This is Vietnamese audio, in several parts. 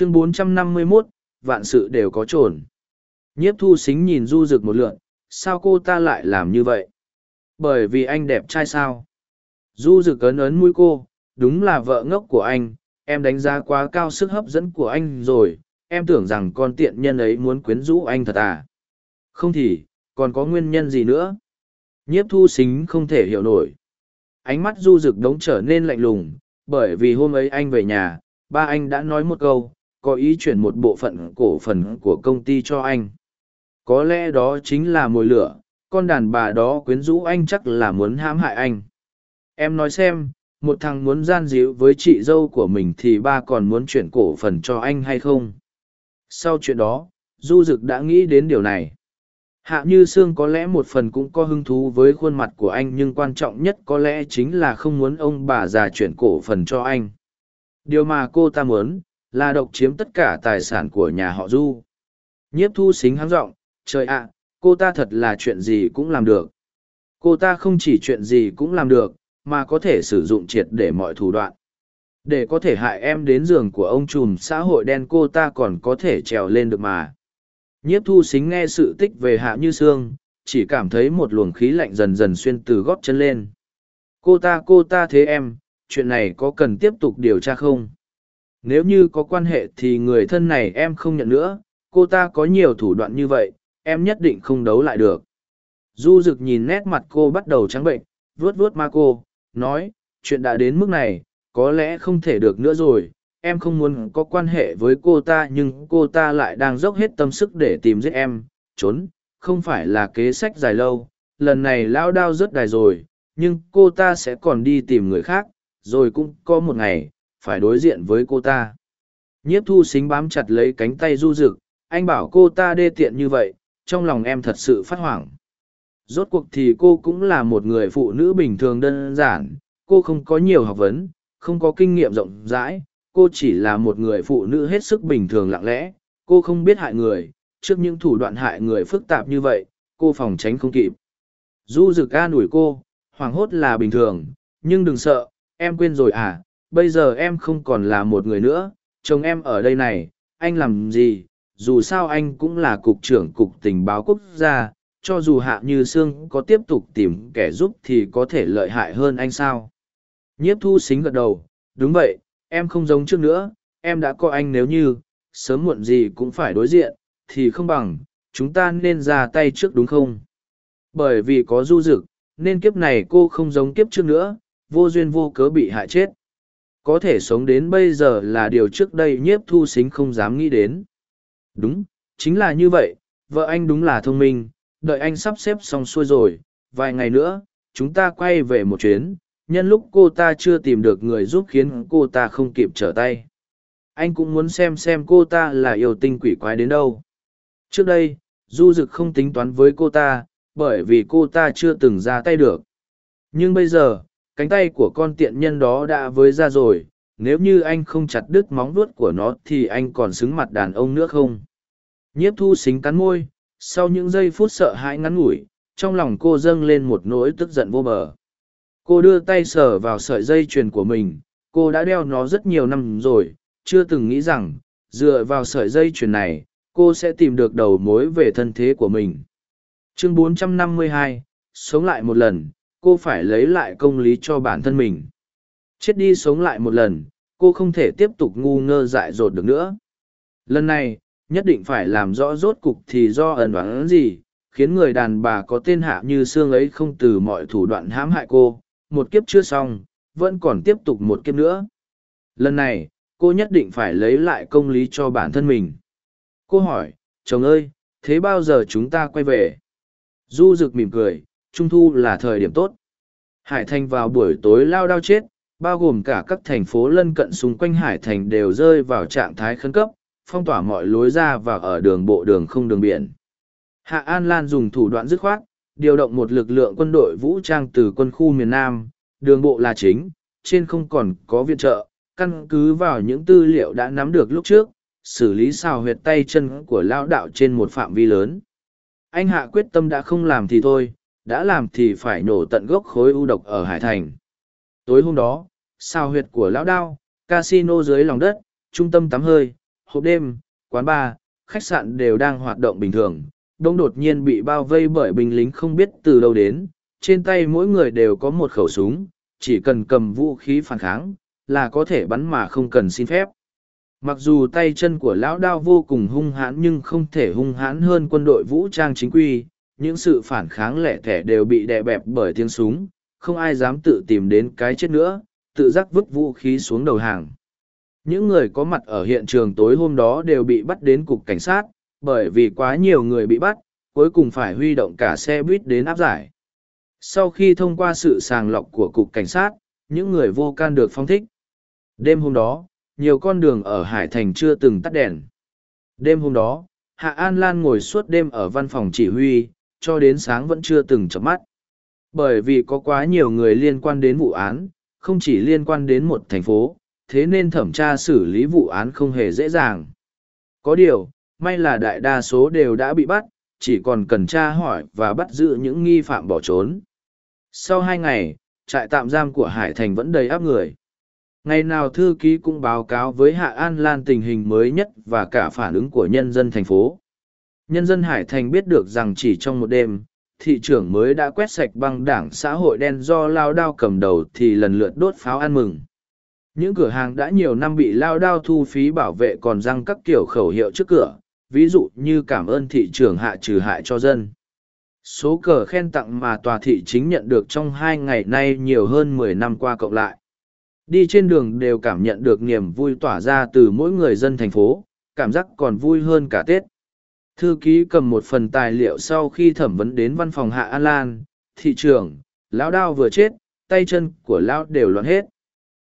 chương 451, vạn sự đều có trồn. Nhiếp thu xính nhìn du rực một lượn, sao cô ta lại làm như vậy? Bởi vì anh đẹp trai sao? Du rực ấn ấn mũi cô, đúng là vợ ngốc của anh, em đánh giá quá cao sức hấp dẫn của anh rồi, em tưởng rằng con tiện nhân ấy muốn quyến rũ anh thật à? Không thì, còn có nguyên nhân gì nữa? Nhiếp thu xính không thể hiểu nổi. Ánh mắt du rực đống trở nên lạnh lùng, bởi vì hôm ấy anh về nhà, ba anh đã nói một câu, có ý chuyển một bộ phận cổ phần của công ty cho anh. Có lẽ đó chính là mồi lửa, con đàn bà đó quyến rũ anh chắc là muốn hãm hại anh. Em nói xem, một thằng muốn gian díu với chị dâu của mình thì ba còn muốn chuyển cổ phần cho anh hay không? Sau chuyện đó, Du Dực đã nghĩ đến điều này. Hạ Như Sương có lẽ một phần cũng có hứng thú với khuôn mặt của anh nhưng quan trọng nhất có lẽ chính là không muốn ông bà già chuyển cổ phần cho anh. Điều mà cô ta muốn, là độc chiếm tất cả tài sản của nhà họ Du. Nhiếp thu xính háng rộng, trời ạ, cô ta thật là chuyện gì cũng làm được. Cô ta không chỉ chuyện gì cũng làm được, mà có thể sử dụng triệt để mọi thủ đoạn. Để có thể hại em đến giường của ông trùm xã hội đen cô ta còn có thể trèo lên được mà. Nhiếp thu xính nghe sự tích về hạ như Sương, chỉ cảm thấy một luồng khí lạnh dần dần xuyên từ gót chân lên. Cô ta cô ta thế em, chuyện này có cần tiếp tục điều tra không? Nếu như có quan hệ thì người thân này em không nhận nữa, cô ta có nhiều thủ đoạn như vậy, em nhất định không đấu lại được. Du rực nhìn nét mặt cô bắt đầu trắng bệnh, vuốt vuốt ma cô, nói, chuyện đã đến mức này, có lẽ không thể được nữa rồi, em không muốn có quan hệ với cô ta nhưng cô ta lại đang dốc hết tâm sức để tìm giết em, trốn, không phải là kế sách dài lâu, lần này lao đao rất đài rồi, nhưng cô ta sẽ còn đi tìm người khác, rồi cũng có một ngày, phải đối diện với cô ta. Nhiếp thu xính bám chặt lấy cánh tay du rực, anh bảo cô ta đê tiện như vậy, trong lòng em thật sự phát hoảng. Rốt cuộc thì cô cũng là một người phụ nữ bình thường đơn giản, cô không có nhiều học vấn, không có kinh nghiệm rộng rãi, cô chỉ là một người phụ nữ hết sức bình thường lặng lẽ, cô không biết hại người, trước những thủ đoạn hại người phức tạp như vậy, cô phòng tránh không kịp. Du rực an đuổi cô, hoảng hốt là bình thường, nhưng đừng sợ, em quên rồi à, bây giờ em không còn là một người nữa, chồng em ở đây này, anh làm gì, dù sao anh cũng là cục trưởng cục tình báo quốc gia, cho dù hạ như sương có tiếp tục tìm kẻ giúp thì có thể lợi hại hơn anh sao. Nhiếp thu xính gật đầu, đúng vậy, em không giống trước nữa, em đã có anh nếu như, sớm muộn gì cũng phải đối diện, thì không bằng, chúng ta nên ra tay trước đúng không? Bởi vì có du dực, nên kiếp này cô không giống kiếp trước nữa, vô duyên vô cớ bị hại chết. Có thể sống đến bây giờ là điều trước đây nhiếp thu xính không dám nghĩ đến. Đúng, chính là như vậy, vợ anh đúng là thông minh, đợi anh sắp xếp xong xuôi rồi, vài ngày nữa, chúng ta quay về một chuyến, nhân lúc cô ta chưa tìm được người giúp khiến cô ta không kịp trở tay. Anh cũng muốn xem xem cô ta là yêu tinh quỷ quái đến đâu. Trước đây, Du Dực không tính toán với cô ta, bởi vì cô ta chưa từng ra tay được. Nhưng bây giờ, cánh tay của con tiện nhân đó đã với ra rồi, nếu như anh không chặt đứt móng vuốt của nó thì anh còn xứng mặt đàn ông nữa không? Nhiếp thu xính cắn môi, sau những giây phút sợ hãi ngắn ngủi, trong lòng cô dâng lên một nỗi tức giận vô bờ. Cô đưa tay sờ vào sợi dây chuyền của mình, cô đã đeo nó rất nhiều năm rồi, chưa từng nghĩ rằng, dựa vào sợi dây chuyền này, cô sẽ tìm được đầu mối về thân thế của mình. Chương 452, sống lại một lần, cô phải lấy lại công lý cho bản thân mình. Chết đi sống lại một lần, cô không thể tiếp tục ngu ngơ dại dột được nữa. Lần này, nhất định phải làm rõ rốt cục thì do ẩn đoán gì, khiến người đàn bà có tên hạ như xương ấy không từ mọi thủ đoạn hãm hại cô, một kiếp chưa xong, vẫn còn tiếp tục một kiếp nữa. Lần này, cô nhất định phải lấy lại công lý cho bản thân mình. Cô hỏi, chồng ơi, thế bao giờ chúng ta quay về? Du rực mỉm cười, Trung Thu là thời điểm tốt. Hải Thành vào buổi tối lao đao chết, bao gồm cả các thành phố lân cận xung quanh Hải Thành đều rơi vào trạng thái khẩn cấp, phong tỏa mọi lối ra và ở đường bộ đường không đường biển. Hạ An Lan dùng thủ đoạn dứt khoát, điều động một lực lượng quân đội vũ trang từ quân khu miền Nam, đường bộ là chính, trên không còn có viện trợ, căn cứ vào những tư liệu đã nắm được lúc trước, xử lý xào huyệt tay chân của lão đạo trên một phạm vi lớn. Anh Hạ quyết tâm đã không làm thì thôi, đã làm thì phải nổ tận gốc khối u độc ở Hải Thành. Tối hôm đó, sao huyệt của lão đao, casino dưới lòng đất, trung tâm tắm hơi, hộp đêm, quán bar, khách sạn đều đang hoạt động bình thường, đông đột nhiên bị bao vây bởi binh lính không biết từ đâu đến, trên tay mỗi người đều có một khẩu súng, chỉ cần cầm vũ khí phản kháng, là có thể bắn mà không cần xin phép. Mặc dù tay chân của lão đao vô cùng hung hãn nhưng không thể hung hãn hơn quân đội vũ trang chính quy, những sự phản kháng lẻ thẻ đều bị đè bẹp bởi tiếng súng, không ai dám tự tìm đến cái chết nữa, tự giác vứt vũ khí xuống đầu hàng. Những người có mặt ở hiện trường tối hôm đó đều bị bắt đến cục cảnh sát, bởi vì quá nhiều người bị bắt, cuối cùng phải huy động cả xe buýt đến áp giải. Sau khi thông qua sự sàng lọc của cục cảnh sát, những người vô can được phong thích. Đêm hôm đó, nhiều con đường ở Hải Thành chưa từng tắt đèn. Đêm hôm đó, Hạ An Lan ngồi suốt đêm ở văn phòng chỉ huy, cho đến sáng vẫn chưa từng chấm mắt. Bởi vì có quá nhiều người liên quan đến vụ án, không chỉ liên quan đến một thành phố, thế nên thẩm tra xử lý vụ án không hề dễ dàng. Có điều, may là đại đa số đều đã bị bắt, chỉ còn cần tra hỏi và bắt giữ những nghi phạm bỏ trốn. Sau hai ngày, trại tạm giam của Hải Thành vẫn đầy áp người. Ngày nào thư ký cũng báo cáo với Hạ An Lan tình hình mới nhất và cả phản ứng của nhân dân thành phố. Nhân dân Hải Thành biết được rằng chỉ trong một đêm, thị trưởng mới đã quét sạch băng đảng xã hội đen do lao đao cầm đầu thì lần lượt đốt pháo ăn mừng. Những cửa hàng đã nhiều năm bị lao đao thu phí bảo vệ còn răng các kiểu khẩu hiệu trước cửa, ví dụ như cảm ơn thị trưởng hạ trừ hại cho dân. Số cờ khen tặng mà tòa thị chính nhận được trong hai ngày nay nhiều hơn mười năm qua cộng lại. Đi trên đường đều cảm nhận được niềm vui tỏa ra từ mỗi người dân thành phố, cảm giác còn vui hơn cả Tết. Thư ký cầm một phần tài liệu sau khi thẩm vấn đến văn phòng Hạ An Lan, thị trưởng, lão đao vừa chết, tay chân của lão đều loạn hết.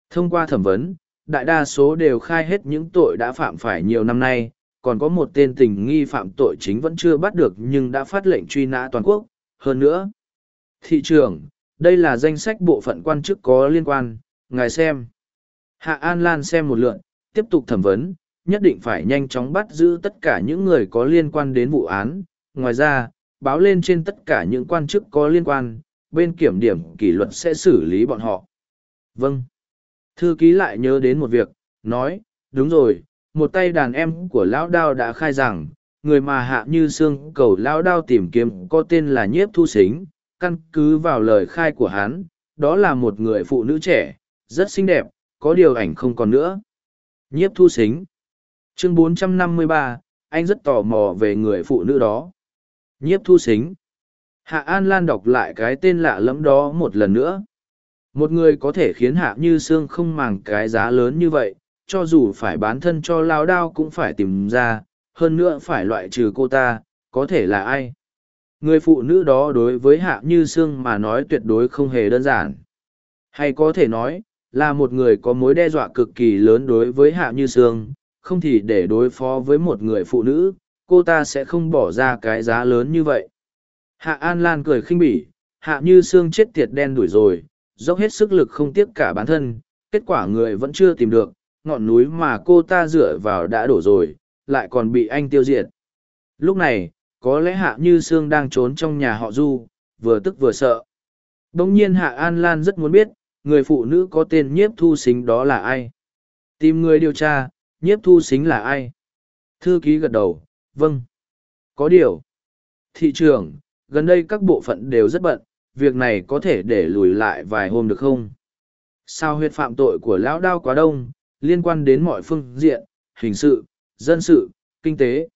Thông qua thẩm vấn, đại đa số đều khai hết những tội đã phạm phải nhiều năm nay, còn có một tên tình nghi phạm tội chính vẫn chưa bắt được nhưng đã phát lệnh truy nã toàn quốc. Hơn nữa, thị trưởng, đây là danh sách bộ phận quan chức có liên quan, ngài xem. Hạ An Lan xem một lượn, tiếp tục thẩm vấn, nhất định phải nhanh chóng bắt giữ tất cả những người có liên quan đến vụ án. Ngoài ra, báo lên trên tất cả những quan chức có liên quan, bên kiểm điểm kỷ luật sẽ xử lý bọn họ. Vâng. Thư ký lại nhớ đến một việc, nói, đúng rồi, một tay đàn em của lão đao đã khai rằng, người mà hạ như xương cầu lão đao tìm kiếm có tên là nhiếp thu xính, căn cứ vào lời khai của hắn, đó là một người phụ nữ trẻ, rất xinh đẹp, có điều ảnh không còn nữa. Nhiếp thu xính. Chương 453, anh rất tò mò về người phụ nữ đó. Nhiếp thu xính. Hạ An Lan đọc lại cái tên lạ lẫm đó một lần nữa. Một người có thể khiến Hạ Như Sương không màng cái giá lớn như vậy, cho dù phải bán thân cho lao đao cũng phải tìm ra, hơn nữa phải loại trừ cô ta, có thể là ai. Người phụ nữ đó đối với Hạ Như Sương mà nói tuyệt đối không hề đơn giản. Hay có thể nói, là một người có mối đe dọa cực kỳ lớn đối với Hạ Như Sương, không thì để đối phó với một người phụ nữ, cô ta sẽ không bỏ ra cái giá lớn như vậy. Hạ An Lan cười khinh bỉ, Hạ Như Sương chết tiệt đen đuổi rồi, dốc hết sức lực không tiếc cả bản thân, kết quả người vẫn chưa tìm được, ngọn núi mà cô ta dựa vào đã đổ rồi, lại còn bị anh tiêu diệt. Lúc này, có lẽ Hạ Như Sương đang trốn trong nhà họ Du, vừa tức vừa sợ. Đông nhiên Hạ An Lan rất muốn biết, người phụ nữ có tên nhiếp thu xính đó là ai? Tìm người điều tra, nhiếp thu xính là ai? Thư ký gật đầu, vâng. Có điều. Thị trường, gần đây các bộ phận đều rất bận, việc này có thể để lùi lại vài hôm được không? Sao huyệt phạm tội của lão đao quá đông, liên quan đến mọi phương diện, hình sự, dân sự, kinh tế.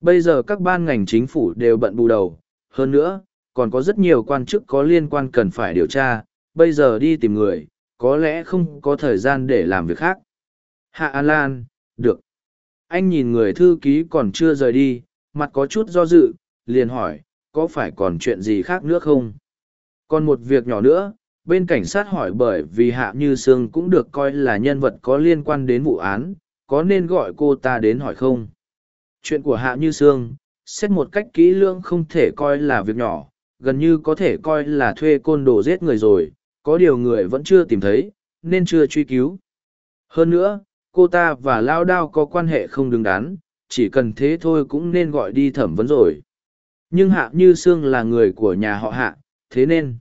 Bây giờ các ban ngành chính phủ đều bận bù đầu, hơn nữa, còn có rất nhiều quan chức có liên quan cần phải điều tra, bây giờ đi tìm người, có lẽ không có thời gian để làm việc khác. Hạ An Lan, được. Anh nhìn người thư ký còn chưa rời đi, mặt có chút do dự, liền hỏi, có phải còn chuyện gì khác nữa không? Còn một việc nhỏ nữa, bên cảnh sát hỏi bởi vì Hạ Như Sương cũng được coi là nhân vật có liên quan đến vụ án, có nên gọi cô ta đến hỏi không? Chuyện của Hạ Như Sương, xét một cách kỹ lưỡng không thể coi là việc nhỏ, gần như có thể coi là thuê côn đồ giết người rồi, có điều người vẫn chưa tìm thấy, nên chưa truy cứu. Hơn nữa, cô ta và Lao Đao có quan hệ không đứng đắn, chỉ cần thế thôi cũng nên gọi đi thẩm vấn rồi. Nhưng Hạ Như Sương là người của nhà họ Hạ, thế nên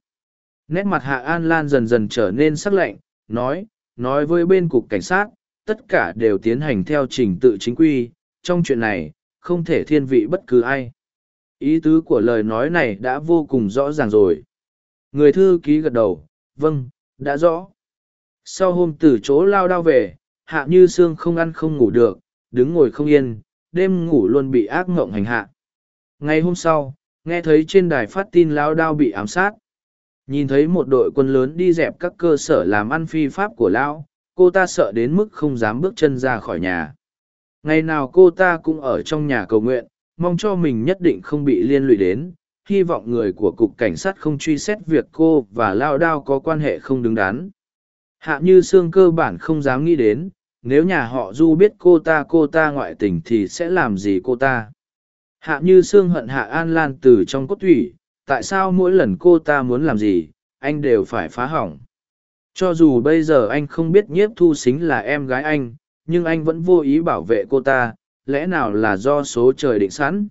nét mặt hạ an lan dần dần trở nên sắc lạnh nói nói với bên cục cảnh sát tất cả đều tiến hành theo trình tự chính quy, trong chuyện này, không thể thiên vị bất cứ ai. Ý tứ của lời nói này đã vô cùng rõ ràng rồi. Người thư ký gật đầu, vâng, đã rõ. Sau hôm từ chỗ lao đao về, hạ như xương không ăn không ngủ được, đứng ngồi không yên, đêm ngủ luôn bị ác mộng hành hạ. Ngày hôm sau, nghe thấy trên đài phát tin lao đao bị ám sát. Nhìn thấy một đội quân lớn đi dẹp các cơ sở làm ăn phi pháp của lão, cô ta sợ đến mức không dám bước chân ra khỏi nhà. Ngày nào cô ta cũng ở trong nhà cầu nguyện, mong cho mình nhất định không bị liên lụy đến, hy vọng người của cục cảnh sát không truy xét việc cô và lao đao có quan hệ không đứng đắn. Hạ như xương cơ bản không dám nghĩ đến, nếu nhà họ du biết cô ta cô ta ngoại tình thì sẽ làm gì cô ta. Hạ như xương hận hạ an lan từ trong cốt thủy, tại sao mỗi lần cô ta muốn làm gì, anh đều phải phá hỏng. Cho dù bây giờ anh không biết nhiếp thu xính là em gái anh, nhưng anh vẫn vô ý bảo vệ cô ta, lẽ nào là do số trời định sẵn.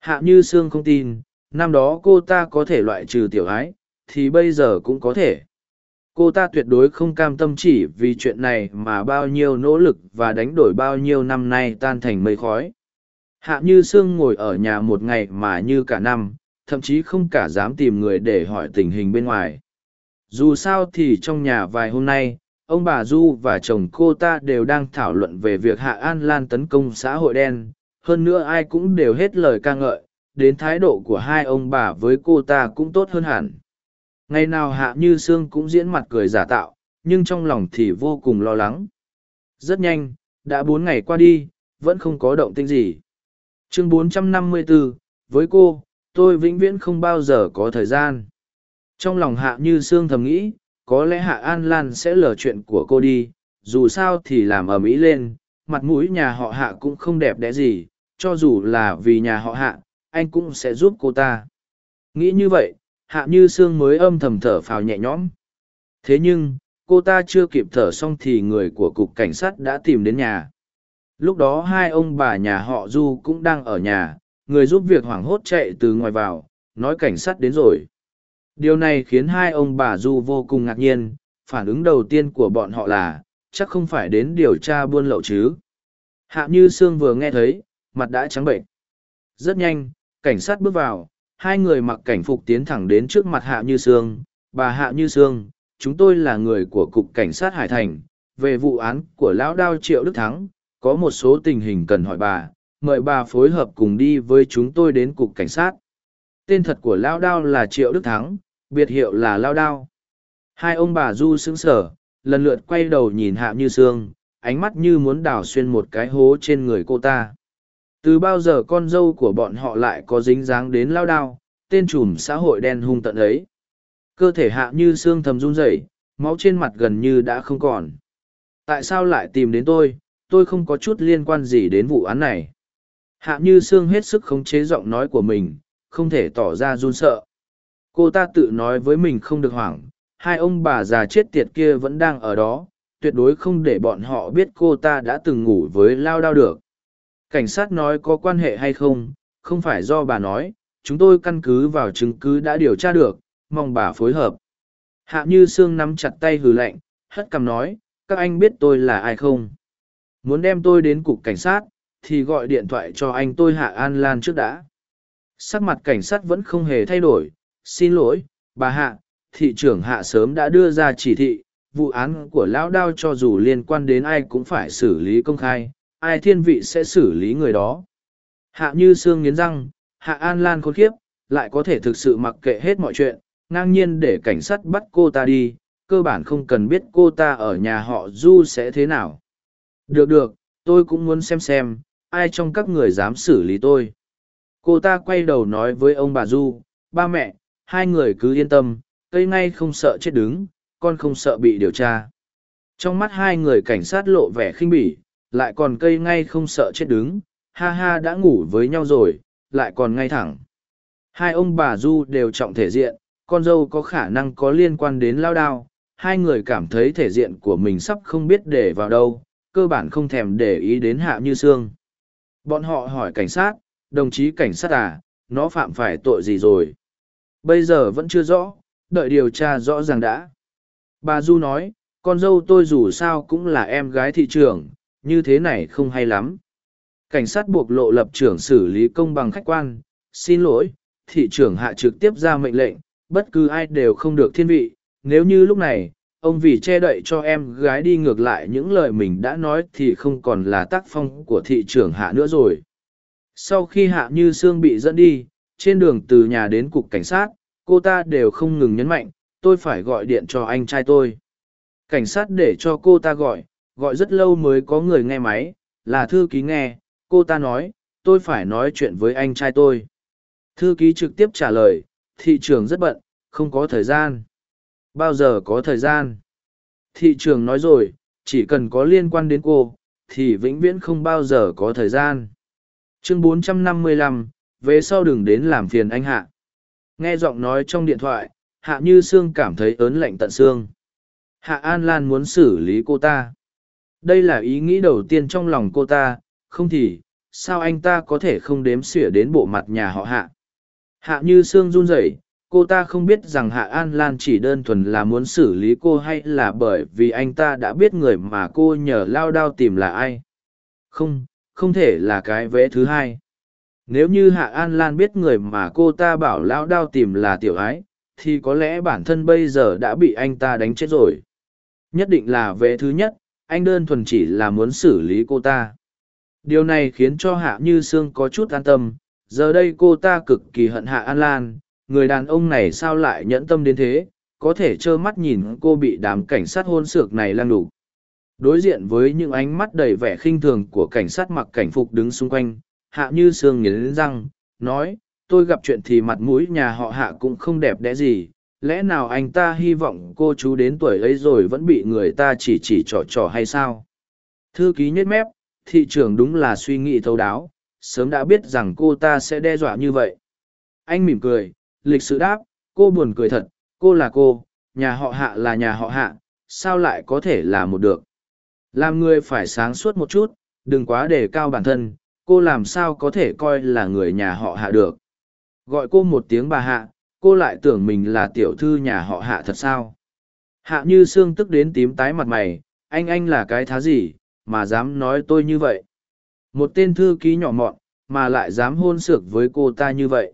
Hạ như Sương không tin, năm đó cô ta có thể loại trừ tiểu ái, thì bây giờ cũng có thể. Cô ta tuyệt đối không cam tâm chỉ vì chuyện này mà bao nhiêu nỗ lực và đánh đổi bao nhiêu năm nay tan thành mây khói. Hạ như Sương ngồi ở nhà một ngày mà như cả năm, thậm chí không cả dám tìm người để hỏi tình hình bên ngoài. Dù sao thì trong nhà vài hôm nay, ông bà Du và chồng cô ta đều đang thảo luận về việc Hạ An Lan tấn công xã hội đen, hơn nữa ai cũng đều hết lời ca ngợi, đến thái độ của hai ông bà với cô ta cũng tốt hơn hẳn. Ngày nào Hạ Như Sương cũng diễn mặt cười giả tạo, nhưng trong lòng thì vô cùng lo lắng. Rất nhanh, đã bốn ngày qua đi, vẫn không có động tĩnh gì. Chương 454, với cô, tôi vĩnh viễn không bao giờ có thời gian. Trong lòng Hạ Như Sương thầm nghĩ, có lẽ Hạ An Lan sẽ lờ chuyện của cô đi, dù sao thì làm ở Mỹ lên, mặt mũi nhà họ Hạ cũng không đẹp đẽ gì, cho dù là vì nhà họ Hạ, anh cũng sẽ giúp cô ta. Nghĩ như vậy, Hạ Như Sương mới âm thầm thở phào nhẹ nhõm. Thế nhưng, cô ta chưa kịp thở xong thì người của cục cảnh sát đã tìm đến nhà. Lúc đó hai ông bà nhà họ Du cũng đang ở nhà, người giúp việc hoảng hốt chạy từ ngoài vào, nói cảnh sát đến rồi. Điều này khiến hai ông bà Du vô cùng ngạc nhiên, phản ứng đầu tiên của bọn họ là, chắc không phải đến điều tra buôn lậu chứ. Hạ Như Sương vừa nghe thấy, mặt đã trắng bệnh. Rất nhanh, cảnh sát bước vào, hai người mặc cảnh phục tiến thẳng đến trước mặt Hạ Như Sương. Bà Hạ Như Sương, chúng tôi là người của Cục Cảnh sát Hải Thành, về vụ án của Lão Đao Triệu Đức Thắng, có một số tình hình cần hỏi bà, mời bà phối hợp cùng đi với chúng tôi đến Cục Cảnh sát. Tên thật của Lão Đao là Triệu Đức Thắng, biệt hiệu là lão đao. Hai ông bà du sững sở, lần lượt quay đầu nhìn hạ như sương, ánh mắt như muốn đào xuyên một cái hố trên người cô ta. Từ bao giờ con dâu của bọn họ lại có dính dáng đến lao đao, tên trùm xã hội đen hung tận ấy. Cơ thể hạ như xương thầm run rẩy, máu trên mặt gần như đã không còn. Tại sao lại tìm đến tôi, tôi không có chút liên quan gì đến vụ án này. Hạ như xương hết sức khống chế giọng nói của mình, không thể tỏ ra run sợ cô ta tự nói với mình không được hoảng hai ông bà già chết tiệt kia vẫn đang ở đó tuyệt đối không để bọn họ biết cô ta đã từng ngủ với lao đao được cảnh sát nói có quan hệ hay không không phải do bà nói, chúng tôi căn cứ vào chứng cứ đã điều tra được, mong bà phối hợp. Hạ như sương nắm chặt tay hừ lạnh, hất cằm nói, các anh biết tôi là ai không? Muốn đem tôi đến cục cảnh sát, thì gọi điện thoại cho anh tôi hạ an lan trước đã. Sắc mặt cảnh sát vẫn không hề thay đổi, xin lỗi, bà hạ, thị trưởng hạ sớm đã đưa ra chỉ thị, vụ án của lão đao cho dù liên quan đến ai cũng phải xử lý công khai ai thiên vị sẽ xử lý người đó? Hạ như xương nghiến răng hạ an lan khốn khiếp lại có thể thực sự mặc kệ hết mọi chuyện ngang nhiên để cảnh sát bắt cô ta đi cơ bản không cần biết cô ta ở nhà họ du sẽ thế nào. Được được tôi cũng muốn xem xem ai trong các người dám xử lý tôi. Cô ta quay đầu nói với ông bà du ba mẹ hai người cứ yên tâm, cây ngay không sợ chết đứng, con không sợ bị điều tra. Trong mắt hai người cảnh sát lộ vẻ khinh bỉ, lại còn cây ngay không sợ chết đứng, ha ha đã ngủ với nhau rồi, lại còn ngay thẳng. Hai ông bà Du đều trọng thể diện, con dâu có khả năng có liên quan đến lao đao, hai người cảm thấy thể diện của mình sắp không biết để vào đâu, cơ bản không thèm để ý đến hạ như xương. Bọn họ hỏi cảnh sát, đồng chí cảnh sát à, nó phạm phải tội gì rồi? Bây giờ vẫn chưa rõ, đợi điều tra rõ ràng đã. Bà Du nói, con dâu tôi dù sao cũng là em gái thị trưởng như thế này không hay lắm. Cảnh sát buộc lộ lập trưởng xử lý công bằng khách quan, xin lỗi, thị trưởng hạ trực tiếp ra mệnh lệnh, bất cứ ai đều không được thiên vị, nếu như lúc này, ông vì che đậy cho em gái đi ngược lại những lời mình đã nói thì không còn là tác phong của thị trưởng hạ nữa rồi. Sau khi hạ như sương bị dẫn đi, trên đường từ nhà đến cục cảnh sát, cô ta đều không ngừng nhấn mạnh, tôi phải gọi điện cho anh trai tôi. Cảnh sát để cho cô ta gọi gọi rất lâu mới có người nghe máy là thư ký nghe cô ta nói tôi phải nói chuyện với anh trai tôi. Thư ký trực tiếp trả lời thị trường rất bận không có thời gian. Bao giờ có thời gian? Thị trường nói rồi chỉ cần có liên quan đến cô thì vĩnh viễn không bao giờ có thời gian. Chương 455, về sau đừng đến làm phiền anh hạ. Nghe giọng nói trong điện thoại hạ như sương cảm thấy ớn lạnh tận xương. Hạ an lan muốn xử lý cô ta đây là ý nghĩ đầu tiên trong lòng cô ta, không thì, sao anh ta có thể không đếm xỉa đến bộ mặt nhà họ hạ? Hạ như sương run rẩy, cô ta không biết rằng hạ an lan chỉ đơn thuần là muốn xử lý cô hay là bởi vì anh ta đã biết người mà cô nhờ lao đao tìm là ai? Không không thể là cái vẽ thứ hai. Nếu như hạ an lan biết người mà cô ta bảo lao đao tìm là tiểu ái, thì có lẽ bản thân bây giờ đã bị anh ta đánh chết rồi. Nhất định là vẽ thứ nhất anh đơn thuần chỉ là muốn xử lý cô ta. Điều này khiến cho hạ như sương có chút an tâm, giờ đây cô ta cực kỳ hận hạ an lan, người đàn ông này sao lại nhẫn tâm đến thế, có thể trơ mắt nhìn cô bị đám cảnh sát hôn sược này lăng đủ đối diện với những ánh mắt đầy vẻ khinh thường của cảnh sát mặc cảnh phục đứng xung quanh, hạ như sương nghiến răng, nói, tôi gặp chuyện thì mặt mũi nhà họ hạ cũng không đẹp đẽ gì lẽ nào anh ta hy vọng cô chú đến tuổi ấy rồi vẫn bị người ta chỉ chỉ trỏ trỏ hay sao? Thư ký nhếch mép, thị trường đúng là suy nghĩ thấu đáo, sớm đã biết rằng cô ta sẽ đe dọa như vậy. Anh mỉm cười, lịch sự đáp, cô buồn cười thật, cô là cô, nhà họ hạ là nhà họ hạ, sao lại có thể là một được? Làm người phải sáng suốt một chút, đừng quá đề cao bản thân, cô làm sao có thể coi là người nhà họ hạ được? Gọi cô một tiếng bà hạ cô lại tưởng mình là tiểu thư nhà họ hạ thật sao? Hạ như sương tức đến tím tái mặt mày, anh anh là cái thá gì mà dám nói tôi như vậy? Một tên thư ký nhỏ mọn mà lại dám hôn sược với cô ta như vậy.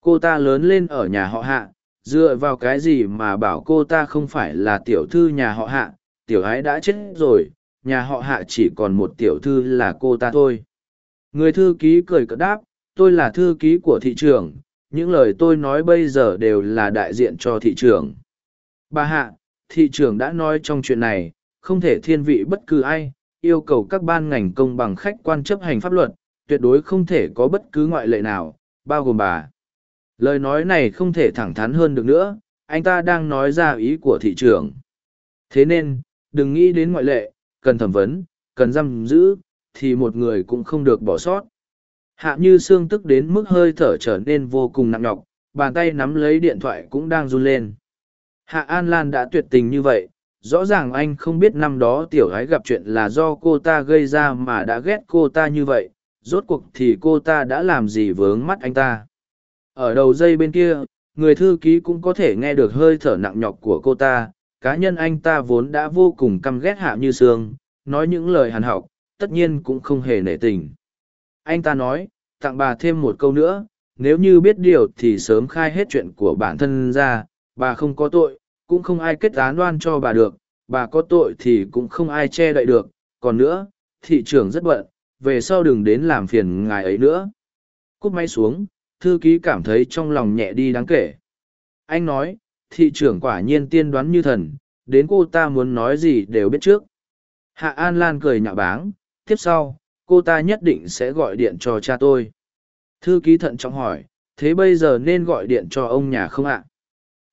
Cô ta lớn lên ở nhà họ hạ, dựa vào cái gì mà bảo cô ta không phải là tiểu thư nhà họ hạ? Tiểu ái đã chết rồi, nhà họ hạ chỉ còn một tiểu thư là cô ta thôi. Người thư ký cười cợt đáp, tôi là thư ký của thị trường những lời tôi nói bây giờ đều là đại diện cho thị trường. Bà hạ, thị trường đã nói trong chuyện này, không thể thiên vị bất cứ ai, yêu cầu các ban ngành công bằng khách quan chấp hành pháp luật, tuyệt đối không thể có bất cứ ngoại lệ nào, bao gồm bà. Lời nói này không thể thẳng thắn hơn được nữa, anh ta đang nói ra ý của thị trường. Thế nên, đừng nghĩ đến ngoại lệ, cần thẩm vấn, cần giam giữ, thì một người cũng không được bỏ sót hạ như xương tức đến mức hơi thở trở nên vô cùng nặng nhọc, bàn tay nắm lấy điện thoại cũng đang run lên. Hạ an lan đã tuyệt tình như vậy, rõ ràng anh không biết năm đó tiểu gái gặp chuyện là do cô ta gây ra mà đã ghét cô ta như vậy, rốt cuộc thì cô ta đã làm gì vướng mắt anh ta. Ở đầu dây bên kia, người thư ký cũng có thể nghe được hơi thở nặng nhọc của cô ta, cá nhân anh ta vốn đã vô cùng căm ghét hạ như sương, nói những lời hàn học, tất nhiên cũng không hề nể tình. Anh ta nói tặng bà thêm một câu nữa, nếu như biết điều thì sớm khai hết chuyện của bản thân ra, bà không có tội, cũng không ai kết án đoan cho bà được, bà có tội thì cũng không ai che đậy được, còn nữa, thị trường rất bận, về sau đừng đến làm phiền ngài ấy nữa. Cúp máy xuống, thư ký cảm thấy trong lòng nhẹ đi đáng kể. Anh nói, thị trưởng quả nhiên tiên đoán như thần, đến cô ta muốn nói gì đều biết trước. Hạ an lan cười nhạo báng, tiếp sau cô ta nhất định sẽ gọi điện cho cha tôi. Thư ký thận trọng hỏi, thế bây giờ nên gọi điện cho ông nhà không ạ?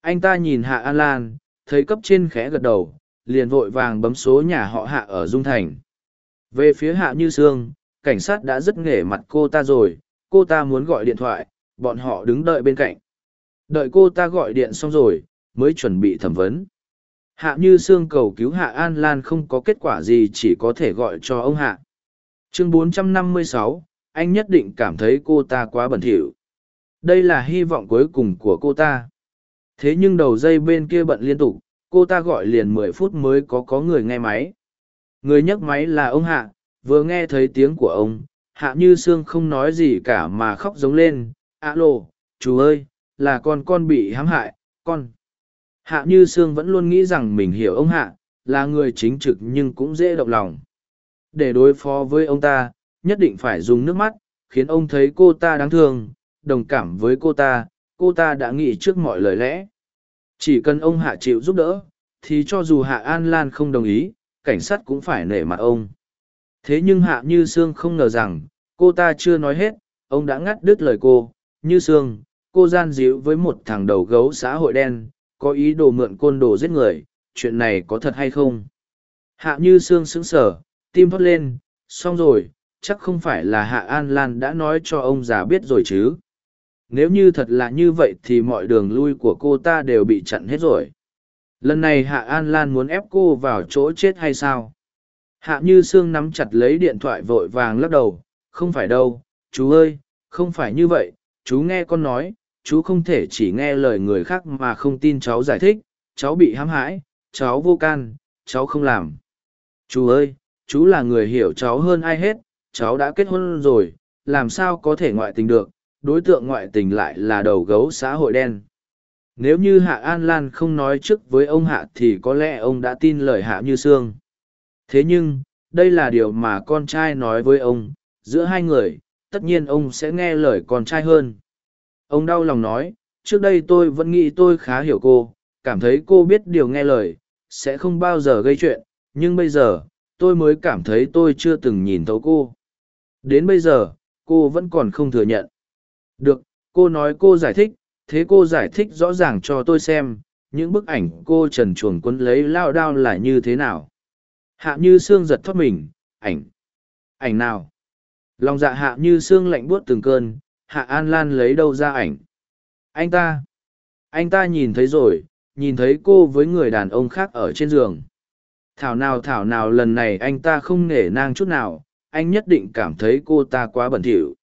Anh ta nhìn hạ an lan, thấy cấp trên khẽ gật đầu, liền vội vàng bấm số nhà họ hạ ở dung thành. Về phía hạ như sương, cảnh sát đã rất nghề mặt cô ta rồi, cô ta muốn gọi điện thoại, bọn họ đứng đợi bên cạnh. Đợi cô ta gọi điện xong rồi, mới chuẩn bị thẩm vấn. Hạ như sương cầu cứu hạ an lan không có kết quả gì chỉ có thể gọi cho ông hạ chương 456, anh nhất định cảm thấy cô ta quá bẩn thỉu. Đây là hy vọng cuối cùng của cô ta. Thế nhưng đầu dây bên kia bận liên tục cô ta gọi liền mười phút mới có có người nghe máy. Người nhấc máy là ông hạ vừa nghe thấy tiếng của ông hạ như sương không nói gì cả mà khóc giống lên. Alo chú ơi là con con bị hãm hại con. Hạ như sương vẫn luôn nghĩ rằng mình hiểu ông hạ là người chính trực nhưng cũng dễ động lòng để đối phó với ông ta, nhất định phải dùng nước mắt, khiến ông thấy cô ta đáng thương, đồng cảm với cô ta cô ta đã nghĩ trước mọi lời lẽ. Chỉ cần ông hạ chịu giúp đỡ, thì cho dù hạ an lan không đồng ý, cảnh sát cũng phải nể mặt ông. Thế nhưng hạ như sương không ngờ rằng, cô ta chưa nói hết, ông đã ngắt đứt lời cô. Như sương, cô gian díu với một thằng đầu gấu xã hội đen, có ý đồ mượn côn đồ giết người, chuyện này có thật hay không? Hạ như sương sững sờ tim thoát lên, xong rồi, chắc không phải là hạ an lan đã nói cho ông già biết rồi chứ. Nếu như thật là như vậy thì mọi đường lui của cô ta đều bị chặn hết rồi. Lần này hạ an lan muốn ép cô vào chỗ chết hay sao? Hạ như sương nắm chặt lấy điện thoại vội vàng lắc đầu, không phải đâu, chú ơi, không phải như vậy, chú nghe con nói, chú không thể chỉ nghe lời người khác mà không tin cháu giải thích, cháu bị hãm hãi cháu vô can, cháu không làm. Chú ơi chú là người hiểu cháu hơn ai hết, cháu đã kết hôn rồi, làm sao có thể ngoại tình được, đối tượng ngoại tình lại là đầu gấu xã hội đen. Nếu như hạ an lan không nói trước với ông hạ thì có lẽ ông đã tin lời hạ như sương. Thế nhưng, đây là điều mà con trai nói với ông, giữa hai người, tất nhiên ông sẽ nghe lời con trai hơn. Ông đau lòng nói, trước đây tôi vẫn nghĩ tôi khá hiểu cô, cảm thấy cô biết điều nghe lời, sẽ không bao giờ gây chuyện, nhưng bây giờ tôi mới cảm thấy tôi chưa từng nhìn thấu cô. Đến bây giờ, cô vẫn còn không thừa nhận. Được, cô nói cô giải thích, thế cô giải thích rõ ràng cho tôi xem, những bức ảnh cô trần chuồng quấn lấy lao đao là như thế nào. Hạ như xương giật thoát mình, ảnh. Ảnh nào? Lòng dạ hạ như xương lạnh buốt từng cơn, hạ an lan lấy đâu ra ảnh? Anh ta. Anh ta nhìn thấy rồi, nhìn thấy cô với người đàn ông khác ở trên giường thảo nào thảo nào lần này anh ta không nể nang chút nào, anh nhất định cảm thấy cô ta quá bẩn thỉu.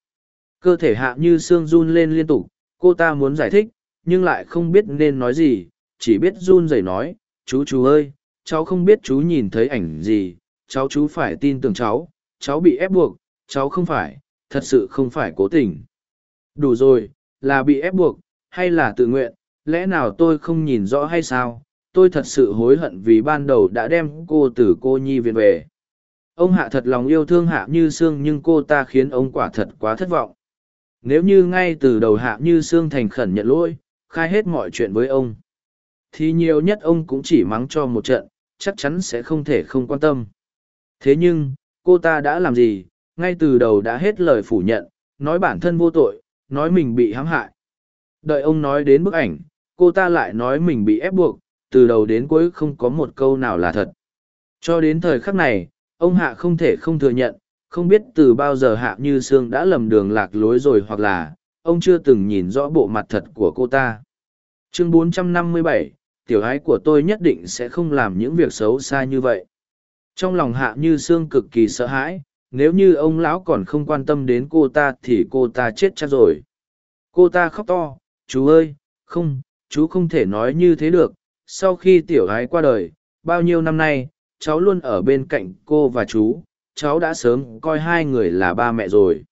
Cơ thể hạ như xương run lên liên tục, cô ta muốn giải thích, nhưng lại không biết nên nói gì, chỉ biết run rẩy nói, chú chú ơi, cháu không biết chú nhìn thấy ảnh gì, cháu chú phải tin tưởng cháu cháu bị ép buộc, cháu không phải, thật sự không phải cố tình. Đủ rồi, là bị ép buộc, hay là tự nguyện, lẽ nào tôi không nhìn rõ hay sao? Tôi thật sự hối hận vì ban đầu đã đem cô từ cô nhi viện về. Ông hạ thật lòng yêu thương hạ như sương nhưng cô ta khiến ông quả thật quá thất vọng. Nếu như ngay từ đầu hạ như sương thành khẩn nhận lỗi, khai hết mọi chuyện với ông, thì nhiều nhất ông cũng chỉ mắng cho một trận, chắc chắn sẽ không thể không quan tâm. Thế nhưng, cô ta đã làm gì? Ngay từ đầu đã hết lời phủ nhận, nói bản thân vô tội, nói mình bị hãm hại. Đợi ông nói đến bức ảnh, cô ta lại nói mình bị ép buộc từ đầu đến cuối không có một câu nào là thật. Cho đến thời khắc này ông hạ không thể không thừa nhận không biết từ bao giờ hạ như sương đã lầm đường lạc lối rồi hoặc là ông chưa từng nhìn rõ bộ mặt thật của cô ta. Chương 457, tiểu ái của tôi nhất định sẽ không làm những việc xấu xa như vậy. Trong lòng hạ như sương cực kỳ sợ hãi nếu như ông lão còn không quan tâm đến cô ta thì cô ta chết chắc rồi. Cô ta khóc to chú ơi không chú không thể nói như thế được sau khi tiểu ái qua đời, bao nhiêu năm nay, cháu luôn ở bên cạnh cô và chú, cháu đã sớm coi hai người là ba mẹ rồi.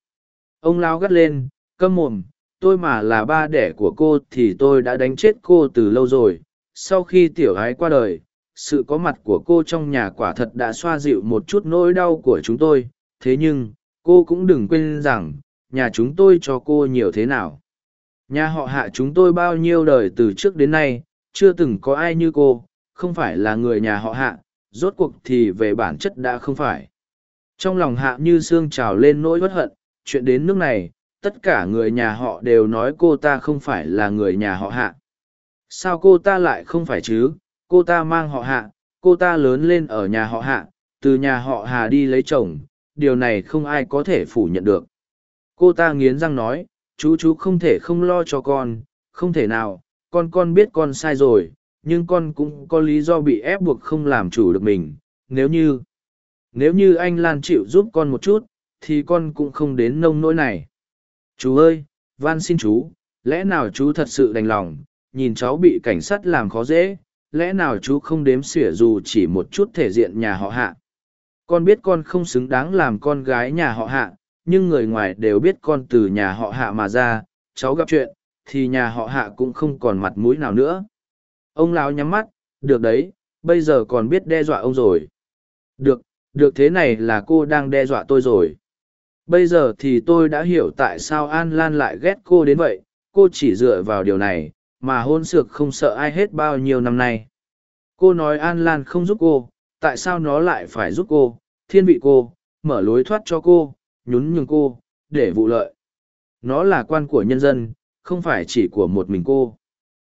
Ông lao gắt lên, câm mồm, tôi mà là ba đẻ của cô thì tôi đã đánh chết cô từ lâu rồi. Sau khi tiểu ái qua đời, sự có mặt của cô trong nhà quả thật đã xoa dịu một chút nỗi đau của chúng tôi. Thế nhưng, cô cũng đừng quên rằng, nhà chúng tôi cho cô nhiều thế nào. Nhà họ hạ chúng tôi bao nhiêu đời từ trước đến nay chưa từng có ai như cô, không phải là người nhà họ hạ, rốt cuộc thì về bản chất đã không phải. Trong lòng hạ như xương trào lên nỗi bất hận, chuyện đến nước này, tất cả người nhà họ đều nói cô ta không phải là người nhà họ hạ. Sao cô ta lại không phải chứ? Cô ta mang họ hạ, cô ta lớn lên ở nhà họ hạ, từ nhà họ hà đi lấy chồng, điều này không ai có thể phủ nhận được. Cô ta nghiến răng nói, chú chú không thể không lo cho con, không thể nào con con biết con sai rồi, nhưng con cũng có lý do bị ép buộc không làm chủ được mình. Nếu như nếu như anh lan chịu giúp con một chút, thì con cũng không đến nông nỗi này. Chú ơi, van xin chú, lẽ nào chú thật sự đành lòng, nhìn cháu bị cảnh sát làm khó dễ, lẽ nào chú không đếm xỉa dù chỉ một chút thể diện nhà họ hạ? Con biết con không xứng đáng làm con gái nhà họ hạ, nhưng người ngoài đều biết con từ nhà họ hạ mà ra, cháu gặp chuyện thì nhà họ hạ cũng không còn mặt mũi nào nữa. Ông lão nhắm mắt, được đấy, bây giờ còn biết đe dọa ông rồi. Được được thế này là cô đang đe dọa tôi rồi. Bây giờ thì tôi đã hiểu tại sao an lan lại ghét cô đến vậy. Cô chỉ dựa vào điều này, mà hôn sược không sợ ai hết bao nhiêu năm nay. Cô nói an lan không giúp cô, tại sao nó lại phải giúp cô? Thiên vị cô, mở lối thoát cho cô, nhún nhường cô, để vụ lợi. Nó là quan của nhân dân không phải chỉ của một mình cô.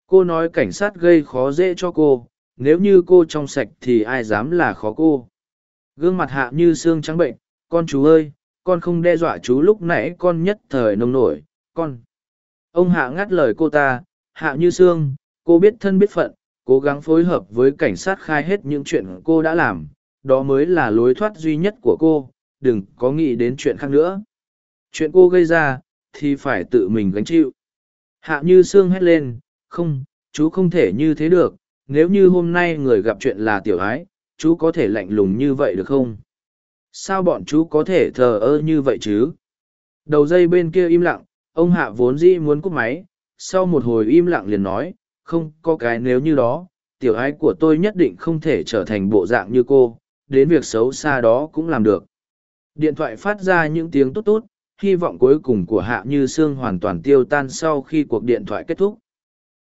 Cô nói cảnh sát gây khó dễ cho cô, nếu như cô trong sạch thì ai dám là khó cô. Gương mặt hạ như xương trắng bệnh, con chú ơi, con không đe dọa chú lúc nãy con nhất thời nông nổi, con. Ông hạ ngắt lời cô ta, hạ như xương, cô biết thân biết phận, cố gắng phối hợp với cảnh sát khai hết những chuyện cô đã làm, đó mới là lối thoát duy nhất của cô, đừng có nghĩ đến chuyện khác nữa. Chuyện cô gây ra thì phải tự mình gánh chịu hạ như xương hét lên, không, chú không thể như thế được, nếu như hôm nay người gặp chuyện là tiểu ái, chú có thể lạnh lùng như vậy được không? Sao bọn chú có thể thờ ơ như vậy chứ? Đầu dây bên kia im lặng, ông hạ vốn dĩ muốn cúp máy, sau một hồi im lặng liền nói, không, có cái nếu như đó, tiểu ái của tôi nhất định không thể trở thành bộ dạng như cô, đến việc xấu xa đó cũng làm được. Điện thoại phát ra những tiếng tốt tốt hy vọng cuối cùng của hạ như sương hoàn toàn tiêu tan sau khi cuộc điện thoại kết thúc.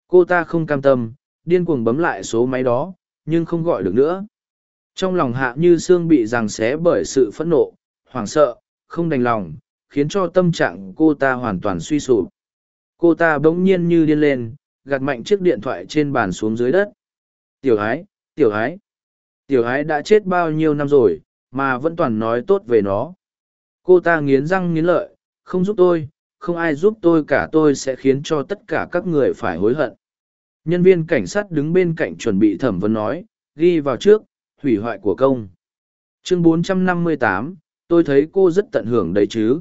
Cô ta không cam tâm, điên cuồng bấm lại số máy đó, nhưng không gọi được nữa. Trong lòng hạ như sương bị giằng xé bởi sự phẫn nộ, hoảng sợ, không đành lòng, khiến cho tâm trạng cô ta hoàn toàn suy sụp. Cô ta bỗng nhiên như điên lên, gạt mạnh chiếc điện thoại trên bàn xuống dưới đất. Tiểu ái tiểu ái tiểu ái đã chết bao nhiêu năm rồi, mà vẫn toàn nói tốt về nó cô ta nghiến răng nghiến lợi không giúp tôi không ai giúp tôi cả tôi sẽ khiến cho tất cả các người phải hối hận. Nhân viên cảnh sát đứng bên cạnh chuẩn bị thẩm vấn nói ghi vào trước hủy hoại của công. Chương 458, tôi thấy cô rất tận hưởng đấy chứ.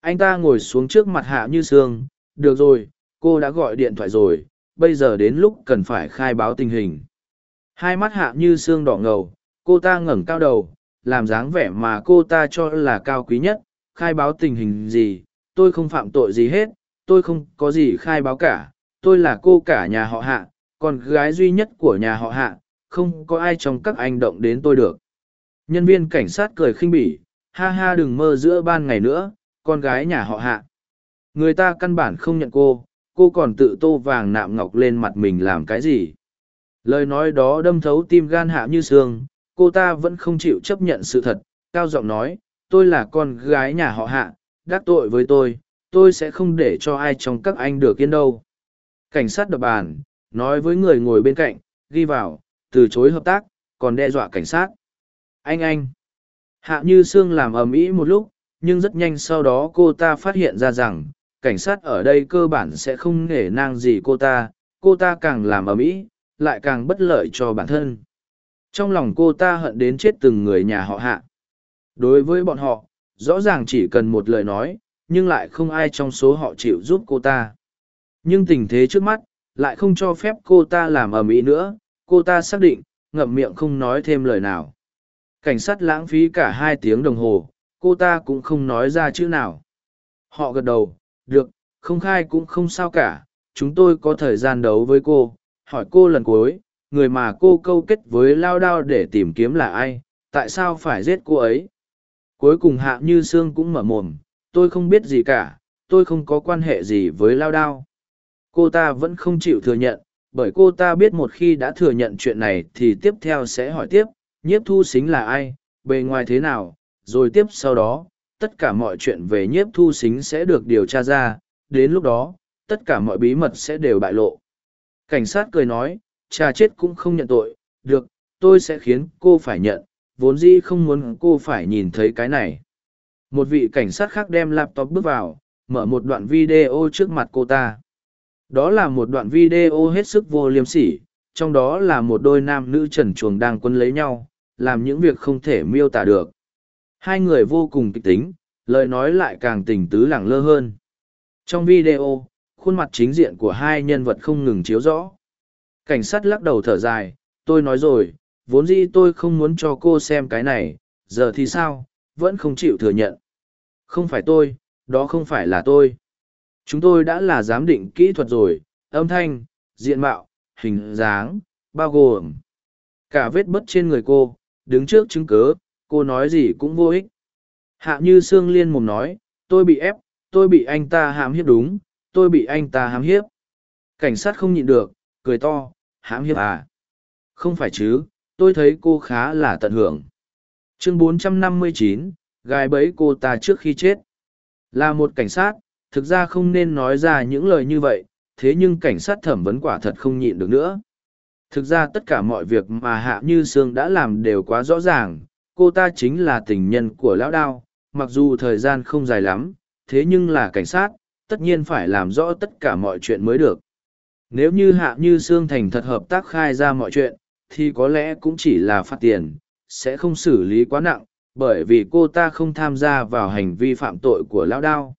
Anh ta ngồi xuống trước mặt hạ như sương được rồi cô đã gọi điện thoại rồi bây giờ đến lúc cần phải khai báo tình hình. Hai mắt hạ như sương đỏ ngầu cô ta ngẩng cao đầu làm dáng vẻ mà cô ta cho là cao quý nhất, khai báo tình hình gì, tôi không phạm tội gì hết, tôi không có gì khai báo cả, tôi là cô cả nhà họ hạ, con gái duy nhất của nhà họ hạ, không có ai trong các anh động đến tôi được nhân viên cảnh sát cười khinh bỉ, ha ha đừng mơ giữa ban ngày nữa, con gái nhà họ hạ người ta căn bản không nhận cô cô còn tự tô vàng nạm ngọc lên mặt mình làm cái gì lời nói đó đâm thấu tim gan hạ như xương cô ta vẫn không chịu chấp nhận sự thật, cao giọng nói, tôi là con gái nhà họ hạ, đắc tội với tôi tôi sẽ không để cho ai trong các anh được yên đâu. Cảnh sát đập bàn, nói với người ngồi bên cạnh, ghi vào, từ chối hợp tác, còn đe dọa cảnh sát. Anh anh. Hạ như sương làm ầm ĩ một lúc, nhưng rất nhanh sau đó cô ta phát hiện ra rằng, cảnh sát ở đây cơ bản sẽ không nể nang gì cô ta cô ta càng làm ầm ĩ, lại càng bất lợi cho bản thân trong lòng cô ta hận đến chết từng người nhà họ hạ. Đối với bọn họ, rõ ràng chỉ cần một lời nói, nhưng lại không ai trong số họ chịu giúp cô ta. Nhưng tình thế trước mắt, lại không cho phép cô ta làm ầm ĩ nữa, cô ta xác định, ngậm miệng không nói thêm lời nào. Cảnh sát lãng phí cả hai tiếng đồng hồ, cô ta cũng không nói ra chữ nào. Họ gật đầu, được, không khai cũng không sao cả, chúng tôi có thời gian đấu với cô. Hỏi cô lần cuối người mà cô câu kết với lao đao để tìm kiếm là ai, tại sao phải giết cô ấy? Cuối cùng hạ như sương cũng mở mồm, tôi không biết gì cả, tôi không có quan hệ gì với lao đao. Cô ta vẫn không chịu thừa nhận, bởi cô ta biết một khi đã thừa nhận chuyện này thì tiếp theo sẽ hỏi tiếp, nhiếp thu xính là ai? Bề ngoài thế nào? Rồi tiếp sau đó, tất cả mọi chuyện về nhiếp thu xính sẽ được điều tra ra, đến lúc đó, tất cả mọi bí mật sẽ đều bại lộ. Cảnh sát cười nói cha chết cũng không nhận tội, được, tôi sẽ khiến cô phải nhận, vốn dĩ không muốn cô phải nhìn thấy cái này. Một vị cảnh sát khác đem laptop bước vào, mở một đoạn video trước mặt cô ta. Đó là một đoạn video hết sức vô liêm sỉ, trong đó là một đôi nam nữ trần chuồng đang quân lấy nhau, làm những việc không thể miêu tả được. Hai người vô cùng kịch tính, lời nói lại càng tình tứ lẳng lơ hơn. Trong video, khuôn mặt chính diện của hai nhân vật không ngừng chiếu rõ cảnh sát lắc đầu thở dài, tôi nói rồi, vốn dĩ tôi không muốn cho cô xem cái này, giờ thì sao, vẫn không chịu thừa nhận. Không phải tôi, đó không phải là tôi. Chúng tôi đã là giám định kỹ thuật rồi, âm thanh, diện mạo, hình dáng, bao gồm cả vết bớt trên người cô, đứng trước chứng cớ cô nói gì cũng vô ích. Hạ như sương liên mồm nói, tôi bị ép, tôi bị anh ta hãm hiếp đúng, tôi bị anh ta hãm hiếp. Cảnh sát không nhịn được cười to hãm hiếp à. Không phải chứ tôi thấy cô khá là tận hưởng. Chương 459, gài bẫy cô ta trước khi chết. Là một cảnh sát thực ra không nên nói ra những lời như vậy thế nhưng cảnh sát thẩm vấn quả thật không nhịn được nữa. Thực ra tất cả mọi việc mà hạ như sương đã làm đều quá rõ ràng cô ta chính là tình nhân của lão đao mặc dù thời gian không dài lắm thế nhưng là cảnh sát tất nhiên phải làm rõ tất cả mọi chuyện mới được nếu như hạ như sương thành thật hợp tác khai ra mọi chuyện, thì có lẽ cũng chỉ là phạt tiền, sẽ không xử lý quá nặng, bởi vì cô ta không tham gia vào hành vi phạm tội của lão đao.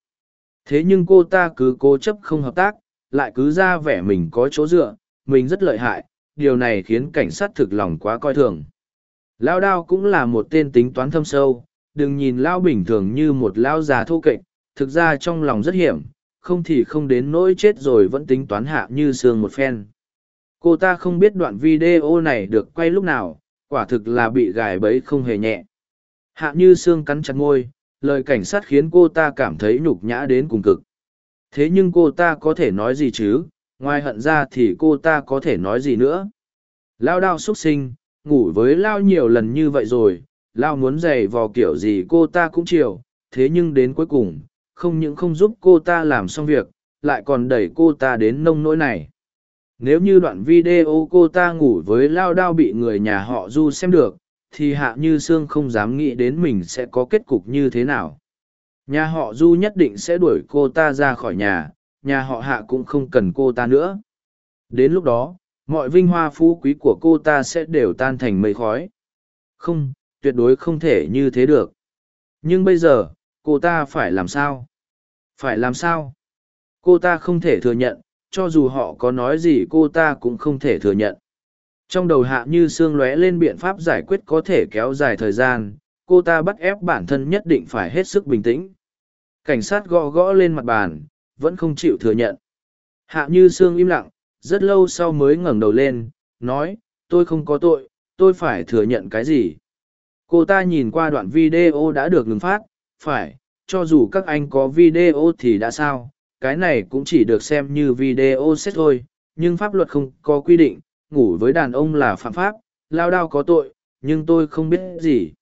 Thế nhưng cô ta cứ cố chấp không hợp tác, lại cứ ra vẻ mình có chỗ dựa, mình rất lợi hại, điều này khiến cảnh sát thực lòng quá coi thường. Lão đao cũng là một tên tính toán thâm sâu, đừng nhìn lão bình thường như một lão già thô kệch, thực ra trong lòng rất hiểm không thì không đến nỗi chết rồi vẫn tính toán hạ như xương một phen. Cô ta không biết đoạn video này được quay lúc nào, quả thực là bị gài bẫy không hề nhẹ. Hạ như xương cắn chặt ngôi lời cảnh sát khiến cô ta cảm thấy nhục nhã đến cùng cực. Thế nhưng cô ta có thể nói gì chứ? Ngoài hận ra thì cô ta có thể nói gì nữa? Lao đao x u ấ t sinh, ngủ với lao nhiều lần như vậy rồi, lao muốn giày vò kiểu gì cô ta cũng chiều, thế nhưng đến cuối cùng không những không giúp cô ta làm xong việc, lại còn đẩy cô ta đến nông nỗi này. Nếu như đoạn video cô ta ngủ với lao đao bị người nhà họ du xem được, thì hạ như sương không dám nghĩ đến mình sẽ có kết cục như thế nào. Nhà họ du nhất định sẽ đuổi cô ta ra khỏi nhà nhà họ hạ cũng không cần cô ta nữa. Đến lúc đó, mọi vinh hoa phú quý của cô ta sẽ đều tan thành mây khói. Không, tuyệt đối không thể như thế được. Nhưng bây giờ cô ta phải làm sao? Phải làm sao? Cô ta không thể thừa nhận, cho dù họ có nói gì cô ta cũng không thể thừa nhận. Trong đầu hạ như sương lóe lên biện pháp giải quyết có thể kéo dài thời gian, cô ta bắt ép bản thân nhất định phải hết sức bình tĩnh. Cảnh sát gõ gõ lên mặt bàn, vẫn không chịu thừa nhận. Hạ như sương im lặng, rất lâu sau mới ngẩng đầu lên, nói, tôi không có tội, tôi phải thừa nhận cái gì? Cô ta nhìn qua đoạn video đã được ngừng phát phải, cho dù các anh có video thì đã sao, cái này cũng chỉ được xem như video xét thôi, nhưng pháp luật không có quy định, ngủ với đàn ông là phạm pháp, lao đao có tội, nhưng tôi không biết gì.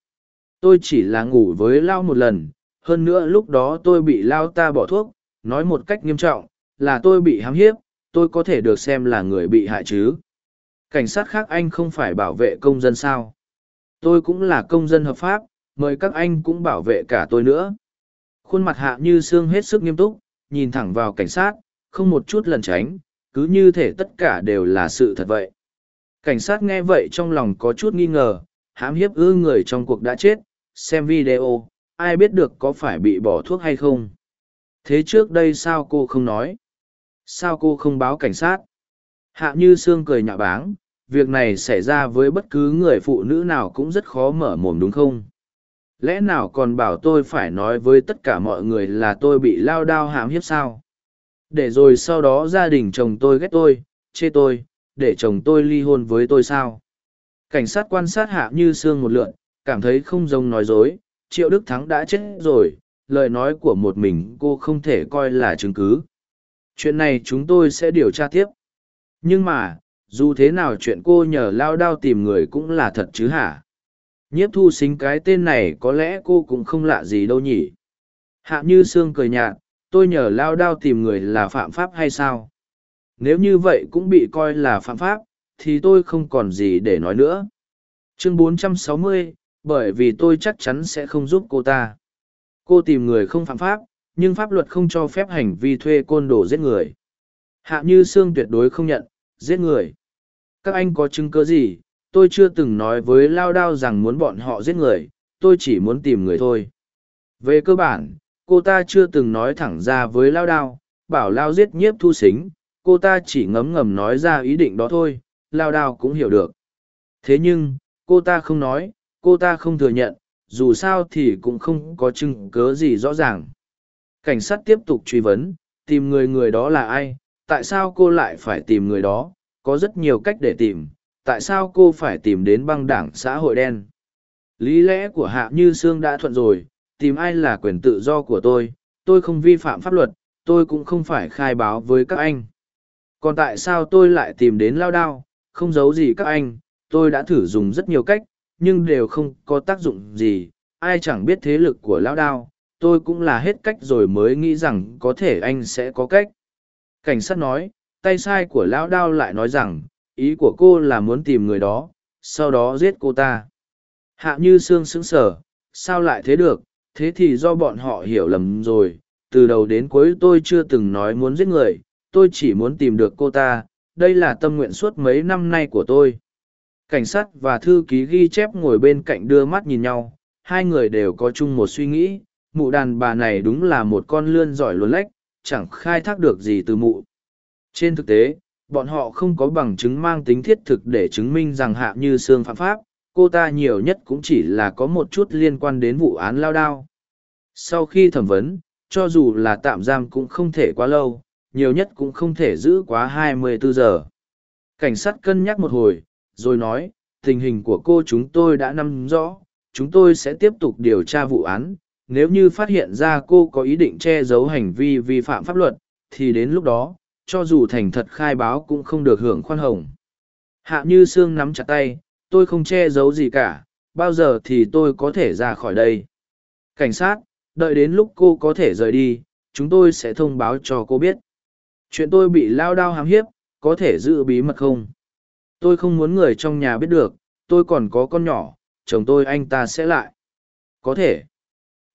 Tôi chỉ là ngủ với lao một lần, hơn nữa lúc đó tôi bị lao ta bỏ thuốc, nói một cách nghiêm trọng, là tôi bị hám hiếp, tôi có thể được xem là người bị hại chứ. Cảnh sát khác anh không phải bảo vệ công dân sao? Tôi cũng là công dân hợp pháp mời các anh cũng bảo vệ cả tôi nữa khuôn mặt hạ như xương hết sức nghiêm túc nhìn thẳng vào cảnh sát, không một chút lẩn tránh, cứ như thể tất cả đều là sự thật vậy. Cảnh sát nghe vậy trong lòng có chút nghi ngờ, hãm hiếp ư người trong cuộc đã chết, xem video, ai biết được có phải bị bỏ thuốc hay không. Thế trước đây sao cô không nói? Sao cô không báo cảnh sát? Hạ như Sương cười nhạo báng, việc này xảy ra với bất cứ người phụ nữ nào cũng rất khó mở mồm đúng không? Lẽ nào còn bảo tôi phải nói với tất cả mọi người là tôi bị lao đao hãm hiếp sao? Để rồi sau đó gia đình chồng tôi ghét tôi, chê tôi, để chồng tôi ly hôn với tôi sao? Cảnh sát quan sát hạ như sương một lượn, cảm thấy không giống nói dối, triệu đức thắng đã chết rồi, lời nói của một mình cô không thể coi là chứng cứ. Chuyện này chúng tôi sẽ điều tra tiếp. Nhưng mà, dù thế nào chuyện cô nhờ lao đao tìm người cũng là thật chứ hả? Nhiếp thu xính cái tên này có lẽ cô cũng không lạ gì đâu nhỉ. Hạ như sương cười nhạt tôi nhờ lao đao tìm người là phạm pháp hay sao? Nếu như vậy cũng bị coi là phạm pháp thì tôi không còn gì để nói nữa. Chương 460, bởi vì tôi chắc chắn sẽ không giúp cô ta. Cô tìm người không phạm pháp nhưng pháp luật không cho phép hành vi thuê côn đồ giết người. Hạ như sương tuyệt đối không nhận giết người. Các anh có chứng cớ gì? Tôi chưa từng nói với lao đao rằng muốn bọn họ giết người tôi chỉ muốn tìm người thôi về cơ bản cô ta chưa từng nói thẳng ra với lao đao bảo lao giết nhiếp thu xính cô ta chỉ ngấm ngầm nói ra ý định đó thôi lao đao cũng hiểu được. Thế nhưng, cô ta không nói, cô ta không thừa nhận, dù sao thì cũng không có chứng cớ gì rõ ràng. Cảnh sát tiếp tục truy vấn, tìm người người đó là ai, tại sao cô lại phải tìm người đó, có rất nhiều cách để tìm, tại sao cô phải tìm đến băng đảng xã hội đen. Lý lẽ của Hạ Như Sương đã thuận rồi, tìm ai là quyền tự do của tôi, tôi không vi phạm pháp luật, tôi cũng không phải khai báo với các anh. Còn tại sao tôi lại tìm đến lao đao, không giấu gì các anh, tôi đã thử dùng rất nhiều cách, nhưng đều không có tác dụng gì, ai chẳng biết thế lực của lao đao, tôi cũng là hết cách rồi mới nghĩ rằng có thể anh sẽ có cách. Cảnh sát nói, tay sai của lão đao lại nói rằng, ý của cô là muốn tìm người đó, sau đó giết cô ta. Hạ như xương sững sở, sao lại thế được, thế thì do bọn họ hiểu lầm rồi, từ đầu đến cuối tôi chưa từng nói muốn giết người, tôi chỉ muốn tìm được cô ta, đây là tâm nguyện suốt mấy năm nay của tôi. Cảnh sát và thư ký ghi chép ngồi bên cạnh đưa mắt nhìn nhau, hai người đều có chung một suy nghĩ, mụ đàn bà này đúng là một con lươn giỏi luồn lách, chẳng khai thác được gì từ mụ. Trên thực tế, bọn họ không có bằng chứng mang tính thiết thực để chứng minh rằng hạ như Sương phạm pháp, cô ta nhiều nhất cũng chỉ là có một chút liên quan đến vụ án lao đao. Sau khi thẩm vấn, cho dù là tạm giam cũng không thể quá lâu, nhiều nhất cũng không thể giữ quá 24 giờ. Cảnh sát cân nhắc một hồi, rồi nói, tình hình của cô chúng tôi đã nắm rõ, chúng tôi sẽ tiếp tục điều tra vụ án. Nếu như phát hiện ra cô có ý định che giấu hành vi vi phạm pháp luật, thì đến lúc đó, cho dù thành thật khai báo cũng không được hưởng khoan hồng. Hạ Như Sương nắm chặt tay, tôi không che giấu gì cả, bao giờ thì tôi có thể ra khỏi đây. Cảnh sát, đợi đến lúc cô có thể rời đi, chúng tôi sẽ thông báo cho cô biết. Chuyện tôi bị lao đao hám hiếp, có thể giữ bí mật không? Tôi không muốn người trong nhà biết được, tôi còn có con nhỏ, chồng tôi anh ta sẽ lại. Có thể.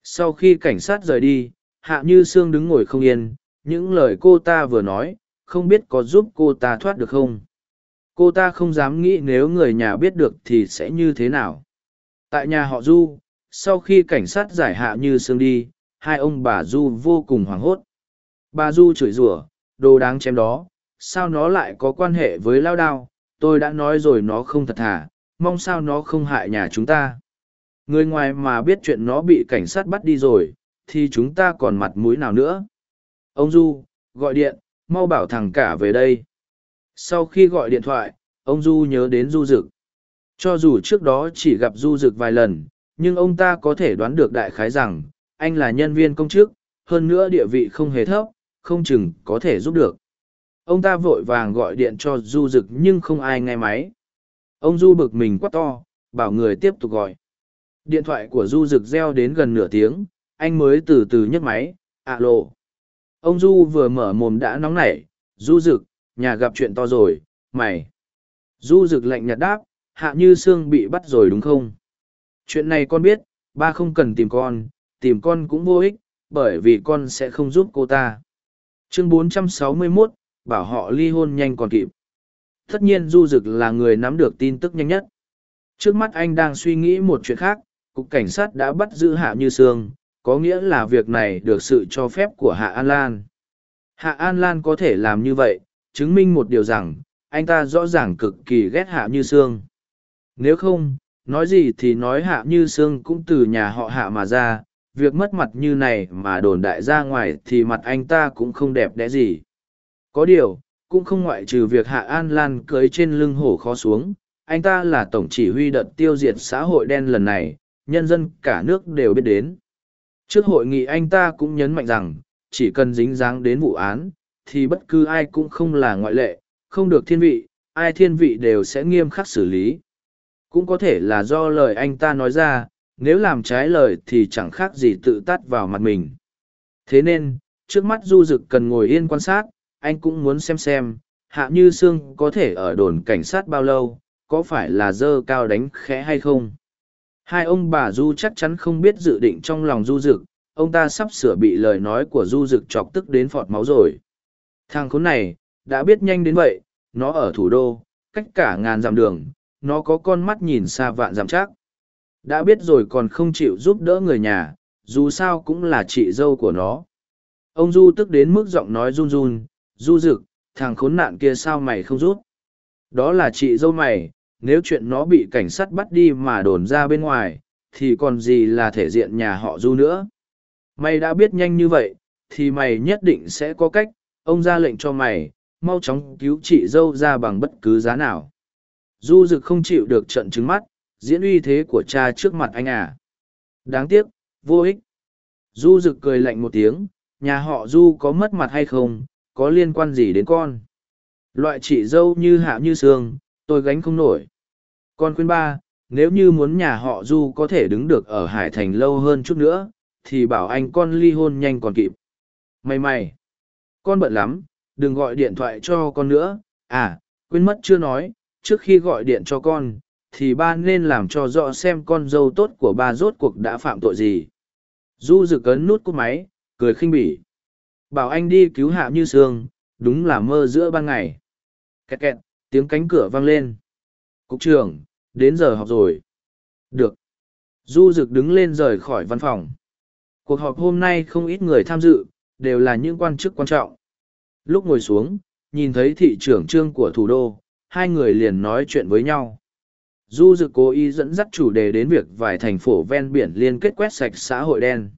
Sau khi cảnh sát rời đi, Hạ Như Sương đứng ngồi không yên, những lời cô ta vừa nói, không biết có giúp cô ta thoát được không? Cô ta không dám nghĩ nếu người nhà biết được thì sẽ như thế nào. Tại nhà họ Du, sau khi cảnh sát giải Hạ Như Sương đi, hai ông bà Du vô cùng hoảng hốt. Bà Du chửi rủa, đồ đáng chém đó, sao nó lại có quan hệ với lao đao, tôi đã nói rồi nó không thật thà, mong sao nó không hại nhà chúng ta. Người ngoài mà biết chuyện nó bị cảnh sát bắt đi rồi, thì chúng ta còn mặt mũi nào nữa. Ông Du, gọi điện, mau bảo thằng cả về đây. Sau khi gọi điện thoại, ông Du nhớ đến Du Dực. Cho dù trước đó chỉ gặp Du Dực vài lần, nhưng ông ta có thể đoán được đại khái rằng, anh là nhân viên công chức, hơn nữa địa vị không hề thấp, không chừng có thể giúp được. Ông ta vội vàng gọi điện cho Du Dực nhưng không ai nghe máy. Ông Du bực mình quát to, bảo người tiếp tục gọi. Điện thoại của Du Dực reo đến gần nửa tiếng, anh mới từ từ nhấc máy, alo. Ông Du vừa mở mồm đã nóng nảy, Du Dực, nhà gặp chuyện to rồi, mày. Du Dực lạnh nhạt đáp, hạ như Sương bị bắt rồi đúng không? Chuyện này con biết, ba không cần tìm con, tìm con cũng vô ích, bởi vì con sẽ không giúp cô ta. Chương 461, bảo họ ly hôn nhanh còn kịp. Tất nhiên Du Dực là người nắm được tin tức nhanh nhất. Trước mắt anh đang suy nghĩ một chuyện khác, cục cảnh sát đã bắt giữ Hạ Như Sương, có nghĩa là việc này được sự cho phép của Hạ An Lan. Hạ An Lan có thể làm như vậy, chứng minh một điều rằng, anh ta rõ ràng cực kỳ ghét Hạ Như Sương. Nếu không, nói gì thì nói Hạ Như Sương cũng từ nhà họ Hạ mà ra, việc mất mặt như này mà đồn đại ra ngoài thì mặt anh ta cũng không đẹp đẽ gì. Có điều, cũng không ngoại trừ việc Hạ An Lan cưới trên lưng hổ khó xuống, anh ta là tổng chỉ huy đợt tiêu diệt xã hội đen lần này, nhân dân cả nước đều biết đến. Trước hội nghị anh ta cũng nhấn mạnh rằng, chỉ cần dính dáng đến vụ án, thì bất cứ ai cũng không là ngoại lệ, không được thiên vị, ai thiên vị đều sẽ nghiêm khắc xử lý. Cũng có thể là do lời anh ta nói ra, nếu làm trái lời thì chẳng khác gì tự tắt vào mặt mình. Thế nên, trước mắt Du Dực cần ngồi yên quan sát, anh cũng muốn xem xem, Hạ Như Sương có thể ở đồn cảnh sát bao lâu, có phải là dơ cao đánh khẽ hay không. Hai ông bà Du chắc chắn không biết dự định trong lòng Du Dực, ông ta sắp sửa bị lời nói của Du Dực chọc tức đến phọt máu rồi. Thằng khốn này, đã biết nhanh đến vậy, nó ở thủ đô, cách cả ngàn dặm đường, nó có con mắt nhìn xa vạn dặm chắc. Đã biết rồi còn không chịu giúp đỡ người nhà, dù sao cũng là chị dâu của nó. Ông Du tức đến mức giọng nói run run, Du Dực, thằng khốn nạn kia sao mày không giúp? Đó là chị dâu mày, nếu chuyện nó bị cảnh sát bắt đi mà đồn ra bên ngoài, thì còn gì là thể diện nhà họ du nữa. Mày đã biết nhanh như vậy, thì mày nhất định sẽ có cách, ông ra lệnh cho mày, mau chóng cứu chị dâu ra bằng bất cứ giá nào. Du Dực không chịu được trận trứng mắt, diễn uy thế của cha trước mặt anh à. Đáng tiếc, vô ích. Du Dực cười lạnh một tiếng, nhà họ Du có mất mặt hay không, có liên quan gì đến con. Loại chị dâu như hạ như sương, tôi gánh không nổi. Con khuyên ba, nếu như muốn nhà họ Du có thể đứng được ở Hải Thành lâu hơn chút nữa, thì bảo anh con ly hôn nhanh còn kịp. Mày mày, con bận lắm, đừng gọi điện thoại cho con nữa. À, quên mất chưa nói, trước khi gọi điện cho con, thì ba nên làm cho rõ xem con dâu tốt của ba rốt cuộc đã phạm tội gì. Du rực ấn nút cúp máy, cười khinh bỉ. Bảo anh đi cứu hạ như sương, đúng là mơ giữa ban ngày. Kẹt kẹt, tiếng cánh cửa vang lên. Cục trưởng, đến giờ học rồi. Được. Du rực đứng lên rời khỏi văn phòng. Cuộc họp hôm nay không ít người tham dự, đều là những quan chức quan trọng. Lúc ngồi xuống, nhìn thấy thị trưởng trương của thủ đô, hai người liền nói chuyện với nhau. Du Dực cố ý dẫn dắt chủ đề đến việc vài thành phố ven biển liên kết quét sạch xã hội đen.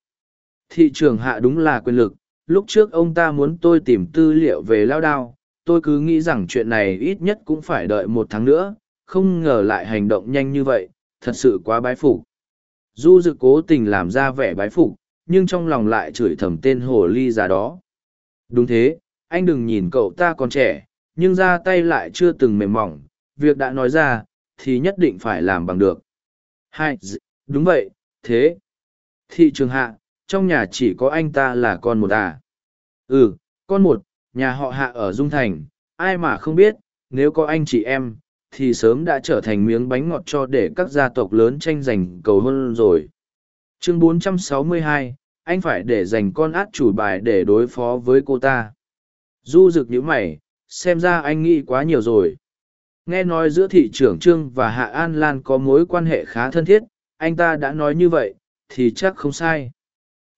Thị trưởng hạ đúng là quyền lực, lúc trước ông ta muốn tôi tìm tư liệu về lao đao, tôi cứ nghĩ rằng chuyện này ít nhất cũng phải đợi một tháng nữa, không ngờ lại hành động nhanh như vậy, thật sự quá bái phục. Du dự cố tình làm ra vẻ bái phục, nhưng trong lòng lại chửi thầm tên hồ ly già đó. Đúng thế, anh đừng nhìn cậu ta còn trẻ, nhưng ra tay lại chưa từng mềm mỏng, việc đã nói ra, thì nhất định phải làm bằng được. Hai, đúng vậy, thế. Thị trường hạ, trong nhà chỉ có anh ta là con một à. Ừ, con một, nhà họ hạ ở Dung Thành, ai mà không biết, nếu có anh chị em, thì sớm đã trở thành miếng bánh ngọt cho để các gia tộc lớn tranh giành cầu hôn rồi. Chương 462, anh phải để dành con át chủ bài để đối phó với cô ta. Du rực nhíu mày, xem ra anh nghĩ quá nhiều rồi. Nghe nói giữa thị trưởng Trương và Hạ An Lan có mối quan hệ khá thân thiết, anh ta đã nói như vậy, thì chắc không sai.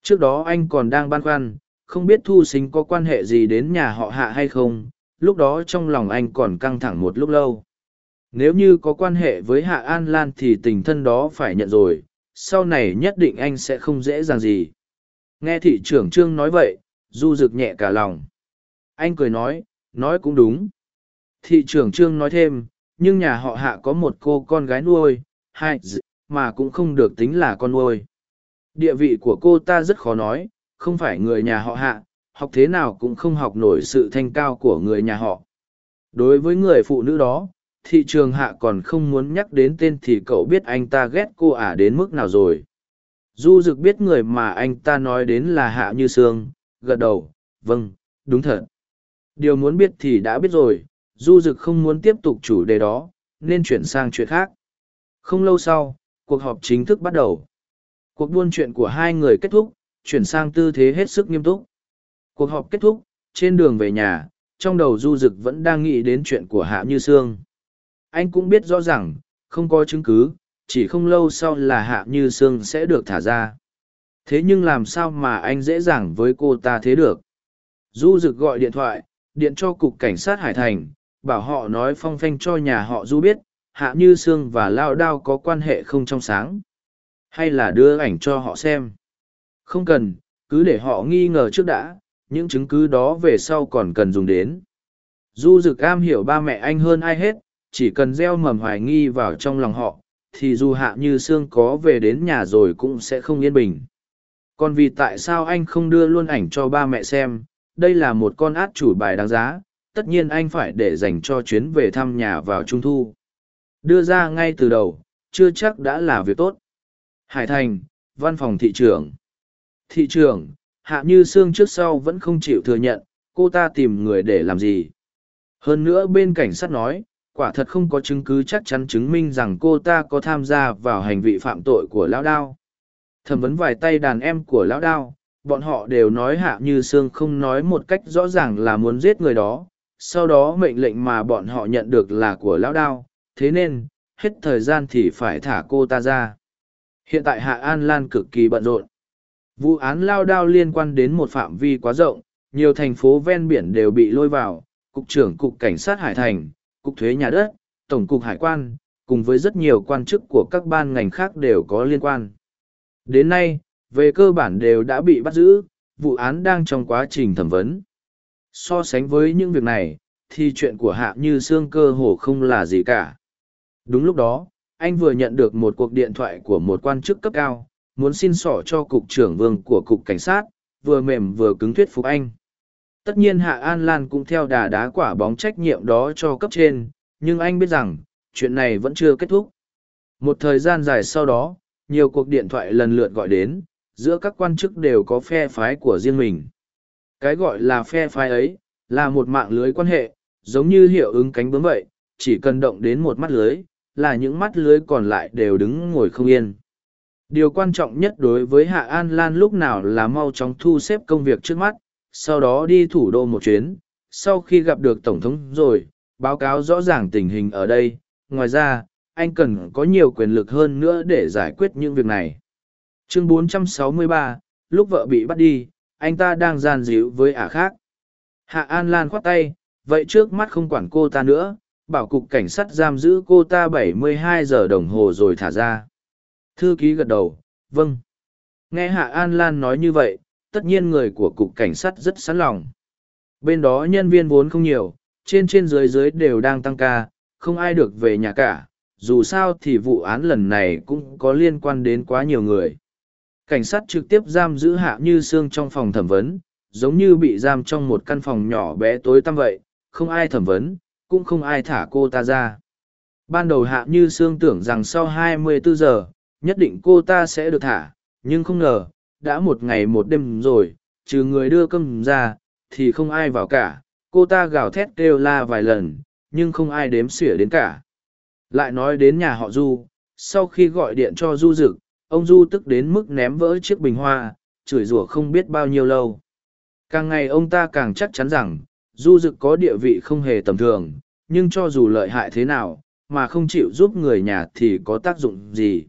Trước đó anh còn đang băn khoăn, không biết thu sinh có quan hệ gì đến nhà họ Hạ hay không, lúc đó trong lòng anh còn căng thẳng một lúc lâu. Nếu như có quan hệ với Hạ An Lan thì tình thân đó phải nhận rồi, sau này nhất định anh sẽ không dễ dàng gì. Nghe thị trưởng Trương nói vậy, Du rực nhẹ cả lòng. Anh cười nói, nói cũng đúng. Thị trưởng Trương nói thêm, nhưng nhà họ hạ có một cô con gái nuôi, hai, mà cũng không được tính là con nuôi. Địa vị của cô ta rất khó nói, không phải người nhà họ hạ, học thế nào cũng không học nổi sự thanh cao của người nhà họ. Đối với người phụ nữ đó, thị trường hạ còn không muốn nhắc đến tên thì cậu biết anh ta ghét cô ả đến mức nào rồi. Du Dực biết người mà anh ta nói đến là Hạ Như Sương, gật đầu, vâng, đúng thật. Điều muốn biết thì đã biết rồi, Du Dực không muốn tiếp tục chủ đề đó, nên chuyển sang chuyện khác. Không lâu sau, cuộc họp chính thức bắt đầu. Cuộc buôn chuyện của hai người kết thúc, chuyển sang tư thế hết sức nghiêm túc. Cuộc họp kết thúc, trên đường về nhà, trong đầu Du Dực vẫn đang nghĩ đến chuyện của Hạ Như Sương. Anh cũng biết rõ ràng, không có chứng cứ, chỉ không lâu sau là Hạ Như Sương sẽ được thả ra. Thế nhưng làm sao mà anh dễ dàng với cô ta thế được? Du Dực gọi điện thoại, điện cho cục cảnh sát Hải Thành, bảo họ nói phong phanh cho nhà họ Du biết, Hạ Như Sương và Lao Đao có quan hệ không trong sáng. Hay là đưa ảnh cho họ xem. Không cần, cứ để họ nghi ngờ trước đã, những chứng cứ đó về sau còn cần dùng đến. Du Dực am hiểu ba mẹ anh hơn ai hết, chỉ cần gieo mầm hoài nghi vào trong lòng họ, thì dù Hạ Như Sương có về đến nhà rồi cũng sẽ không yên bình. Còn vì tại sao anh không đưa luôn ảnh cho ba mẹ xem, đây là một con át chủ bài đáng giá, tất nhiên anh phải để dành cho chuyến về thăm nhà vào trung thu. Đưa ra ngay từ đầu, chưa chắc đã là việc tốt. Hải Thành, văn phòng thị trưởng. Thị trưởng, Hạ Như Sương trước sau vẫn không chịu thừa nhận, cô ta tìm người để làm gì. Hơn nữa bên cảnh sát nói, quả thật không có chứng cứ chắc chắn chứng minh rằng cô ta có tham gia vào hành vi phạm tội của lão đao. Thẩm vấn vài tay đàn em của lão đao, bọn họ đều nói hạ như sương không nói một cách rõ ràng là muốn giết người đó. Sau đó mệnh lệnh mà bọn họ nhận được là của lão đao. Thế nên, hết thời gian thì phải thả cô ta ra. Hiện tại hạ an lan cực kỳ bận rộn. Vụ án lao đao liên quan đến một phạm vi quá rộng, nhiều thành phố ven biển đều bị lôi vào. Cục trưởng cục cảnh sát hải thành cục thuế nhà đất, tổng cục hải quan, cùng với rất nhiều quan chức của các ban ngành khác đều có liên quan. Đến nay, về cơ bản đều đã bị bắt giữ, vụ án đang trong quá trình thẩm vấn. So sánh với những việc này, thì chuyện của Hạ Như Sương cơ hồ không là gì cả. Đúng lúc đó, anh vừa nhận được một cuộc điện thoại của một quan chức cấp cao, muốn xin sỏ cho cục trưởng vương của cục cảnh sát, vừa mềm vừa cứng thuyết phục anh. Tất nhiên Hạ An Lan cũng theo đà đá quả bóng trách nhiệm đó cho cấp trên, nhưng anh biết rằng, chuyện này vẫn chưa kết thúc. Một thời gian dài sau đó, nhiều cuộc điện thoại lần lượt gọi đến, giữa các quan chức đều có phe phái của riêng mình. Cái gọi là phe phái ấy, là một mạng lưới quan hệ, giống như hiệu ứng cánh bướm vậy, chỉ cần động đến một mắt lưới, là những mắt lưới còn lại đều đứng ngồi không yên. Điều quan trọng nhất đối với Hạ An Lan lúc nào là mau chóng thu xếp công việc trước mắt, sau đó đi thủ đô một chuyến, sau khi gặp được Tổng thống rồi, báo cáo rõ ràng tình hình ở đây. Ngoài ra, anh cần có nhiều quyền lực hơn nữa để giải quyết những việc này. Chương 463, lúc vợ bị bắt đi, anh ta đang gian díu với ả khác. Hạ An Lan khoát tay, vậy trước mắt không quản cô ta nữa, bảo cục cảnh sát giam giữ cô ta 72 giờ đồng hồ rồi thả ra. Thư ký gật đầu, vâng. Nghe Hạ An Lan nói như vậy, tất nhiên người của cục cảnh sát rất sẵn lòng. Bên đó nhân viên vốn không nhiều, trên trên dưới dưới đều đang tăng ca, không ai được về nhà cả. Dù sao thì vụ án lần này cũng có liên quan đến quá nhiều người. Cảnh sát trực tiếp giam giữ Hạ Như Sương trong phòng thẩm vấn, giống như bị giam trong một căn phòng nhỏ bé tối tăm vậy, không ai thẩm vấn, cũng không ai thả cô ta ra. Ban đầu Hạ Như Sương tưởng rằng sau 24 giờ, nhất định cô ta sẽ được thả, nhưng không ngờ, đã một ngày một đêm rồi, trừ người đưa cơm ra, thì không ai vào cả. Cô ta gào thét kêu la vài lần, nhưng không ai đếm xỉa đến cả. Lại nói đến nhà họ Du, sau khi gọi điện cho Du Dực, ông Du tức đến mức ném vỡ chiếc bình hoa, chửi rủa không biết bao nhiêu lâu. Càng ngày ông ta càng chắc chắn rằng, Du Dực có địa vị không hề tầm thường, nhưng cho dù lợi hại thế nào, mà không chịu giúp người nhà thì có tác dụng gì.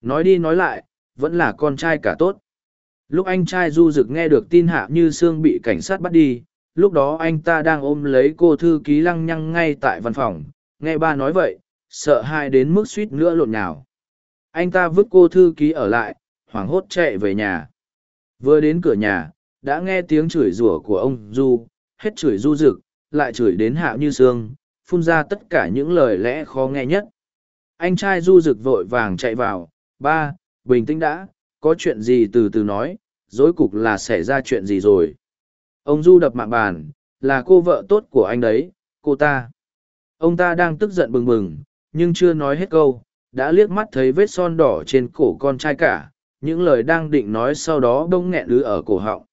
Nói đi nói lại, vẫn là con trai cả tốt. Lúc anh trai Du Dực nghe được tin Hạ Như Sương bị cảnh sát bắt đi, lúc đó anh ta đang ôm lấy cô thư ký lăng nhăng ngay tại văn phòng, nghe ba nói vậy, sợ hai đến mức suýt nữa lộn nhào. Anh ta vứt cô thư ký ở lại, hoảng hốt chạy về nhà. Vừa đến cửa nhà, đã nghe tiếng chửi rủa của ông Du, hết chửi Du Dực, lại chửi đến Hạ Như Sương, phun ra tất cả những lời lẽ khó nghe nhất. Anh trai Du Dực vội vàng chạy vào, ba, bình tĩnh đã, có chuyện gì từ từ nói, dối cục là xảy ra chuyện gì rồi. Ông Du đập mạng bàn, là cô vợ tốt của anh đấy, cô ta. Ông ta đang tức giận bừng bừng, nhưng chưa nói hết câu, đã liếc mắt thấy vết son đỏ trên cổ con trai cả, những lời đang định nói sau đó bông nghẹn ứ ở cổ họng.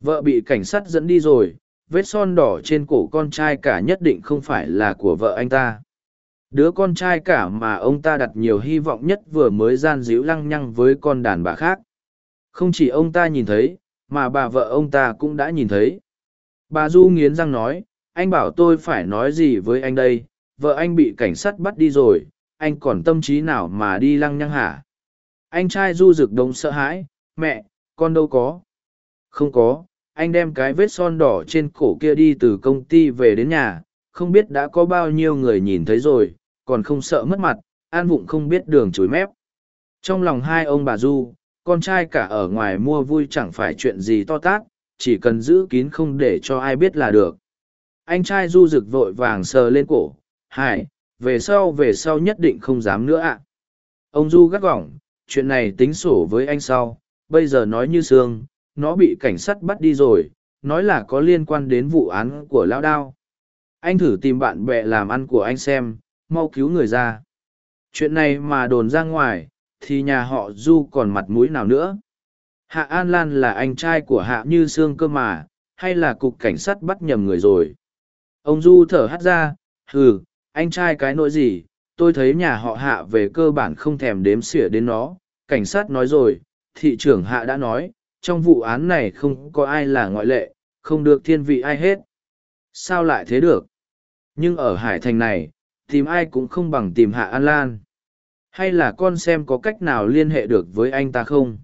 Vợ bị cảnh sát dẫn đi rồi, vết son đỏ trên cổ con trai cả nhất định không phải là của vợ anh ta đứa con trai cả mà ông ta đặt nhiều hy vọng nhất vừa mới gian díu lăng nhăng với con đàn bà khác. Không chỉ ông ta nhìn thấy, mà bà vợ ông ta cũng đã nhìn thấy. Bà du nghiến răng nói, anh bảo tôi phải nói gì với anh đây? Vợ anh bị cảnh sát bắt đi rồi, anh còn tâm trí nào mà đi lăng nhăng hả? Anh trai du rực đông sợ hãi, mẹ, con đâu có? Không có, anh đem cái vết son đỏ trên cổ kia đi từ công ty về đến nhà, không biết đã có bao nhiêu người nhìn thấy rồi còn không sợ mất mặt, an vụng không biết đường chối mép. Trong lòng hai ông bà Du, con trai cả ở ngoài mua vui chẳng phải chuyện gì to tát, chỉ cần giữ kín không để cho ai biết là được. Anh trai Du rực vội vàng sờ lên cổ, hải, về sau về sau nhất định không dám nữa ạ. Ông Du gắt gỏng, chuyện này tính sổ với anh sau, bây giờ nói như sương, nó bị cảnh sát bắt đi rồi, nói là có liên quan đến vụ án của lão đao. Anh thử tìm bạn bè làm ăn của anh xem, mau cứu người ra. Chuyện này mà đồn ra ngoài, thì nhà họ Du còn mặt mũi nào nữa. Hạ An Lan là anh trai của Hạ Như Sương cơ mà, hay là cục cảnh sát bắt nhầm người rồi. Ông Du thở hắt ra, hừ, anh trai cái nỗi gì, tôi thấy nhà họ Hạ về cơ bản không thèm đếm xỉa đến nó. Cảnh sát nói rồi, thị trưởng Hạ đã nói, trong vụ án này không có ai là ngoại lệ, không được thiên vị ai hết. Sao lại thế được? Nhưng ở Hải Thành này, tìm ai cũng không bằng tìm hạ an lan hay là con xem có cách nào liên hệ được với anh ta không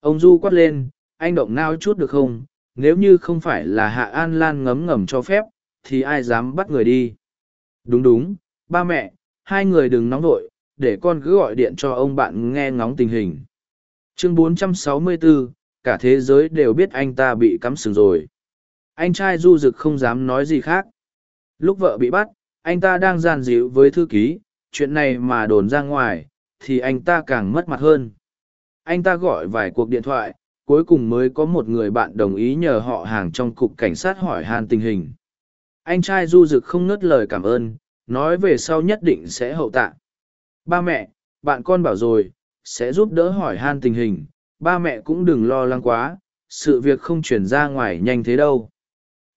ông du quát lên anh động nao chút được không nếu như không phải là hạ an lan ngấm ngầm cho phép thì ai dám bắt người đi Đúng đúng, ba mẹ, hai người đừng nóng vội, để con cứ gọi điện cho ông bạn nghe ngóng tình hình. Chương 464, cả thế giới đều biết anh ta bị cắm sừng rồi. Anh trai du dực không dám nói gì khác. Lúc vợ bị bắt, anh ta đang giàn díu với thư ký, chuyện này mà đồn ra ngoài, thì anh ta càng mất mặt hơn. Anh ta gọi vài cuộc điện thoại, cuối cùng mới có một người bạn đồng ý nhờ họ hàng trong cục cảnh sát hỏi han tình hình. Anh trai du dực không ngớt lời cảm ơn, nói về sau nhất định sẽ hậu tạ. Ba mẹ, bạn con bảo rồi, sẽ giúp đỡ hỏi han tình hình, ba mẹ cũng đừng lo lắng quá, sự việc không chuyển ra ngoài nhanh thế đâu.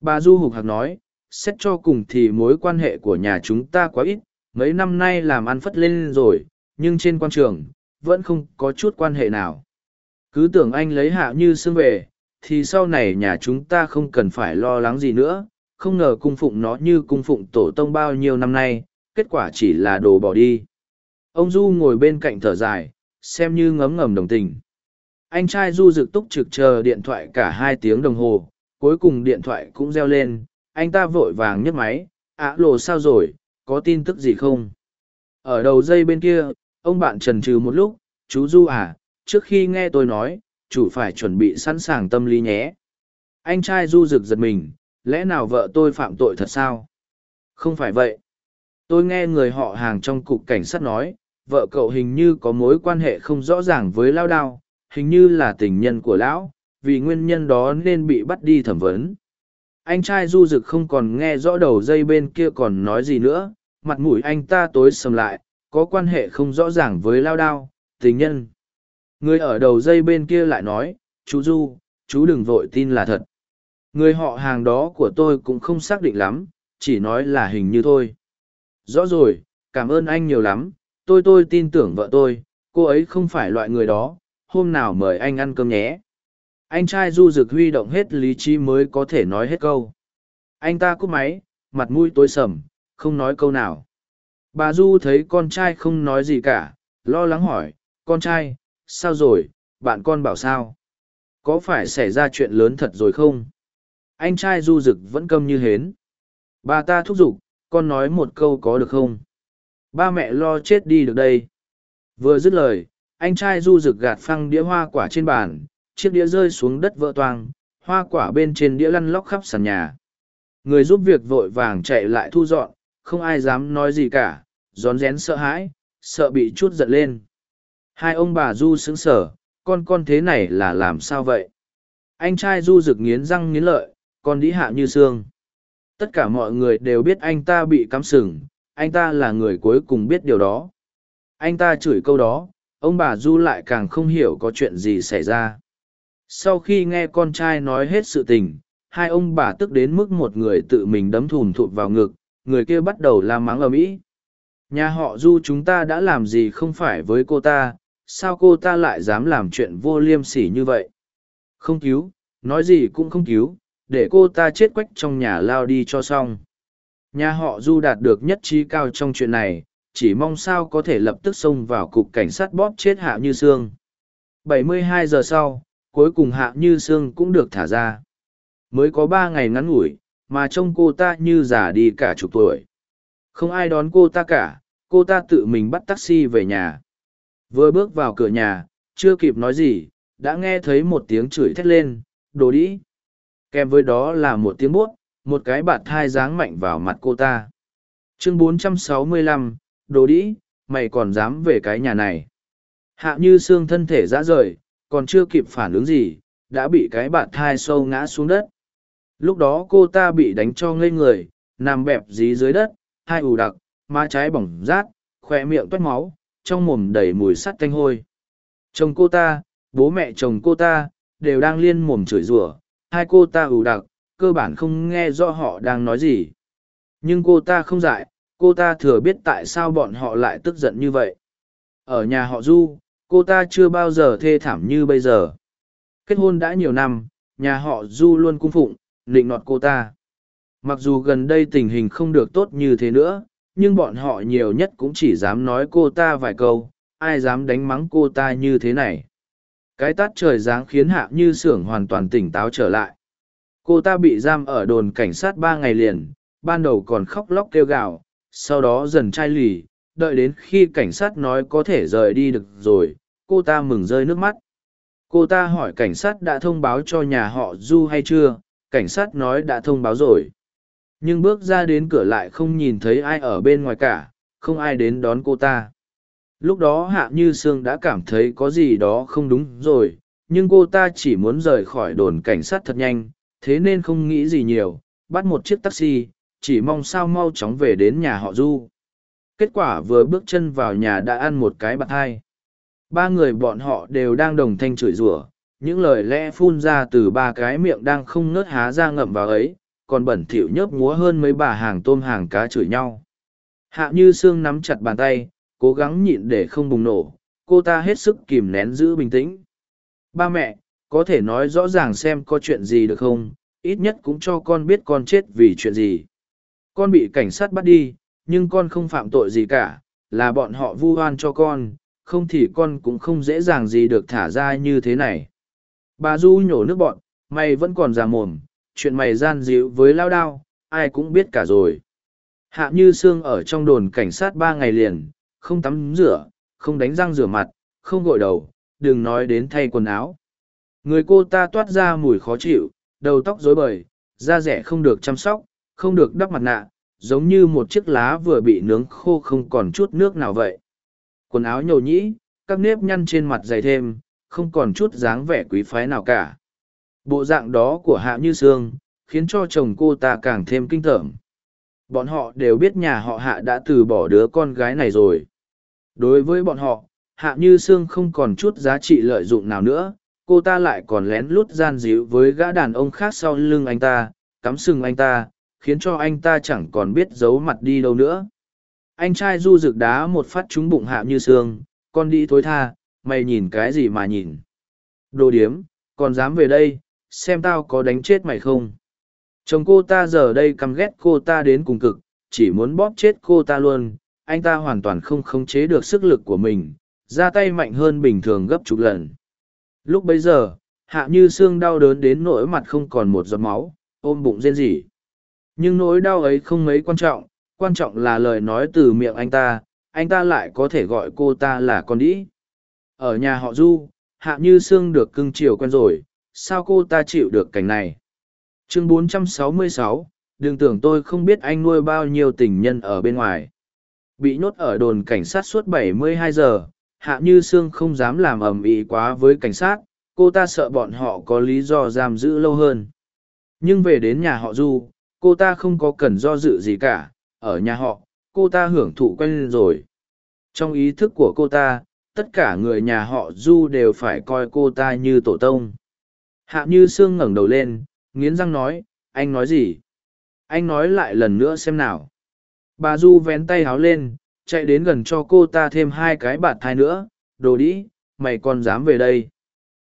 Bà Du Hục Hạc nói, xét cho cùng thì mối quan hệ của nhà chúng ta quá ít, mấy năm nay làm ăn phất lên rồi, nhưng trên quan trường, vẫn không có chút quan hệ nào. Cứ tưởng anh lấy hạ như xương về, thì sau này nhà chúng ta không cần phải lo lắng gì nữa, không ngờ cung phụng nó như cung phụng tổ tông bao nhiêu năm nay, kết quả chỉ là đồ bỏ đi. Ông Du ngồi bên cạnh thở dài, xem như ngấm ngầm đồng tình. Anh trai Du rực túc trực chờ điện thoại cả hai tiếng đồng hồ, cuối cùng điện thoại cũng reo lên, anh ta vội vàng nhấc máy, ạ lộ sao rồi, có tin tức gì không? Ở đầu dây bên kia, ông bạn trần trừ một lúc, chú Du à, trước khi nghe tôi nói, chủ phải chuẩn bị sẵn sàng tâm lý nhé. Anh trai Du rực giật mình, lẽ nào vợ tôi phạm tội thật sao? Không phải vậy. Tôi nghe người họ hàng trong cục cảnh sát nói, vợ cậu hình như có mối quan hệ không rõ ràng với lao đao, hình như là tình nhân của lão, vì nguyên nhân đó nên bị bắt đi thẩm vấn. Anh trai du dực không còn nghe rõ đầu dây bên kia còn nói gì nữa, mặt mũi anh ta tối sầm lại, có quan hệ không rõ ràng với lao đao, tình nhân. Người ở đầu dây bên kia lại nói, chú Du, chú đừng vội tin là thật. Người họ hàng đó của tôi cũng không xác định lắm, chỉ nói là hình như thôi. Rõ rồi, cảm ơn anh nhiều lắm, tôi tôi tin tưởng vợ tôi, cô ấy không phải loại người đó, hôm nào mời anh ăn cơm nhé. Anh trai du rực huy động hết lý trí mới có thể nói hết câu. Anh ta cúp máy, mặt mũi tối sầm, không nói câu nào. Bà Du thấy con trai không nói gì cả, lo lắng hỏi, con trai, sao rồi, bạn con bảo sao? Có phải xảy ra chuyện lớn thật rồi không? Anh trai du rực vẫn câm như hến. Bà ta thúc giục, con nói một câu có được không? Ba mẹ lo chết đi được đây. Vừa dứt lời, anh trai du rực gạt phăng đĩa hoa quả trên bàn, chiếc đĩa rơi xuống đất vỡ toang, hoa quả bên trên đĩa lăn lóc khắp sàn nhà. Người giúp việc vội vàng chạy lại thu dọn, không ai dám nói gì cả, rón rén sợ hãi, sợ bị chút giận lên. Hai ông bà du sững sở, con con thế này là làm sao vậy? Anh trai du rực nghiến răng nghiến lợi, con đĩ hạ như xương. Tất cả mọi người đều biết anh ta bị cắm sừng, anh ta là người cuối cùng biết điều đó. Anh ta chửi câu đó, ông bà Du lại càng không hiểu có chuyện gì xảy ra. Sau khi nghe con trai nói hết sự tình, hai ông bà tức đến mức một người tự mình đấm thùn thụt vào ngực, người kia bắt đầu la mắng ở mỹ Nhà họ Du chúng ta đã làm gì không phải với cô ta, sao cô ta lại dám làm chuyện vô liêm sỉ như vậy? Không cứu, nói gì cũng không cứu, để cô ta chết quách trong nhà lao đi cho xong. Nhà họ Du đạt được nhất trí cao trong chuyện này, chỉ mong sao có thể lập tức xông vào cục cảnh sát bóp chết Hạ Như Sương. 72 giờ sau, cuối cùng Hạ Như Sương cũng được thả ra. Mới có ba ngày ngắn ngủi, mà trông cô ta như già đi cả chục tuổi. Không ai đón cô ta cả, cô ta tự mình bắt taxi về nhà. Vừa bước vào cửa nhà, chưa kịp nói gì, đã nghe thấy một tiếng chửi thét lên, đồ đĩ. Kèm với đó là một tiếng buốt, một cái bạt thai giáng mạnh vào mặt cô ta. Chương 465, đồ đĩ, mày còn dám về cái nhà này. Hạ như xương thân thể rã rời, còn chưa kịp phản ứng gì, đã bị cái bạt thai sâu ngã xuống đất. Lúc đó cô ta bị đánh cho ngây người, nằm bẹp dí dưới đất, hai ù đặc, má trái bỏng rát, khỏe miệng toát máu, trong mồm đầy mùi sắt tanh hôi. Chồng cô ta, bố mẹ chồng cô ta, đều đang liên mồm chửi rủa, hai cô ta ù đặc, cơ bản không nghe rõ họ đang nói gì. Nhưng cô ta không dại, cô ta thừa biết tại sao bọn họ lại tức giận như vậy. Ở nhà họ Du, cô ta chưa bao giờ thê thảm như bây giờ. Kết hôn đã nhiều năm, nhà họ Du luôn cung phụng, nịnh nọt cô ta. Mặc dù gần đây tình hình không được tốt như thế nữa, nhưng bọn họ nhiều nhất cũng chỉ dám nói cô ta vài câu, ai dám đánh mắng cô ta như thế này. Cái tát trời dáng khiến hạ như sưởng hoàn toàn tỉnh táo trở lại. Cô ta bị giam ở đồn cảnh sát ba ngày liền, ban đầu còn khóc lóc kêu gào, sau đó dần chai lì, đợi đến khi cảnh sát nói có thể rời đi được rồi, cô ta mừng rơi nước mắt. Cô ta hỏi cảnh sát đã thông báo cho nhà họ Du hay chưa, cảnh sát nói đã thông báo rồi. Nhưng bước ra đến cửa lại không nhìn thấy ai ở bên ngoài cả, không ai đến đón cô ta. Lúc đó Hạ Như Sương đã cảm thấy có gì đó không đúng rồi, nhưng cô ta chỉ muốn rời khỏi đồn cảnh sát thật nhanh, thế nên không nghĩ gì nhiều, bắt một chiếc taxi, chỉ mong sao mau chóng về đến nhà họ Du. Kết quả vừa bước chân vào nhà đã ăn một cái bạc hai. Ba người bọn họ đều đang đồng thanh chửi rủa, những lời lẽ phun ra từ ba cái miệng đang không ngớt há ra ngậm vào ấy, còn bẩn thỉu nhớp múa hơn mấy bà hàng tôm hàng cá chửi nhau. Hạ như Sương nắm chặt bàn tay, cố gắng nhịn để không bùng nổ, cô ta hết sức kìm nén giữ bình tĩnh. Ba mẹ, có thể nói rõ ràng xem có chuyện gì được không, ít nhất cũng cho con biết con chết vì chuyện gì. Con bị cảnh sát bắt đi, nhưng con không phạm tội gì cả, là bọn họ vu oan cho con, không thì con cũng không dễ dàng gì được thả ra như thế này. Bà Du nhổ nước bọn, mày vẫn còn già mồm, chuyện mày gian díu với lao đao, ai cũng biết cả rồi. Hạ Như Sương ở trong đồn cảnh sát ba ngày liền, không tắm rửa, không đánh răng rửa mặt, không gội đầu, đừng nói đến thay quần áo. Người cô ta toát ra mùi khó chịu, đầu tóc rối bời, da rẻ không được chăm sóc, không được đắp mặt nạ, giống như một chiếc lá vừa bị nướng khô không còn chút nước nào vậy. Quần áo nhầu nhĩ, các nếp nhăn trên mặt dày thêm, không còn chút dáng vẻ quý phái nào cả. Bộ dạng đó của Hạ Như Sương, khiến cho chồng cô ta càng thêm kinh tởm. Bọn họ đều biết nhà họ Hạ đã từ bỏ đứa con gái này rồi. Đối với bọn họ, Hạ Như Sương không còn chút giá trị lợi dụng nào nữa, cô ta lại còn lén lút gian díu với gã đàn ông khác sau lưng anh ta, cắm sừng anh ta, khiến cho anh ta chẳng còn biết giấu mặt đi đâu nữa. Anh trai du rực đá một phát trúng bụng Hạ Như Sương, con đi thối tha, mày nhìn cái gì mà nhìn. Đồ điếm, còn dám về đây, xem tao có đánh chết mày không. Chồng cô ta giờ đây căm ghét cô ta đến cùng cực, chỉ muốn bóp chết cô ta luôn, anh ta hoàn toàn không khống chế được sức lực của mình, ra tay mạnh hơn bình thường gấp chục lần. Lúc bấy giờ, hạ như xương đau đớn đến nỗi mặt không còn một giọt máu, ôm bụng rên rỉ. Nhưng nỗi đau ấy không mấy quan trọng, quan trọng là lời nói từ miệng anh ta, anh ta lại có thể gọi cô ta là con đĩ. Ở nhà họ Du, hạ như xương được cưng chiều quen rồi, sao cô ta chịu được cảnh này? Chương 466, đừng tưởng tôi không biết anh nuôi bao nhiêu tình nhân ở bên ngoài. Bị nhốt ở đồn cảnh sát suốt 72 giờ, Hạ Như Sương không dám làm ầm ĩ quá với cảnh sát, cô ta sợ bọn họ có lý do giam giữ lâu hơn. Nhưng về đến nhà họ Du, cô ta không có cần do dự gì cả, ở nhà họ, cô ta hưởng thụ quen rồi. Trong ý thức của cô ta, tất cả người nhà họ Du đều phải coi cô ta như tổ tông. Hạ Như Sương ngẩng đầu lên, nghiến răng nói, anh nói gì? Anh nói lại lần nữa xem nào. Bà Du vén tay háo lên, chạy đến gần cho cô ta thêm hai cái bạt thai nữa, đồ đĩ, mày còn dám về đây.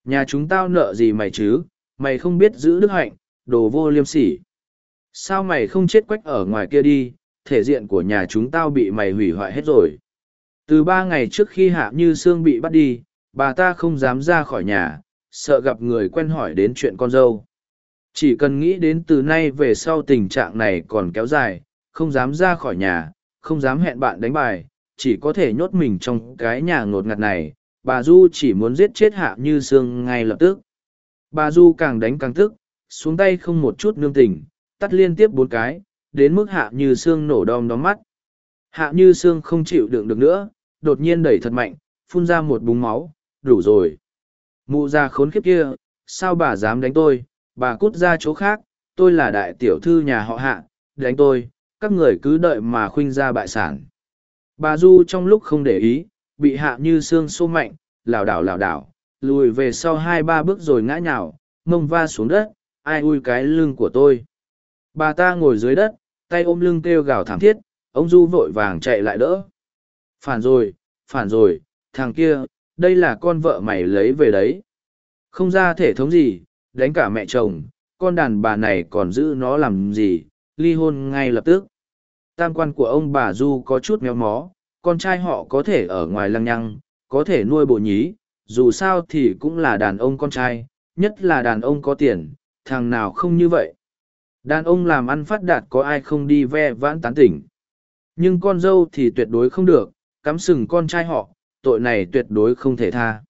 Nhà chúng tao nợ gì mày chứ, mày không biết giữ đức hạnh, đồ vô liêm sỉ. Sao mày không chết quách ở ngoài kia đi, thể diện của nhà chúng tao bị mày hủy hoại hết rồi. Từ ba ngày trước khi Hạ Như Sương bị bắt đi, bà ta không dám ra khỏi nhà, sợ gặp người quen hỏi đến chuyện con dâu. Chỉ cần nghĩ đến từ nay về sau tình trạng này còn kéo dài, không dám ra khỏi nhà, không dám hẹn bạn đánh bài, chỉ có thể nhốt mình trong cái nhà ngột ngạt này, bà Du chỉ muốn giết chết Hạ Như Sương ngay lập tức. Bà Du càng đánh càng tức, xuống tay không một chút nương tình, tắt liên tiếp bốn cái, đến mức Hạ Như xương nổ đom đóm mắt. Hạ Như xương không chịu đựng được nữa, đột nhiên đẩy thật mạnh, phun ra một búng máu, đủ rồi. Mụ ra khốn kiếp kia, sao bà dám đánh tôi, bà cút ra chỗ khác, tôi là đại tiểu thư nhà họ Hạ, đánh tôi, các người cứ đợi mà khuynh ra bại sản. Bà Du trong lúc không để ý, bị hạ như xương xô mạnh, lảo đảo lảo đảo, lùi về sau hai ba bước rồi ngã nhào, mông va xuống đất, ai ui cái lưng của tôi. Bà ta ngồi dưới đất, tay ôm lưng kêu gào thảm thiết, ông Du vội vàng chạy lại đỡ. Phản rồi, phản rồi, thằng kia, đây là con vợ mày lấy về đấy. Không ra thể thống gì, đánh cả mẹ chồng, con đàn bà này còn giữ nó làm gì, ly hôn ngay lập tức. Tam quan của ông bà Du có chút méo mó, con trai họ có thể ở ngoài lăng nhăng, có thể nuôi bộ nhí, dù sao thì cũng là đàn ông con trai, nhất là đàn ông có tiền, thằng nào không như vậy. Đàn ông làm ăn phát đạt có ai không đi ve vãn tán tỉnh. nhưng con dâu thì tuyệt đối không được, cắm sừng con trai họ, tội này tuyệt đối không thể tha.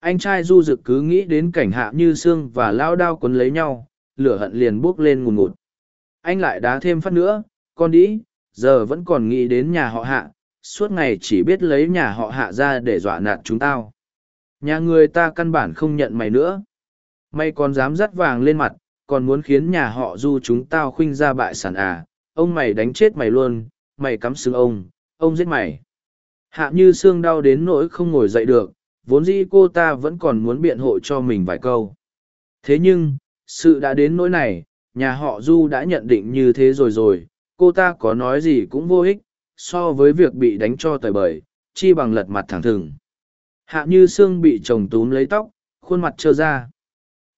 Anh trai du dực cứ nghĩ đến cảnh hạ như xương và lao đao quấn lấy nhau, lửa hận liền buốc lên ngùn ngụt. Anh lại đá thêm phát nữa, con đĩ, giờ vẫn còn nghĩ đến nhà họ hạ, suốt ngày chỉ biết lấy nhà họ hạ ra để dọa nạt chúng tao. Nhà người ta căn bản không nhận mày nữa. Mày còn dám dắt vàng lên mặt còn muốn khiến nhà họ du chúng tao khuynh ra bại sản à ông mày đánh chết mày luôn, mày cắm xương ông ông giết mày. Hạ như xương đau đến nỗi không ngồi dậy được, vốn dĩ cô ta vẫn còn muốn biện hộ cho mình vài câu. Thế nhưng, sự đã đến nỗi này, nhà họ du đã nhận định như thế rồi rồi, cô ta có nói gì cũng vô ích, so với việc bị đánh cho tời bời, chi bằng lật mặt thẳng thừng. Hạ như xương bị chồng túm lấy tóc, khuôn mặt trơ ra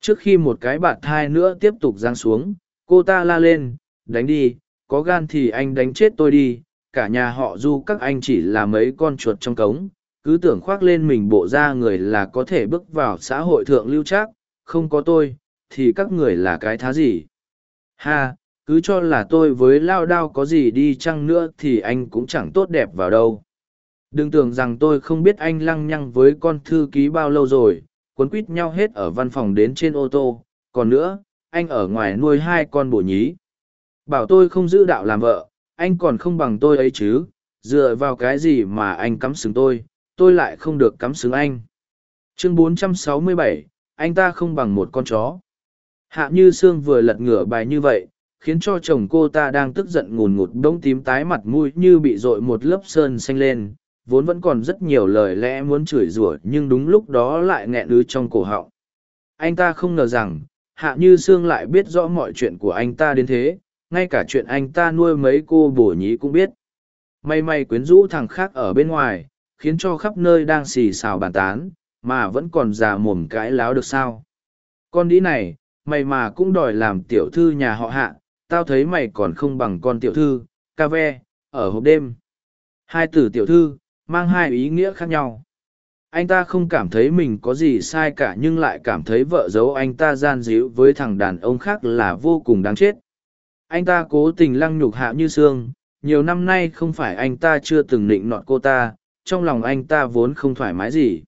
trước khi một cái bạt thai nữa tiếp tục giang xuống, cô ta la lên, đánh đi, có gan thì anh đánh chết tôi đi, cả nhà họ du các anh chỉ là mấy con chuột trong cống, cứ tưởng khoác lên mình bộ da người là có thể bước vào xã hội thượng lưu trác, không có tôi, thì các người là cái thá gì? Ha, cứ cho là tôi với lao đao có gì đi chăng nữa thì anh cũng chẳng tốt đẹp vào đâu. Đừng tưởng rằng tôi không biết anh lăng nhăng với con thư ký bao lâu rồi quấn quít nhau hết ở văn phòng đến trên ô tô. Còn nữa anh ở ngoài nuôi hai con bổ nhí. Bảo tôi không giữ đạo làm vợ anh còn không bằng tôi ấy chứ. Dựa vào cái gì mà anh cắm xứng tôi tôi lại không được cắm xứng anh. Chương 467, anh ta không bằng một con chó. Hạ như sương vừa lật ngửa bài như vậy khiến cho chồng cô ta đang tức giận ngùn ngụt đông tím tái mặt mũi như bị dội một lớp sơn xanh lên vốn vẫn còn rất nhiều lời lẽ muốn chửi rủa nhưng đúng lúc đó lại nghẹn ứ trong cổ họng. Anh ta không ngờ rằng hạ như sương lại biết rõ mọi chuyện của anh ta đến thế ngay cả chuyện anh ta nuôi mấy cô bổ nhí cũng biết. May may quyến rũ thằng khác ở bên ngoài khiến cho khắp nơi đang xì xào bàn tán mà vẫn còn già mồm cãi láo được sao. Con đĩ này mày mà cũng đòi làm tiểu thư nhà họ hạ tao thấy mày còn không bằng con tiểu thư, ca ve, ở hộp đêm. Hai từ tiểu thư, mang hai ý nghĩa khác nhau. Anh ta không cảm thấy mình có gì sai cả nhưng lại cảm thấy vợ giấu anh ta gian díu với thằng đàn ông khác là vô cùng đáng chết. Anh ta cố tình lăng nhục hạ như xương, nhiều năm nay không phải anh ta chưa từng nịnh nọt cô ta, trong lòng anh ta vốn không thoải mái gì.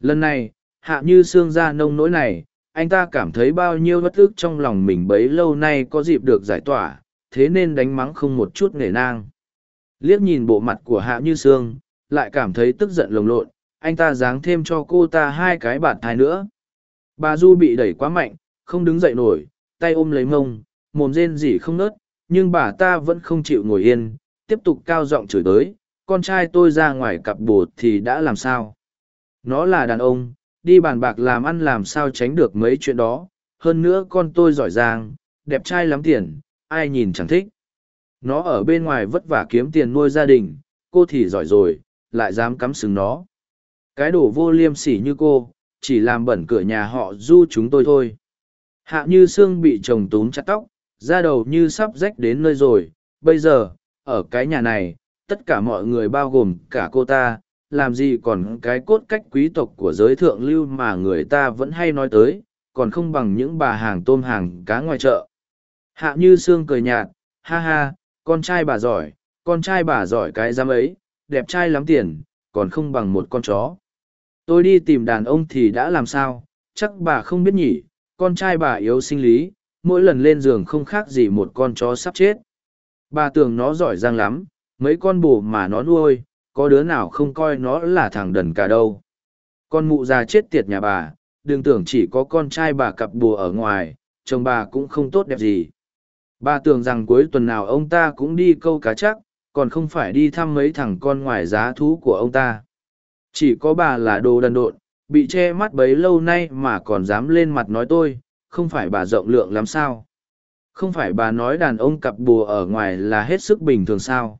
Lần này, hạ như xương ra nông nỗi này, anh ta cảm thấy bao nhiêu bất ức trong lòng mình bấy lâu nay có dịp được giải tỏa thế nên đánh mắng không một chút nể nang liếc nhìn bộ mặt của hạ như sương lại cảm thấy tức giận lồng lộn anh ta giáng thêm cho cô ta hai cái bạt thai nữa bà du bị đẩy quá mạnh không đứng dậy nổi tay ôm lấy mông mồm rên rỉ không nớt nhưng bà ta vẫn không chịu ngồi yên tiếp tục cao giọng chửi tới con trai tôi ra ngoài cặp bột thì đã làm sao nó là đàn ông đi bàn bạc làm ăn làm sao tránh được mấy chuyện đó, hơn nữa con tôi giỏi giang, đẹp trai lắm tiền, ai nhìn chẳng thích. Nó ở bên ngoài vất vả kiếm tiền nuôi gia đình, cô thì giỏi rồi, lại dám cắm sừng nó. Cái đồ vô liêm sỉ như cô, chỉ làm bẩn cửa nhà họ du chúng tôi thôi. Hạ như xương bị chồng túm chặt tóc, da đầu như sắp rách đến nơi rồi, bây giờ, ở cái nhà này, tất cả mọi người bao gồm cả cô ta, làm gì còn cái cốt cách quý tộc của giới thượng lưu mà người ta vẫn hay nói tới, còn không bằng những bà hàng tôm hàng cá ngoài chợ. Hạ như xương cười nhạt, ha ha, con trai bà giỏi, con trai bà giỏi cái giam ấy, đẹp trai lắm tiền, còn không bằng một con chó. Tôi đi tìm đàn ông thì đã làm sao, chắc bà không biết nhỉ, con trai bà yếu sinh lý, mỗi lần lên giường không khác gì một con chó sắp chết. Bà tưởng nó giỏi giang lắm, mấy con bồ mà nó nuôi, có đứa nào không coi nó là thằng đần cả đâu. Con mụ già chết tiệt nhà bà, đừng tưởng chỉ có con trai bà cặp bùa ở ngoài, chồng bà cũng không tốt đẹp gì. Bà tưởng rằng cuối tuần nào ông ta cũng đi câu cá chắc, còn không phải đi thăm mấy thằng con ngoài giá thú của ông ta. Chỉ có bà là đồ đần độn, bị che mắt bấy lâu nay mà còn dám lên mặt nói tôi, không phải bà rộng lượng lắm sao. Không phải bà nói đàn ông cặp bùa ở ngoài là hết sức bình thường sao.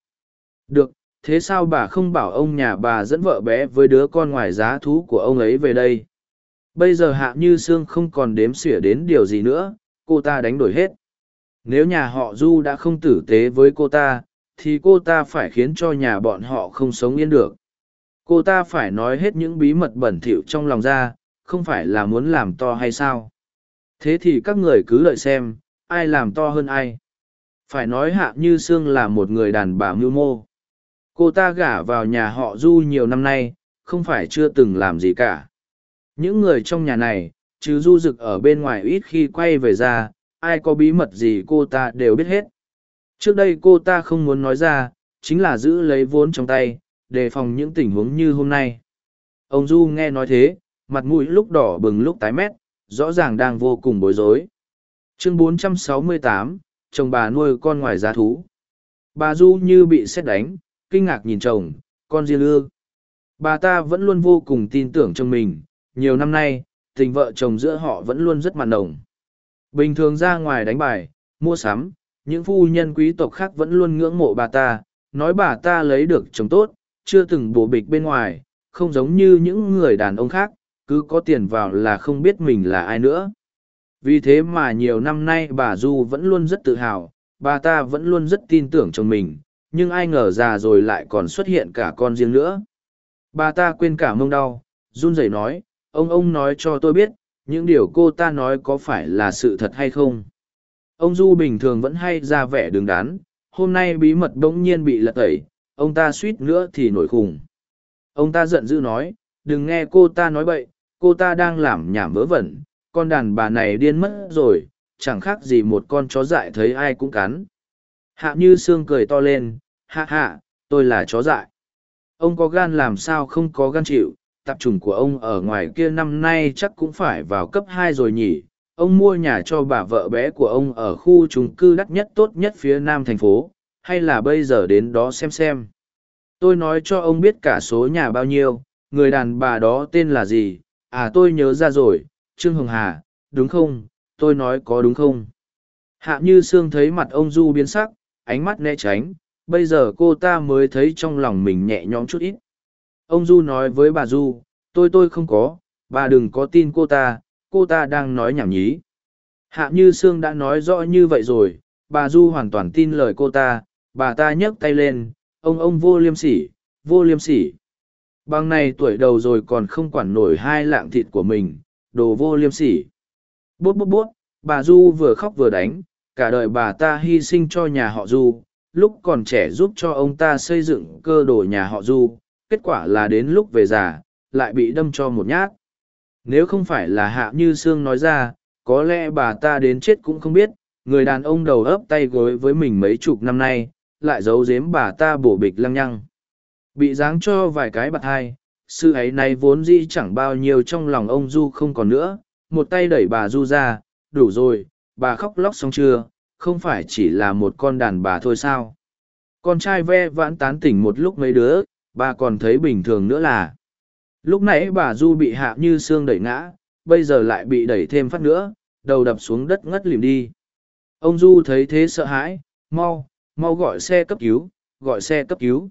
Được, thế sao bà không bảo ông nhà bà dẫn vợ bé với đứa con ngoài giá thú của ông ấy về đây bây giờ hạ như sương không còn đếm xỉa đến điều gì nữa cô ta đánh đổi hết nếu nhà họ du đã không tử tế với cô ta thì cô ta phải khiến cho nhà bọn họ không sống yên được. Cô ta phải nói hết những bí mật bẩn thỉu trong lòng ra, không phải là muốn làm to hay sao? Thế thì các người cứ lợi xem, ai làm to hơn ai. Phải nói hạ như sương là một người đàn bà mưu mô. Cô ta gả vào nhà họ du nhiều năm nay, không phải chưa từng làm gì cả. Những người trong nhà này chứ du rực ở bên ngoài ít khi quay về ra, ai có bí mật gì cô ta đều biết hết trước đây cô ta không muốn nói ra chính là giữ lấy vốn trong tay đề phòng những tình huống như hôm nay. Ông du nghe nói thế mặt mũi lúc đỏ bừng lúc tái mét rõ ràng đang vô cùng bối rối. Chương 468, chồng bà nuôi con ngoài giá thú. Bà du như bị xét đánh kinh ngạc nhìn chồng con riêng lương bà ta vẫn luôn vô cùng tin tưởng trong mình nhiều năm nay tình vợ chồng giữa họ vẫn luôn rất mặn nồng. Bình thường ra ngoài đánh bài mua sắm những phu nhân quý tộc khác vẫn luôn ngưỡng mộ bà ta, nói bà ta lấy được chồng tốt, chưa từng bổ bịch bên ngoài, không giống như những người đàn ông khác, cứ có tiền vào là không biết mình là ai nữa. Vì thế mà nhiều năm nay bà du vẫn luôn rất tự hào, bà ta vẫn luôn rất tin tưởng chồng mình, nhưng ai ngờ già rồi lại còn xuất hiện cả con riêng nữa. Bà ta quên cả mông đau, run rẩy nói, ông ông nói cho tôi biết, những điều cô ta nói có phải là sự thật hay không? Ông du bình thường vẫn hay ra vẻ đứng đắn, hôm nay bí mật bỗng nhiên bị lật tẩy, ông ta suýt nữa thì nổi khùng. Ông ta giận dữ nói, đừng nghe cô ta nói bậy, cô ta đang làm nhảm vớ vẩn, con đàn bà này điên mất rồi, chẳng khác gì một con chó dại thấy ai cũng cắn. Hạ như sương cười to lên, hạ hạ, tôi là chó dại. Ông có gan làm sao không có gan chịu tạp trùng của ông ở ngoài kia năm nay chắc cũng phải vào cấp hai rồi nhỉ ông mua nhà cho bà vợ bé của ông ở khu trung cư đắt nhất tốt nhất phía nam thành phố, hay là bây giờ đến đó xem xem? Tôi nói cho ông biết cả số nhà bao nhiêu, người đàn bà đó tên là gì? À tôi nhớ ra rồi, trương hồng hà, đúng không? Tôi nói có đúng không? Hạ như sương thấy mặt ông du biến sắc, ánh mắt né tránh, bây giờ cô ta mới thấy trong lòng mình nhẹ nhõm chút ít. Ông du nói với bà du, tôi tôi không có, bà đừng có tin cô ta cô ta đang nói nhảm nhí. Hạ như sương đã nói rõ như vậy rồi, bà du hoàn toàn tin lời cô ta, bà ta nhấc tay lên, ông ông vô liêm sỉ, vô liêm sỉ. Bằng này tuổi đầu rồi còn không quản nổi hai lạng thịt của mình, đồ vô liêm sỉ. Bút bút bút, bà du vừa khóc vừa đánh, cả đời bà ta hy sinh cho nhà họ du, lúc còn trẻ giúp cho ông ta xây dựng cơ đồ nhà họ du, kết quả là đến lúc về già, lại bị đâm cho một nhát nếu không phải là hạ như sương nói ra, có lẽ bà ta đến chết cũng không biết, người đàn ông đầu ấp tay gối với mình mấy chục năm nay, lại giấu giếm bà ta bổ bịch lăng nhăng. Bị giáng cho vài cái bạc hai, sự ấy này vốn dĩ chẳng bao nhiêu trong lòng ông du không còn nữa, một tay đẩy bà du ra, đủ rồi, bà khóc lóc xong chưa, không phải chỉ là một con đàn bà thôi sao. Con trai ve vãn tán tỉnh một lúc mấy đứa, bà còn thấy bình thường nữa là lúc nãy bà du bị hạ như xương đẩy ngã, bây giờ lại bị đẩy thêm phát nữa, đầu đập xuống đất ngất lìm đi. Ông du thấy thế sợ hãi, mau mau gọi xe cấp cứu, gọi xe cấp cứu.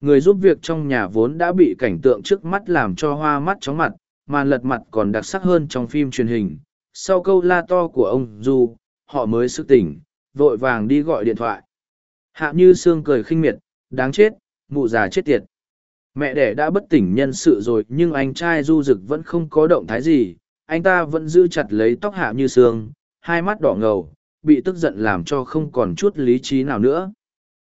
Người giúp việc trong nhà vốn đã bị cảnh tượng trước mắt làm cho hoa mắt chóng mặt màn lật mặt còn đặc sắc hơn trong phim truyền hình. Sau câu la to của ông du, họ mới sức tỉnh, vội vàng đi gọi điện thoại. Hạ như sương cười khinh miệt, đáng chết, mụ già chết tiệt mẹ đẻ đã bất tỉnh nhân sự rồi nhưng anh trai du rực vẫn không có động thái gì. Anh ta vẫn giữ chặt lấy tóc hạ như sương hai mắt đỏ ngầu bị tức giận làm cho không còn chút lý trí nào nữa.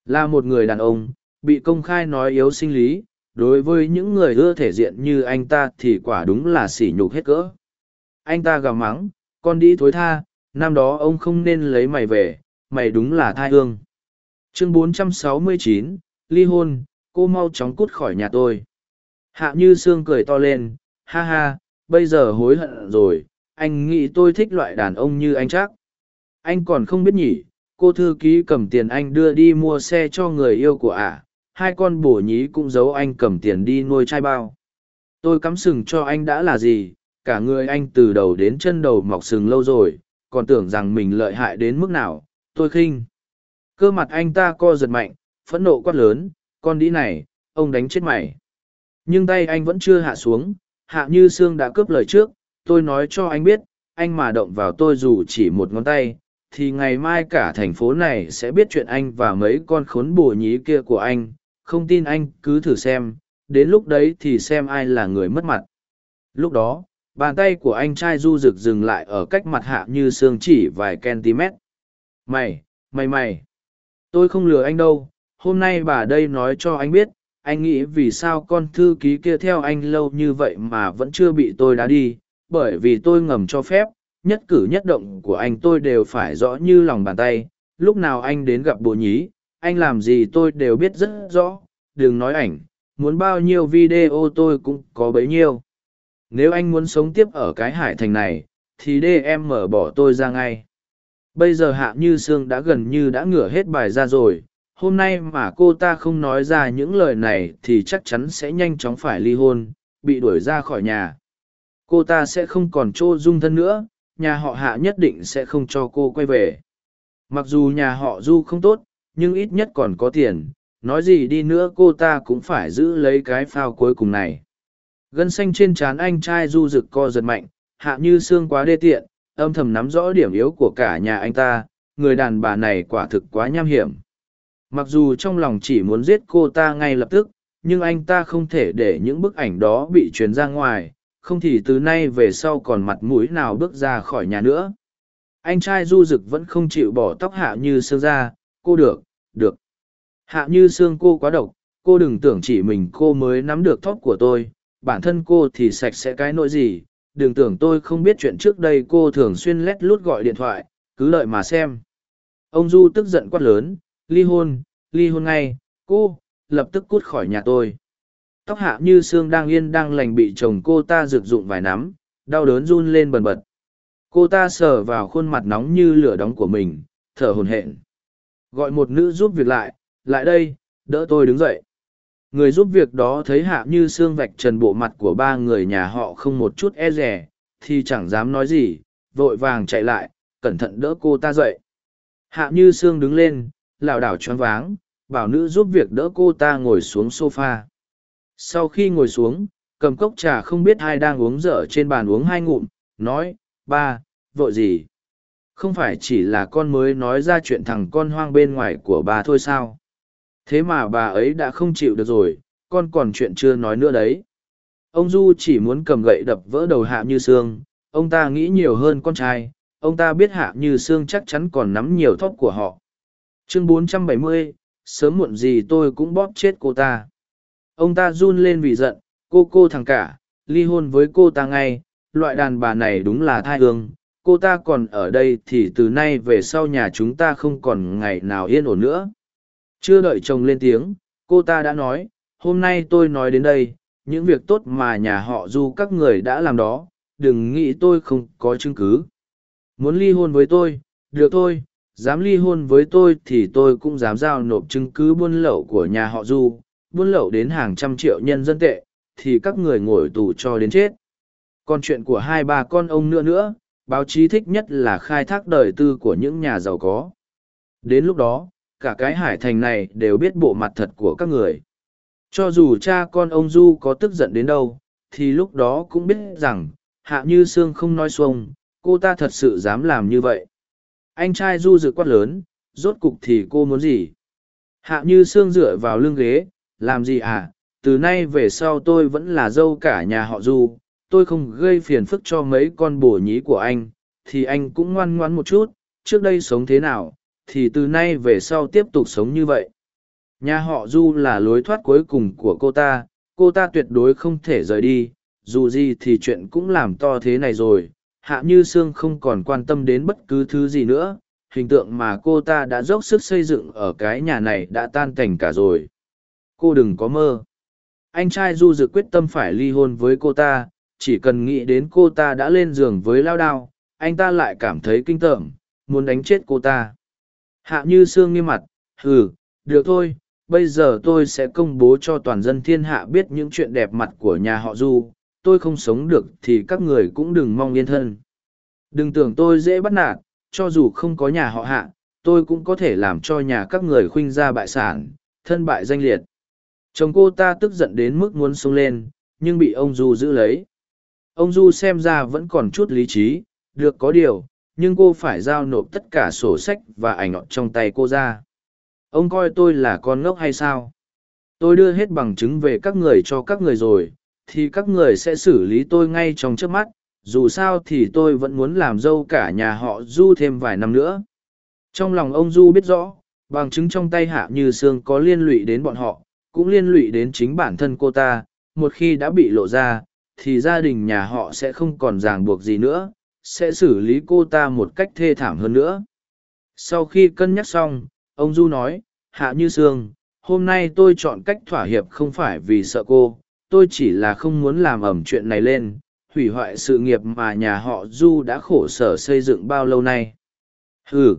Là một người đàn ông bị công khai nói yếu sinh lý đối với những người ưa thể diện như anh ta thì quả đúng là sỉ nhục hết cỡ. Anh ta gào mắng con đi thối tha năm đó ông không nên lấy mày về mày đúng là thai hương. Chương 469, ly hôn cô mau chóng cút khỏi nhà tôi. Hạ như sương cười to lên, ha ha, bây giờ hối hận rồi, anh nghĩ tôi thích loại đàn ông như anh chắc. Anh còn không biết nhỉ, cô thư ký cầm tiền anh đưa đi mua xe cho người yêu của ả hai con bổ nhí cũng giấu anh cầm tiền đi nuôi trai bao. Tôi cắm sừng cho anh đã là gì, cả người anh từ đầu đến chân đầu mọc sừng lâu rồi, còn tưởng rằng mình lợi hại đến mức nào, tôi khinh. Cơ mặt anh ta co giật mạnh, phẫn nộ quát lớn con đĩ này, ông đánh chết mày. Nhưng tay anh vẫn chưa hạ xuống, hạ như sương đã cướp lời trước, tôi nói cho anh biết, anh mà động vào tôi dù chỉ một ngón tay, thì ngày mai cả thành phố này sẽ biết chuyện anh và mấy con khốn bồ nhí kia của anh, không tin anh cứ thử xem, đến lúc đấy thì xem ai là người mất mặt. Lúc đó, bàn tay của anh trai du rực dừng lại ở cách mặt hạ như xương chỉ vài centimet. Mày mày mày. Tôi không lừa anh đâu hôm nay bà đây nói cho anh biết, anh nghĩ vì sao con thư ký kia theo anh lâu như vậy mà vẫn chưa bị tôi đá đi, bởi vì tôi ngầm cho phép, nhất cử nhất động của anh tôi đều phải rõ như lòng bàn tay. Lúc nào anh đến gặp bồ nhí, anh làm gì tôi đều biết rất rõ, đừng nói ảnh, muốn bao nhiêu video tôi cũng có bấy nhiêu. Nếu anh muốn sống tiếp ở cái hải thành này, thì đê em mở bỏ tôi ra ngay. Bây giờ hạ như sương đã gần như đã ngửa hết bài ra rồi hôm nay mà cô ta không nói ra những lời này thì chắc chắn sẽ nhanh chóng phải ly hôn, bị đuổi ra khỏi nhà. Cô ta sẽ không còn chỗ dung thân nữa, nhà họ hạ nhất định sẽ không cho cô quay về. Mặc dù nhà họ du không tốt, nhưng ít nhất còn có tiền, nói gì đi nữa cô ta cũng phải giữ lấy cái phao cuối cùng này. Gân xanh trên trán anh trai du rực co giật mạnh, hạ như xương quá đê tiện, âm thầm nắm rõ điểm yếu của cả nhà anh ta, người đàn bà này quả thực quá nham hiểm mặc dù trong lòng chỉ muốn giết cô ta ngay lập tức, nhưng anh ta không thể để những bức ảnh đó bị truyền ra ngoài, không thì từ nay về sau còn mặt mũi nào bước ra khỏi nhà nữa. Anh trai du rực vẫn không chịu bỏ tóc hạ như sương ra, cô được được. Hạ như xương cô quá độc, cô đừng tưởng chỉ mình cô mới nắm được tóc của tôi, bản thân cô thì sạch sẽ cái nỗi gì, đừng tưởng tôi không biết chuyện trước đây cô thường xuyên lét lút gọi điện thoại, cứ lợi mà xem. Ông du tức giận quát lớn ly hôn ly hôn ngay cô lập tức cút khỏi nhà tôi. Tóc hạ như xương đang yên đang lành bị chồng cô ta rực dụng vài nắm đau đớn run lên bần bật. Cô ta sờ vào khuôn mặt nóng như lửa đóng của mình thở hồn hển. Gọi một nữ giúp việc lại lại đây đỡ tôi đứng dậy. Người giúp việc đó thấy hạ như xương vạch trần bộ mặt của ba người nhà họ không một chút e rẻ, thì chẳng dám nói gì vội vàng chạy lại cẩn thận đỡ cô ta dậy. Hạ như xương đứng lên lảo đảo choáng váng, bảo nữ giúp việc đỡ cô ta ngồi xuống sofa. sau khi ngồi xuống, cầm cốc trà không biết ai đang uống dở trên bàn uống hai ngụm, nói, ba vội gì không phải chỉ là con mới nói ra chuyện thằng con hoang bên ngoài của bà thôi sao thế mà bà ấy đã không chịu được rồi, con còn chuyện chưa nói nữa đấy ông du chỉ muốn cầm gậy đập vỡ đầu hạ như xương. ông ta nghĩ nhiều hơn con trai, ông ta biết hạ như xương chắc chắn còn nắm nhiều thóc của họ chương 470, sớm muộn gì tôi cũng bóp chết cô ta. Ông ta run lên vì giận cô cô thằng cả ly hôn với cô ta ngay loại đàn bà này đúng là thai hương. Cô ta còn ở đây thì từ nay về sau nhà chúng ta không còn ngày nào yên ổn nữa. Chưa đợi chồng lên tiếng cô ta đã nói hôm nay tôi nói đến đây những việc tốt mà nhà họ du các người đã làm đó đừng nghĩ tôi không có chứng cứ. Muốn ly hôn với tôi được thôi dám ly hôn với tôi thì tôi cũng dám giao nộp chứng cứ buôn lậu của nhà họ du. Buôn lậu đến hàng trăm triệu nhân dân tệ, thì các người ngồi tù cho đến chết. Còn chuyện của hai ba con ông nữa nữa, báo chí thích nhất là khai thác đời tư của những nhà giàu có. Đến lúc đó, cả cái hải thành này đều biết bộ mặt thật của các người. Cho dù cha con ông du có tức giận đến đâu, thì lúc đó cũng biết rằng, hạ như sương không nói xuông, cô ta thật sự dám làm như vậy anh trai du dự quát lớn, rốt cục thì cô muốn gì? Hạ như sương dựa vào lưng ghế, làm gì à? Từ nay về sau tôi vẫn là dâu cả nhà họ du, tôi không gây phiền phức cho mấy con bổ nhí của anh, thì anh cũng ngoan ngoãn một chút, trước đây sống thế nào, thì từ nay về sau tiếp tục sống như vậy. Nhà họ du là lối thoát cuối cùng của cô ta cô ta tuyệt đối không thể rời đi, dù gì thì chuyện cũng làm to thế này rồi hạ như sương không còn quan tâm đến bất cứ thứ gì nữa, hình tượng mà cô ta đã dốc sức xây dựng ở cái nhà này đã tan cảnh cả rồi. Cô đừng có mơ. Anh trai du dự quyết tâm phải ly hôn với cô ta, chỉ cần nghĩ đến cô ta đã lên giường với lao đao, anh ta lại cảm thấy kinh tởm, muốn đánh chết cô ta. Hạ như sương nghiêm mặt ừ được thôi, bây giờ tôi sẽ công bố cho toàn dân thiên hạ biết những chuyện đẹp mặt của nhà họ du tôi không sống được thì các người cũng đừng mong yên thân. Đừng tưởng tôi dễ bắt nạt, cho dù không có nhà họ hạ, tôi cũng có thể làm cho nhà các người khuynh ra bại sản, thân bại danh liệt. Chồng cô ta tức giận đến mức muốn xông lên, nhưng bị ông du giữ lấy. Ông du xem ra vẫn còn chút lý trí, được có điều, nhưng cô phải giao nộp tất cả sổ sách và ảnh trong tay cô ra. Ông coi tôi là con ngốc hay sao? Tôi đưa hết bằng chứng về các người cho các người rồi thì các người sẽ xử lý tôi ngay trong trước mắt dù sao thì tôi vẫn muốn làm dâu cả nhà họ du thêm vài năm nữa trong lòng ông du biết rõ bằng chứng trong tay hạ như Sương có liên lụy đến bọn họ, cũng liên lụy đến chính bản thân cô ta, một khi đã bị lộ ra, thì gia đình nhà họ sẽ không còn ràng buộc gì nữa, sẽ xử lý cô ta một cách thê thảm hơn nữa. Sau khi cân nhắc xong, ông Du nói, Hạ Như Sương, hôm nay tôi chọn cách thỏa hiệp không phải vì sợ cô, tôi chỉ là không muốn làm ẩm chuyện này lên, hủy hoại sự nghiệp mà nhà họ Du đã khổ sở xây dựng bao lâu nay. Ừ.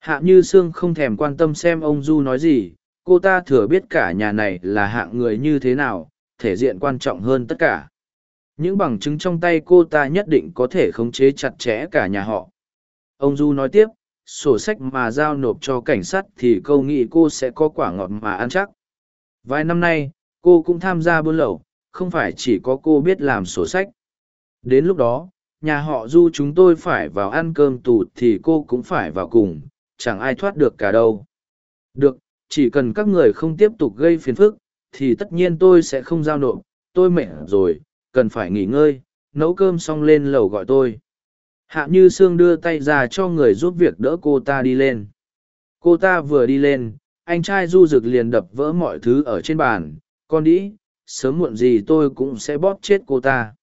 Hạ Như Sương không thèm quan tâm xem ông Du nói gì, cô ta thừa biết cả nhà này là hạng người như thế nào, thể diện quan trọng hơn tất cả. Những bằng chứng trong tay cô ta nhất định có thể khống chế chặt chẽ cả nhà họ. Ông Du nói tiếp, sổ sách mà giao nộp cho cảnh sát thì câu nghĩ cô sẽ có quả ngọt mà ăn chắc. Vài năm nay, cô cũng tham gia buôn lậu, không phải chỉ có cô biết làm sổ sách. Đến lúc đó, nhà họ Du chúng tôi phải vào ăn cơm tù thì cô cũng phải vào cùng, chẳng ai thoát được cả đâu. Được, chỉ cần các người không tiếp tục gây phiền phức, thì tất nhiên tôi sẽ không giao nộp, tôi mệt rồi, cần phải nghỉ ngơi, nấu cơm xong lên lầu gọi tôi. Hạ Như Sương đưa tay ra cho người giúp việc đỡ cô ta đi lên. Cô ta vừa đi lên, anh trai du rực liền đập vỡ mọi thứ ở trên bàn. Con đĩ, sớm muộn gì tôi cũng sẽ bóp chết cô ta.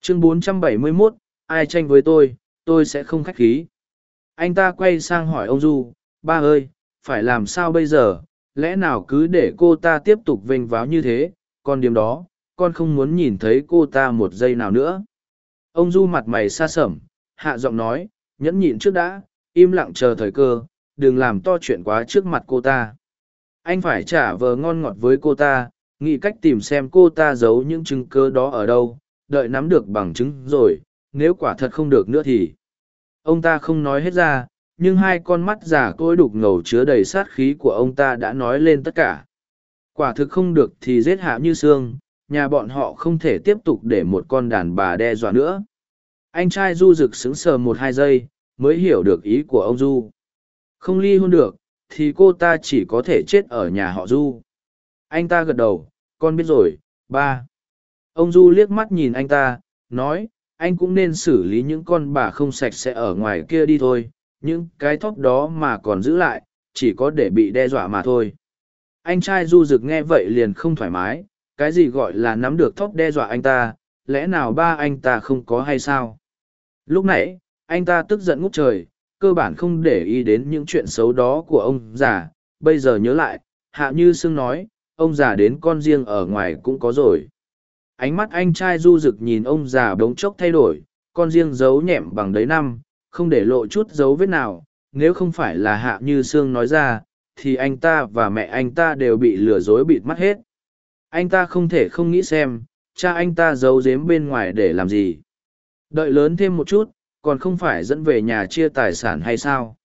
Chương 471, ai tranh với tôi, tôi sẽ không khách khí. Anh ta quay sang hỏi ông Du, ba ơi, phải làm sao bây giờ, lẽ nào cứ để cô ta tiếp tục vênh váo như thế, còn điểm đó, con không muốn nhìn thấy cô ta một giây nào nữa. Ông Du mặt mày xa sẩm, hạ giọng nói, nhẫn nhịn trước đã, im lặng chờ thời cơ, đừng làm to chuyện quá trước mặt cô ta. Anh phải trả vờ ngon ngọt với cô ta, nghĩ cách tìm xem cô ta giấu những chứng cơ đó ở đâu, đợi nắm được bằng chứng rồi, nếu quả thật không được nữa thì. Ông ta không nói hết ra, nhưng hai con mắt giả côi đục ngầu chứa đầy sát khí của ông ta đã nói lên tất cả. Quả thực không được thì giết hạ như xương, nhà bọn họ không thể tiếp tục để một con đàn bà đe dọa nữa anh trai du rực sững sờ một hai giây mới hiểu được ý của ông du không ly hôn được thì cô ta chỉ có thể chết ở nhà họ du anh ta gật đầu con biết rồi ba ông du liếc mắt nhìn anh ta nói anh cũng nên xử lý những con bà không sạch sẽ ở ngoài kia đi thôi những cái thóp đó mà còn giữ lại chỉ có để bị đe dọa mà thôi anh trai du rực nghe vậy liền không thoải mái cái gì gọi là nắm được thóp đe dọa anh ta lẽ nào ba anh ta không có hay sao Lúc nãy, anh ta tức giận ngút trời, cơ bản không để ý đến những chuyện xấu đó của ông già. Bây giờ nhớ lại, Hạ Như Sương nói, ông già đến con riêng ở ngoài cũng có rồi. Ánh mắt anh trai du rực nhìn ông già bỗng chốc thay đổi, con riêng giấu nhẹm bằng đấy năm, không để lộ chút dấu vết nào. Nếu không phải là Hạ Như Sương nói ra, thì anh ta và mẹ anh ta đều bị lừa dối bịt mắt hết. Anh ta không thể không nghĩ xem, cha anh ta giấu giếm bên ngoài để làm gì. Đợi lớn thêm một chút, còn không phải dẫn về nhà chia tài sản hay sao?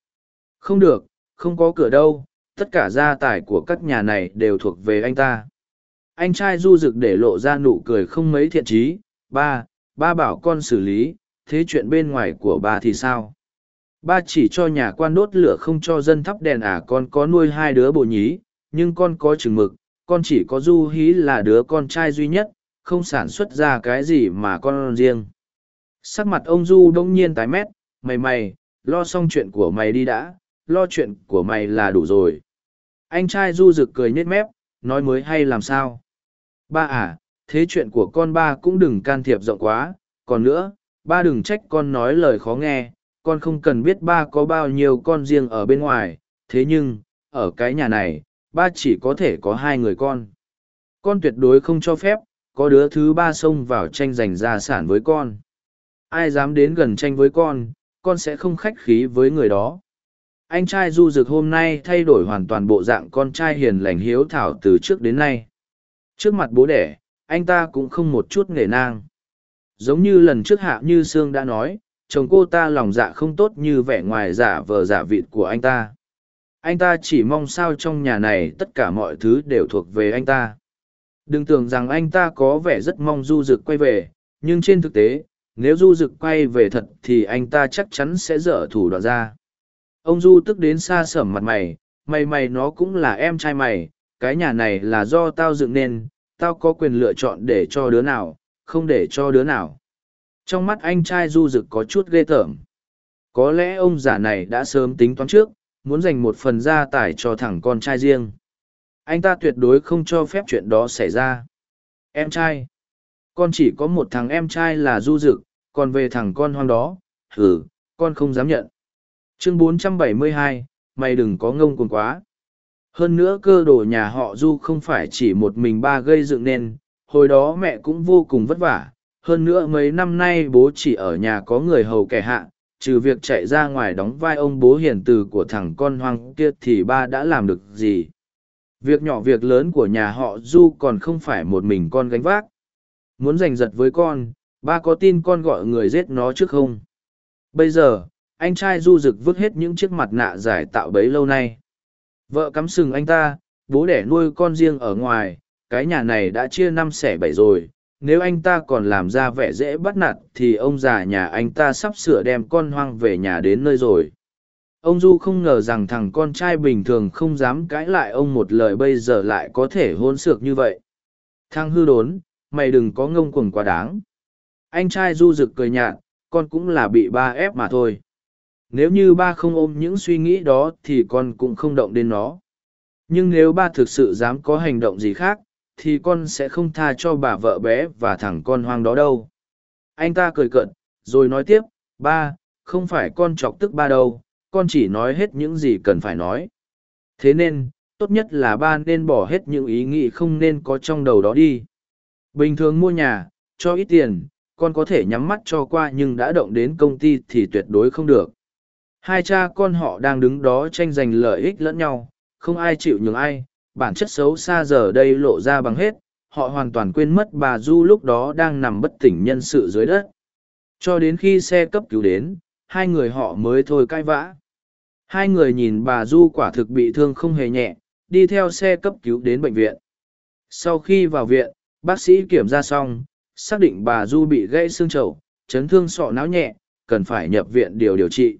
Không được, không có cửa đâu, tất cả gia tài của các nhà này đều thuộc về anh ta. Anh trai du rực để lộ ra nụ cười không mấy thiện trí, ba, ba bảo con xử lý, thế chuyện bên ngoài của bà thì sao? Ba chỉ cho nhà quan đốt lửa không cho dân thắp đèn à con có nuôi hai đứa bộ nhí, nhưng con có chừng mực, con chỉ có du hí là đứa con trai duy nhất, không sản xuất ra cái gì mà con riêng. Sắc mặt ông Du đông nhiên tái mét, mày mày, lo xong chuyện của mày đi đã, lo chuyện của mày là đủ rồi. Anh trai Du rực cười nhếch mép, nói mới hay làm sao. Ba à, thế chuyện của con ba cũng đừng can thiệp rộng quá, còn nữa, ba đừng trách con nói lời khó nghe, con không cần biết ba có bao nhiêu con riêng ở bên ngoài, thế nhưng, ở cái nhà này, ba chỉ có thể có hai người con. Con tuyệt đối không cho phép, có đứa thứ ba xông vào tranh giành gia sản với con. Ai dám đến gần tranh với con con sẽ không khách khí với người đó anh trai du rực hôm nay thay đổi hoàn toàn bộ dạng con trai hiền lành hiếu thảo từ trước đến nay. Trước mặt bố đẻ, anh ta cũng không một chút nghề nang. Giống như lần trước hạ như sương đã nói, chồng cô ta lòng dạ không tốt như vẻ ngoài giả vờ giả vịt của anh ta. Anh ta chỉ mong sao trong nhà này tất cả mọi thứ đều thuộc về anh ta. Đừng tưởng rằng anh ta có vẻ rất mong du rực quay về, nhưng trên thực tế, nếu du rực quay về thật thì anh ta chắc chắn sẽ dở thủ đoạn ra ông du tức đến xa sởm mặt mày mày mày nó cũng là em trai mày cái nhà này là do tao dựng nên tao có quyền lựa chọn để cho đứa nào không để cho đứa nào trong mắt anh trai du rực có chút ghê tởm có lẽ ông già này đã sớm tính toán trước muốn dành một phần gia tài cho thằng con trai riêng. Anh ta tuyệt đối không cho phép chuyện đó xảy ra. Em trai. Con chỉ có một thằng em trai là du dực, còn về thằng con hoang đó, hử, con không dám nhận. Chương 472, mày đừng có ngông cuồng quá. Hơn nữa cơ đồ nhà họ du không phải chỉ một mình ba gây dựng nên, hồi đó mẹ cũng vô cùng vất vả. Hơn nữa mấy năm nay bố chỉ ở nhà có người hầu kẻ hạ, trừ việc chạy ra ngoài đóng vai ông bố hiền từ của thằng con hoang kia thì ba đã làm được gì. Việc nhỏ việc lớn của nhà họ Du còn không phải một mình con gánh vác. Muốn giành giật với con, ba có tin con gọi người giết nó trước không? Bây giờ, anh trai Du Dực vứt hết những chiếc mặt nạ giải tạo bấy lâu nay. Vợ cắm sừng anh ta, bố đẻ nuôi con riêng ở ngoài, cái nhà này đã chia năm xẻ bảy rồi. Nếu anh ta còn làm ra vẻ dễ bắt nạt thì ông già nhà anh ta sắp sửa đem con hoang về nhà đến nơi rồi. Ông Du không ngờ rằng thằng con trai bình thường không dám cãi lại ông một lời bây giờ lại có thể hôn sược như vậy. Thằng hư đốn, mày đừng có ngông cuồng quá đáng. Anh trai Du rực cười nhạt, con cũng là bị ba ép mà thôi nếu như ba không ôm những suy nghĩ đó thì con cũng không động đến nó. Nhưng nếu ba thực sự dám có hành động gì khác, thì con sẽ không tha cho bà vợ bé và thằng con hoang đó đâu. Anh ta cười cợt, rồi nói tiếp, ba, không phải con chọc tức ba đâu, con chỉ nói hết những gì cần phải nói. Thế nên, tốt nhất là ba nên bỏ hết những ý nghĩ không nên có trong đầu đó đi. Bình thường mua nhà, cho ít tiền, con có thể nhắm mắt cho qua nhưng đã động đến công ty thì tuyệt đối không được. Hai cha con họ đang đứng đó tranh giành lợi ích lẫn nhau, không ai chịu nhường ai, bản chất xấu xa giờ đây lộ ra bằng hết, họ hoàn toàn quên mất bà Du lúc đó đang nằm bất tỉnh nhân sự dưới đất. Cho đến khi xe cấp cứu đến, hai người họ mới thôi cãi vã. Hai người nhìn bà Du quả thực bị thương không hề nhẹ, đi theo xe cấp cứu đến bệnh viện. Sau khi vào viện, bác sĩ kiểm tra xong, xác định bà Du bị gãy xương chậu, chấn thương sọ não nhẹ, cần phải nhập viện điều điều trị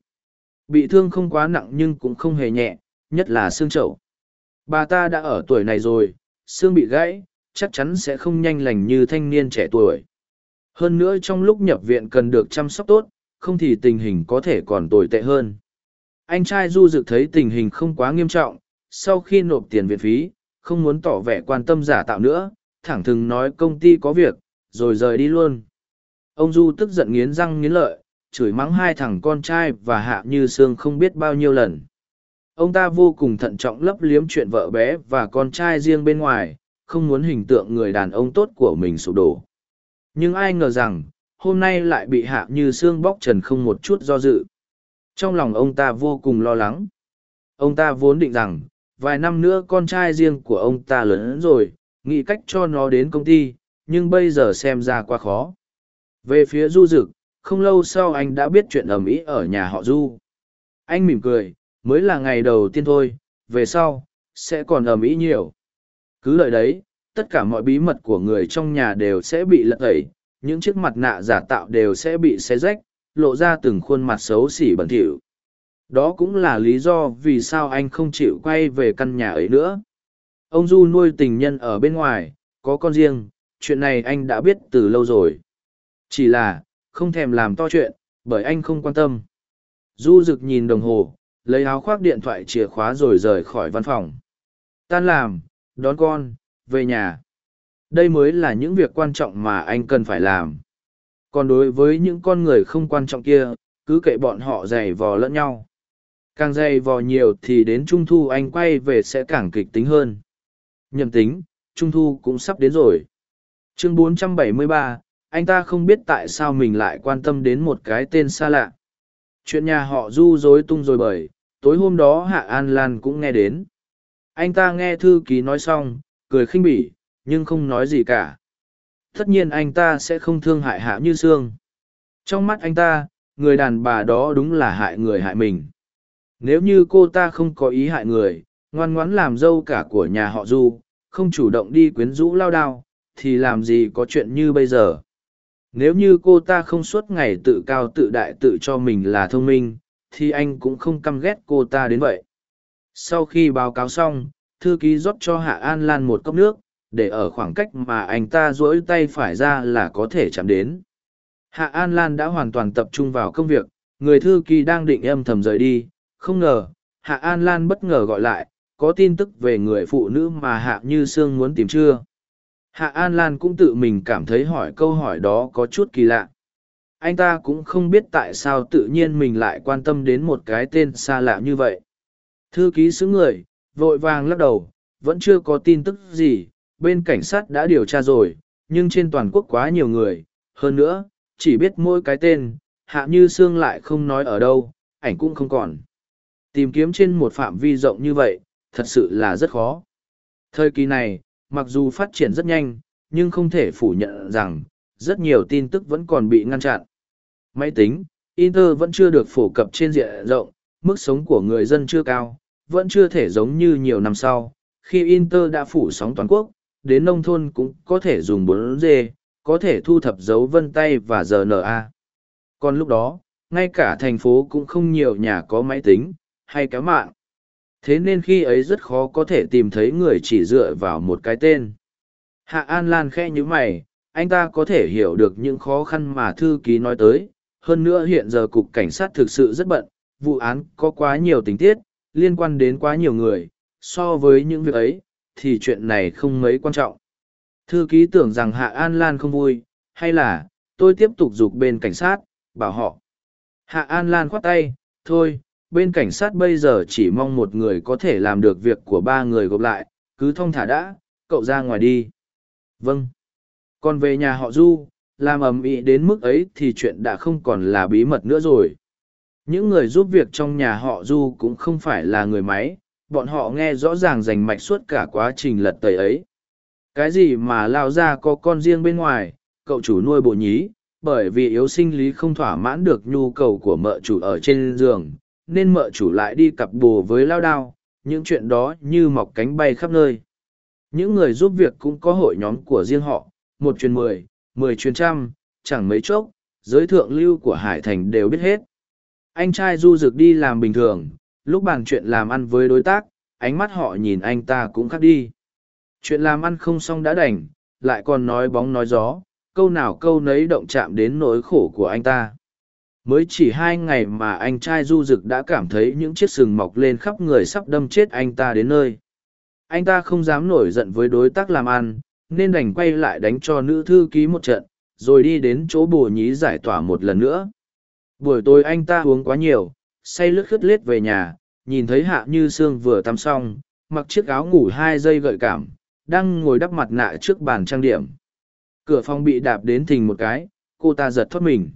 bị thương không quá nặng nhưng cũng không hề nhẹ, nhất là xương chậu. Bà ta đã ở tuổi này rồi, xương bị gãy, chắc chắn sẽ không nhanh lành như thanh niên trẻ tuổi. Hơn nữa trong lúc nhập viện cần được chăm sóc tốt, không thì tình hình có thể còn tồi tệ hơn. Anh trai Du Dực thấy tình hình không quá nghiêm trọng, sau khi nộp tiền viện phí, không muốn tỏ vẻ quan tâm giả tạo nữa, thẳng thừng nói công ty có việc, rồi rời đi luôn. Ông Du tức giận nghiến răng nghiến lợi, chửi mắng hai thằng con trai và hạ như sương không biết bao nhiêu lần. Ông ta vô cùng thận trọng lấp liếm chuyện vợ bé và con trai riêng bên ngoài, không muốn hình tượng người đàn ông tốt của mình sụp đổ. Nhưng ai ngờ rằng, hôm nay lại bị hạ như sương bóc trần không một chút do dự. Trong lòng ông ta vô cùng lo lắng. Ông ta vốn định rằng, vài năm nữa con trai riêng của ông ta lớn hơn rồi, nghĩ cách cho nó đến công ty, nhưng bây giờ xem ra quá khó. Về phía du dực không lâu sau anh đã biết chuyện ầm ĩ ở nhà họ du. Anh mỉm cười, mới là ngày đầu tiên thôi, về sau, sẽ còn ầm ĩ nhiều. Cứ lợi đấy, tất cả mọi bí mật của người trong nhà đều sẽ bị lật tẩy, những chiếc mặt nạ giả tạo đều sẽ bị xé rách, lộ ra từng khuôn mặt xấu xỉ bẩn thỉu. Đó cũng là lý do vì sao anh không chịu quay về căn nhà ấy nữa. Ông du nuôi tình nhân ở bên ngoài, có con riêng, chuyện này anh đã biết từ lâu rồi. Chỉ là không thèm làm to chuyện, bởi anh không quan tâm. Du dực nhìn đồng hồ, lấy áo khoác điện thoại chìa khóa rồi rời khỏi văn phòng. Tan làm, đón con, về nhà. Đây mới là những việc quan trọng mà anh cần phải làm. Còn đối với những con người không quan trọng kia, cứ kệ bọn họ dày vò lẫn nhau. Càng dày vò nhiều thì đến Trung Thu anh quay về sẽ càng kịch tính hơn. Nhầm tính, Trung Thu cũng sắp đến rồi. Chương 473, anh ta không biết tại sao mình lại quan tâm đến một cái tên xa lạ. Chuyện nhà họ du dối tung rồi bởi, tối hôm đó hạ an lan cũng nghe đến. Anh ta nghe thư ký nói xong, cười khinh bỉ, nhưng không nói gì cả. Tất nhiên anh ta sẽ không thương hại hạ như sương. Trong mắt anh ta, người đàn bà đó đúng là hại người hại mình. Nếu như cô ta không có ý hại người, ngoan ngoãn làm dâu cả của nhà họ du, không chủ động đi quyến rũ lao đao, thì làm gì có chuyện như bây giờ? Nếu như cô ta không suốt ngày tự cao tự đại tự cho mình là thông minh thì anh cũng không căm ghét cô ta đến vậy. Sau khi báo cáo xong thư ký rót cho hạ an lan một cốc nước để ở khoảng cách mà anh ta duỗi tay phải ra là có thể chạm đến. Hạ an lan đã hoàn toàn tập trung vào công việc người thư ký đang định âm thầm rời đi. Không ngờ Hạ An Lan bất ngờ gọi lại, có tin tức về người phụ nữ mà Hạ Như Sương muốn tìm chưa? Hạ An Lan cũng tự mình cảm thấy hỏi câu hỏi đó có chút kỳ lạ. Anh ta cũng không biết tại sao tự nhiên mình lại quan tâm đến một cái tên xa lạ như vậy. Thư ký xứ người, vội vàng lắc đầu, vẫn chưa có tin tức gì, bên cảnh sát đã điều tra rồi, nhưng trên toàn quốc quá nhiều người, hơn nữa, chỉ biết mỗi cái tên, Hạ Như Sương lại không nói ở đâu, ảnh cũng không còn. Tìm kiếm trên một phạm vi rộng như vậy, thật sự là rất khó. Thời kỳ này, mặc dù phát triển rất nhanh, nhưng không thể phủ nhận rằng, rất nhiều tin tức vẫn còn bị ngăn chặn. Máy tính, Inter vẫn chưa được phổ cập trên diện rộng, mức sống của người dân chưa cao, vẫn chưa thể giống như nhiều năm sau, khi Inter đã phủ sóng toàn quốc, đến nông thôn cũng có thể dùng 4G, có thể thu thập dấu vân tay và RNA. Còn lúc đó, ngay cả thành phố cũng không nhiều nhà có máy tính, hay kéo mạng. Thế nên khi ấy rất khó có thể tìm thấy người chỉ dựa vào một cái tên. Hạ An Lan khẽ như mày, anh ta có thể hiểu được những khó khăn mà thư ký nói tới. Hơn nữa hiện giờ cục cảnh sát thực sự rất bận, vụ án có quá nhiều tình tiết, liên quan đến quá nhiều người. So với những việc ấy, thì chuyện này không mấy quan trọng. Thư ký tưởng rằng Hạ An Lan không vui, hay là, tôi tiếp tục dục bên cảnh sát, bảo họ. Hạ An Lan khoát tay, thôi, bên cảnh sát bây giờ chỉ mong một người có thể làm được việc của ba người gộp lại, cứ thông thả đã, cậu ra ngoài đi. Vâng. Còn về nhà họ Du, làm ầm ĩ đến mức ấy thì chuyện đã không còn là bí mật nữa rồi. Những người giúp việc trong nhà họ Du cũng không phải là người máy, bọn họ nghe rõ ràng rành mạch suốt cả quá trình lật tẩy ấy. Cái gì mà lao ra có con riêng bên ngoài, cậu chủ nuôi bộ nhí, bởi vì yếu sinh lý không thỏa mãn được nhu cầu của mợ chủ ở trên giường, nên mợ chủ lại đi cặp bồ với lao đao, những chuyện đó như mọc cánh bay khắp nơi. Những người giúp việc cũng có hội nhóm của riêng họ, một chuyên mười, mười chuyên trăm, chẳng mấy chốc, giới thượng lưu của Hải Thành đều biết hết. Anh trai du rực đi làm bình thường, lúc bàn chuyện làm ăn với đối tác, ánh mắt họ nhìn anh ta cũng khác đi. Chuyện làm ăn không xong đã đành, lại còn nói bóng nói gió, câu nào câu nấy động chạm đến nỗi khổ của anh ta mới chỉ hai ngày mà anh trai du rực đã cảm thấy những chiếc sừng mọc lên khắp người sắp đâm chết anh ta đến nơi. Anh ta không dám nổi giận với đối tác làm ăn, nên đành quay lại đánh cho nữ thư ký một trận, rồi đi đến chỗ bồ nhí giải tỏa một lần nữa. Buổi tối anh ta uống quá nhiều, say lướt khướt lết về nhà, nhìn thấy hạ như sương vừa tắm xong, mặc chiếc áo ngủ hai giây gợi cảm, đang ngồi đắp mặt nạ trước bàn trang điểm. Cửa phòng bị đạp đến thình một cái, cô ta giật thoát mình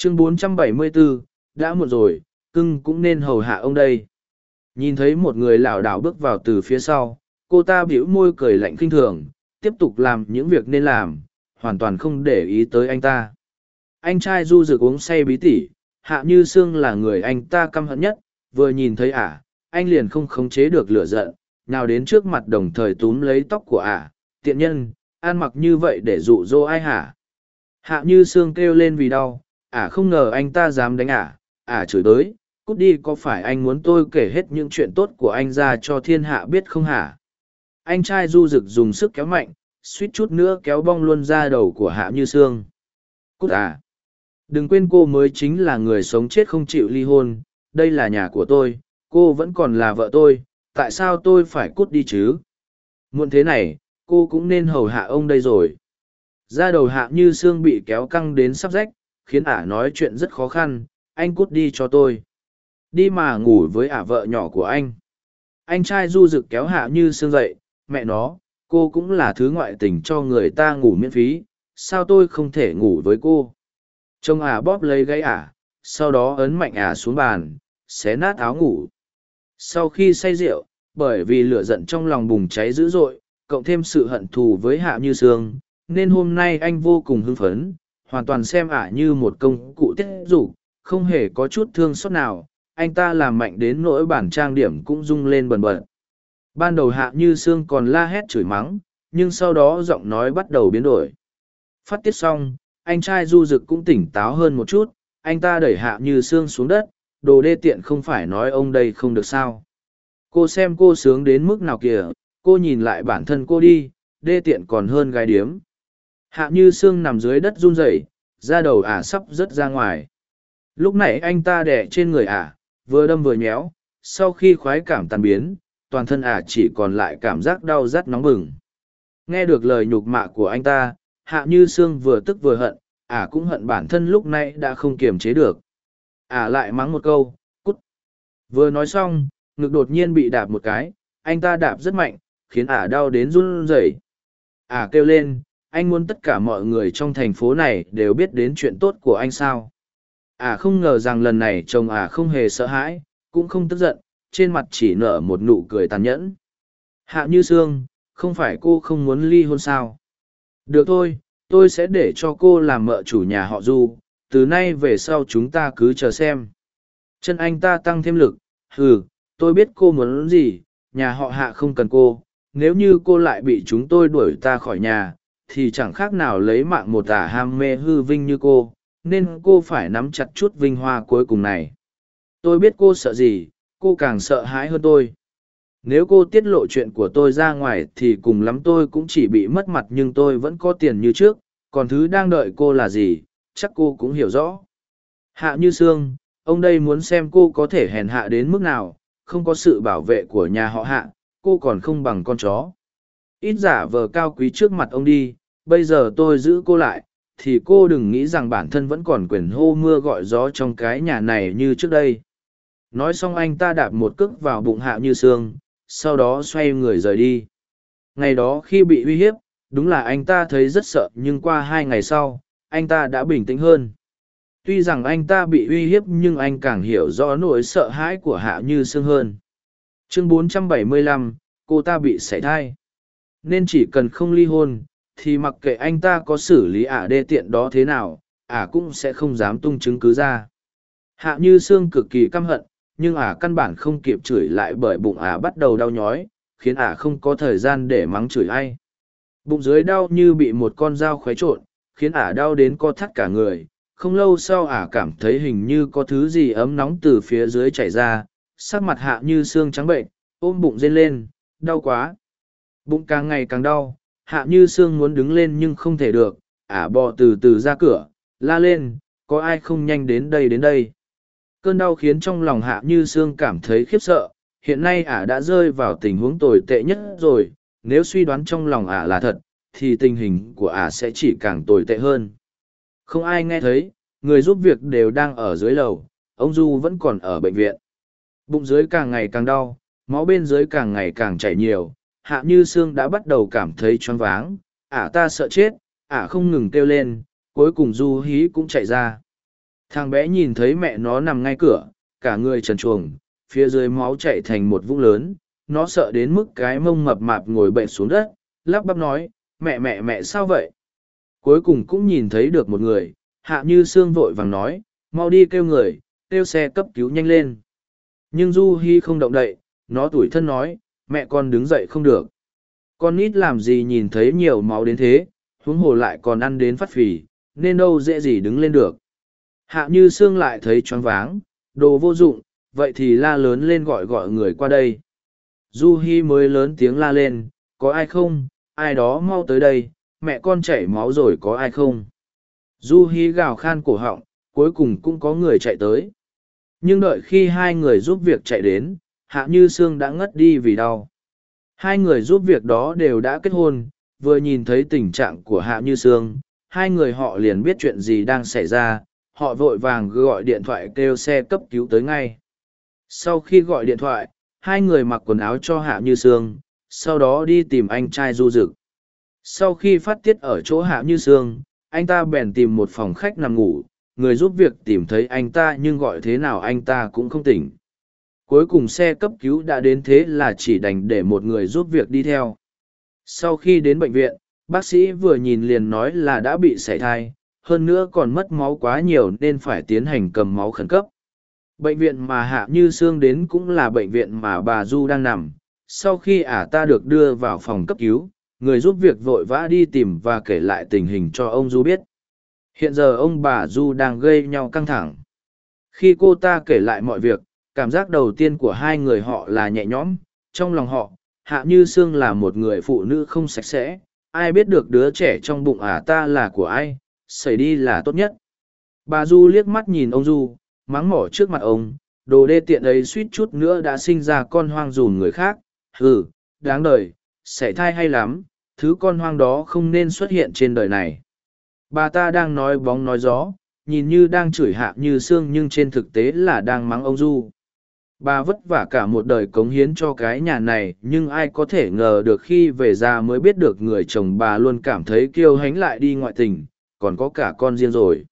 chương 474, đã muộn rồi cưng cũng nên hầu hạ ông đây. Nhìn thấy một người lảo đảo bước vào từ phía sau cô ta bĩu môi cười lạnh khinh thường tiếp tục làm những việc nên làm hoàn toàn không để ý tới anh ta. Anh trai du rực uống say bí tỉ hạ như sương là người anh ta căm hận nhất vừa nhìn thấy ả anh liền không khống chế được lửa giận nào đến trước mặt đồng thời túm lấy tóc của ả tiện nhân ăn mặc như vậy để dụ dỗ ai hả? Hạ như sương kêu lên vì đau ả không ngờ anh ta dám đánh ả ả chửi tới cút đi có phải anh muốn tôi kể hết những chuyện tốt của anh ra cho thiên hạ biết không hả? Anh trai du rực dùng sức kéo mạnh, suýt chút nữa kéo bong luôn ra đầu của hạ như sương. Cút à? Đừng quên cô mới chính là người sống chết không chịu ly hôn, đây là nhà của tôi, cô vẫn còn là vợ tôi, tại sao tôi phải cút đi chứ? Muộn thế này, cô cũng nên hầu hạ ông đây rồi. Da đầu hạ như xương bị kéo căng đến sắp rách khiến ả nói chuyện rất khó khăn, anh cút đi cho tôi. Đi mà ngủ với ả vợ nhỏ của anh. Anh trai du rực kéo hạ như sương dậy, mẹ nó, cô cũng là thứ ngoại tình cho người ta ngủ miễn phí, sao tôi không thể ngủ với cô? Trông ả bóp lấy gáy ả, sau đó ấn mạnh ả xuống bàn, xé nát áo ngủ. Sau khi say rượu, bởi vì lửa giận trong lòng bùng cháy dữ dội, cộng thêm sự hận thù với hạ như sương, nên hôm nay anh vô cùng hưng phấn hoàn toàn xem ả như một công cụ tiết dục không hề có chút thương xót nào. Anh ta làm mạnh đến nỗi bản trang điểm cũng rung lên bần bật. Ban đầu hạ như sương còn la hét chửi mắng, nhưng sau đó giọng nói bắt đầu biến đổi. Phát tiết xong, anh trai du rực cũng tỉnh táo hơn một chút. Anh ta đẩy hạ như sương xuống đất, đồ đê tiện không phải nói ông đây không được sao. Cô xem cô sướng đến mức nào kìa, cô nhìn lại bản thân cô đi, đê tiện còn hơn gái điếm hạ như xương nằm dưới đất run rẩy, da đầu ả sắp rớt ra ngoài. Lúc này anh ta đẻ trên người ả, vừa đâm vừa nhéo, sau khi khoái cảm tàn biến, toàn thân ả chỉ còn lại cảm giác đau rát nóng bừng. Nghe được lời nhục mạ của anh ta, hạ như xương vừa tức vừa hận, ả cũng hận bản thân lúc này đã không kiềm chế được. Ả lại mắng một câu, cút. Vừa nói xong, ngực đột nhiên bị đạp một cái, anh ta đạp rất mạnh, khiến ả đau đến run rẩy. Ả kêu lên anh muốn tất cả mọi người trong thành phố này đều biết đến chuyện tốt của anh sao? Ả không ngờ rằng lần này chồng ả không hề sợ hãi, cũng không tức giận, trên mặt chỉ nở một nụ cười tàn nhẫn. Hạ như sương, không phải cô không muốn ly hôn sao? Được thôi, tôi sẽ để cho cô làm mợ chủ nhà họ du, từ nay về sau chúng ta cứ chờ xem. Chân anh ta tăng thêm lực ừ tôi biết cô muốn gì, nhà họ hạ không cần cô, nếu như cô lại bị chúng tôi đuổi ta khỏi nhà thì chẳng khác nào lấy mạng một tả ham mê hư vinh như cô, nên cô phải nắm chặt chút vinh hoa cuối cùng này. Tôi biết cô sợ gì, cô càng sợ hãi hơn tôi. Nếu cô tiết lộ chuyện của tôi ra ngoài thì cùng lắm tôi cũng chỉ bị mất mặt nhưng tôi vẫn có tiền như trước, còn thứ đang đợi cô là gì, chắc cô cũng hiểu rõ. Hạ như sương, ông đây muốn xem cô có thể hèn hạ đến mức nào, không có sự bảo vệ của nhà họ hạ, cô còn không bằng con chó. Ít giả vờ cao quý trước mặt ông đi bây giờ tôi giữ cô lại thì cô đừng nghĩ rằng bản thân vẫn còn quyền hô mưa gọi gió trong cái nhà này như trước đây. Nói xong anh ta đạp một cước vào bụng hạ như sương sau đó xoay người rời đi. Ngày đó khi bị uy hiếp đúng là anh ta thấy rất sợ nhưng qua hai ngày sau anh ta đã bình tĩnh hơn. Tuy rằng anh ta bị uy hiếp nhưng anh càng hiểu rõ nỗi sợ hãi của hạ như sương hơn. Chương 475, cô ta bị sảy thai. Nên chỉ cần không ly hôn thì mặc kệ anh ta có xử lý ả đê tiện đó thế nào, ả cũng sẽ không dám tung chứng cứ ra. Hạ như sương cực kỳ căm hận, nhưng ả căn bản không kịp chửi lại bởi bụng ả bắt đầu đau nhói, khiến ả không có thời gian để mắng chửi ai. Bụng dưới đau như bị một con dao khoé trộn, khiến ả đau đến co thắt cả người. Không lâu sau ả cảm thấy hình như có thứ gì ấm nóng từ phía dưới chảy ra, sắc mặt hạ như xương trắng bệnh, ôm bụng rên lên, đau quá. Bụng càng ngày càng đau hạ như xương muốn đứng lên nhưng không thể được, ả bò từ từ ra cửa, la lên, có ai không nhanh đến đây đến đây? Cơn đau khiến trong lòng hạ như xương cảm thấy khiếp sợ, hiện nay ả đã rơi vào tình huống tồi tệ nhất rồi, nếu suy đoán trong lòng ả là thật, thì tình hình của ả sẽ chỉ càng tồi tệ hơn. Không ai nghe thấy, người giúp việc đều đang ở dưới lầu, ông du vẫn còn ở bệnh viện. Bụng dưới càng ngày càng đau, máu bên dưới càng ngày càng chảy nhiều hạ như sương đã bắt đầu cảm thấy choáng váng. Ả ta sợ chết. Ả không ngừng kêu lên. Cuối cùng du hí cũng chạy ra. Thằng bé nhìn thấy mẹ nó nằm ngay cửa, cả người trần chuồng phía dưới máu chạy thành một vũng lớn. Nó sợ đến mức cái mông mập mạp ngồi bệnh xuống đất, lắp bắp nói, mẹ mẹ mẹ, sao vậy? Cuối cùng cũng nhìn thấy được một người. Hạ như sương vội vàng nói, mau đi kêu người, kêu xe cấp cứu nhanh lên. Nhưng du hi không động đậy, nó tủi thân nói mẹ con đứng dậy không được. Con nít làm gì nhìn thấy nhiều máu đến thế, huống hồ lại còn ăn đến phát phì, nên đâu dễ gì đứng lên được. Hạ như sương lại thấy choáng váng, đồ vô dụng, vậy thì la lớn lên gọi gọi người qua đây. Du hi mới lớn tiếng la lên, có ai không? Ai đó mau tới đây, mẹ con chảy máu rồi có ai không? Du hi gào khan cổ họng, cuối cùng cũng có người chạy tới. Nhưng đợi khi hai người giúp việc chạy đến hạ như sương đã ngất đi vì đau. Hai người giúp việc đó đều đã kết hôn, vừa nhìn thấy tình trạng của hạ như sương, hai người họ liền biết chuyện gì đang xảy ra, họ vội vàng gọi điện thoại kêu xe cấp cứu tới ngay. Sau khi gọi điện thoại, hai người mặc quần áo cho hạ như sương, sau đó đi tìm anh trai du rực sau khi phát tiết ở chỗ hạ như sương, anh ta bèn tìm một phòng khách nằm ngủ, người giúp việc tìm thấy anh ta nhưng gọi thế nào anh ta cũng không tỉnh cuối cùng xe cấp cứu đã đến thế là chỉ đành để một người giúp việc đi theo. Sau khi đến bệnh viện, bác sĩ vừa nhìn liền nói là đã bị sảy thai, hơn nữa còn mất máu quá nhiều nên phải tiến hành cầm máu khẩn cấp. Bệnh viện mà hạ như sương đến cũng là bệnh viện mà bà du đang nằm. Sau khi ả ta được đưa vào phòng cấp cứu, người giúp việc vội vã đi tìm và kể lại tình hình cho ông du biết. Hiện giờ ông bà du đang gây nhau căng thẳng. Khi cô ta kể lại mọi việc cảm giác đầu tiên của hai người họ là nhẹ nhõm, trong lòng họ, hạ như sương là một người phụ nữ không sạch sẽ, ai biết được đứa trẻ trong bụng ả ta là của ai, xảy đi là tốt nhất. Bà du liếc mắt nhìn ông du, mắng mỏ trước mặt ông, đồ đê tiện ấy suýt chút nữa đã sinh ra con hoang dùn người khác ừ đáng đời xảy thai hay lắm, thứ con hoang đó không nên xuất hiện trên đời này. Bà ta đang nói bóng nói gió, nhìn như đang chửi hạ như xương nhưng trên thực tế là đang mắng ông du bà vất vả cả một đời cống hiến cho cái nhà này, nhưng ai có thể ngờ được khi về già mới biết được người chồng bà luôn cảm thấy kiêu hãnh lại đi ngoại tình, còn có cả con riêng rồi.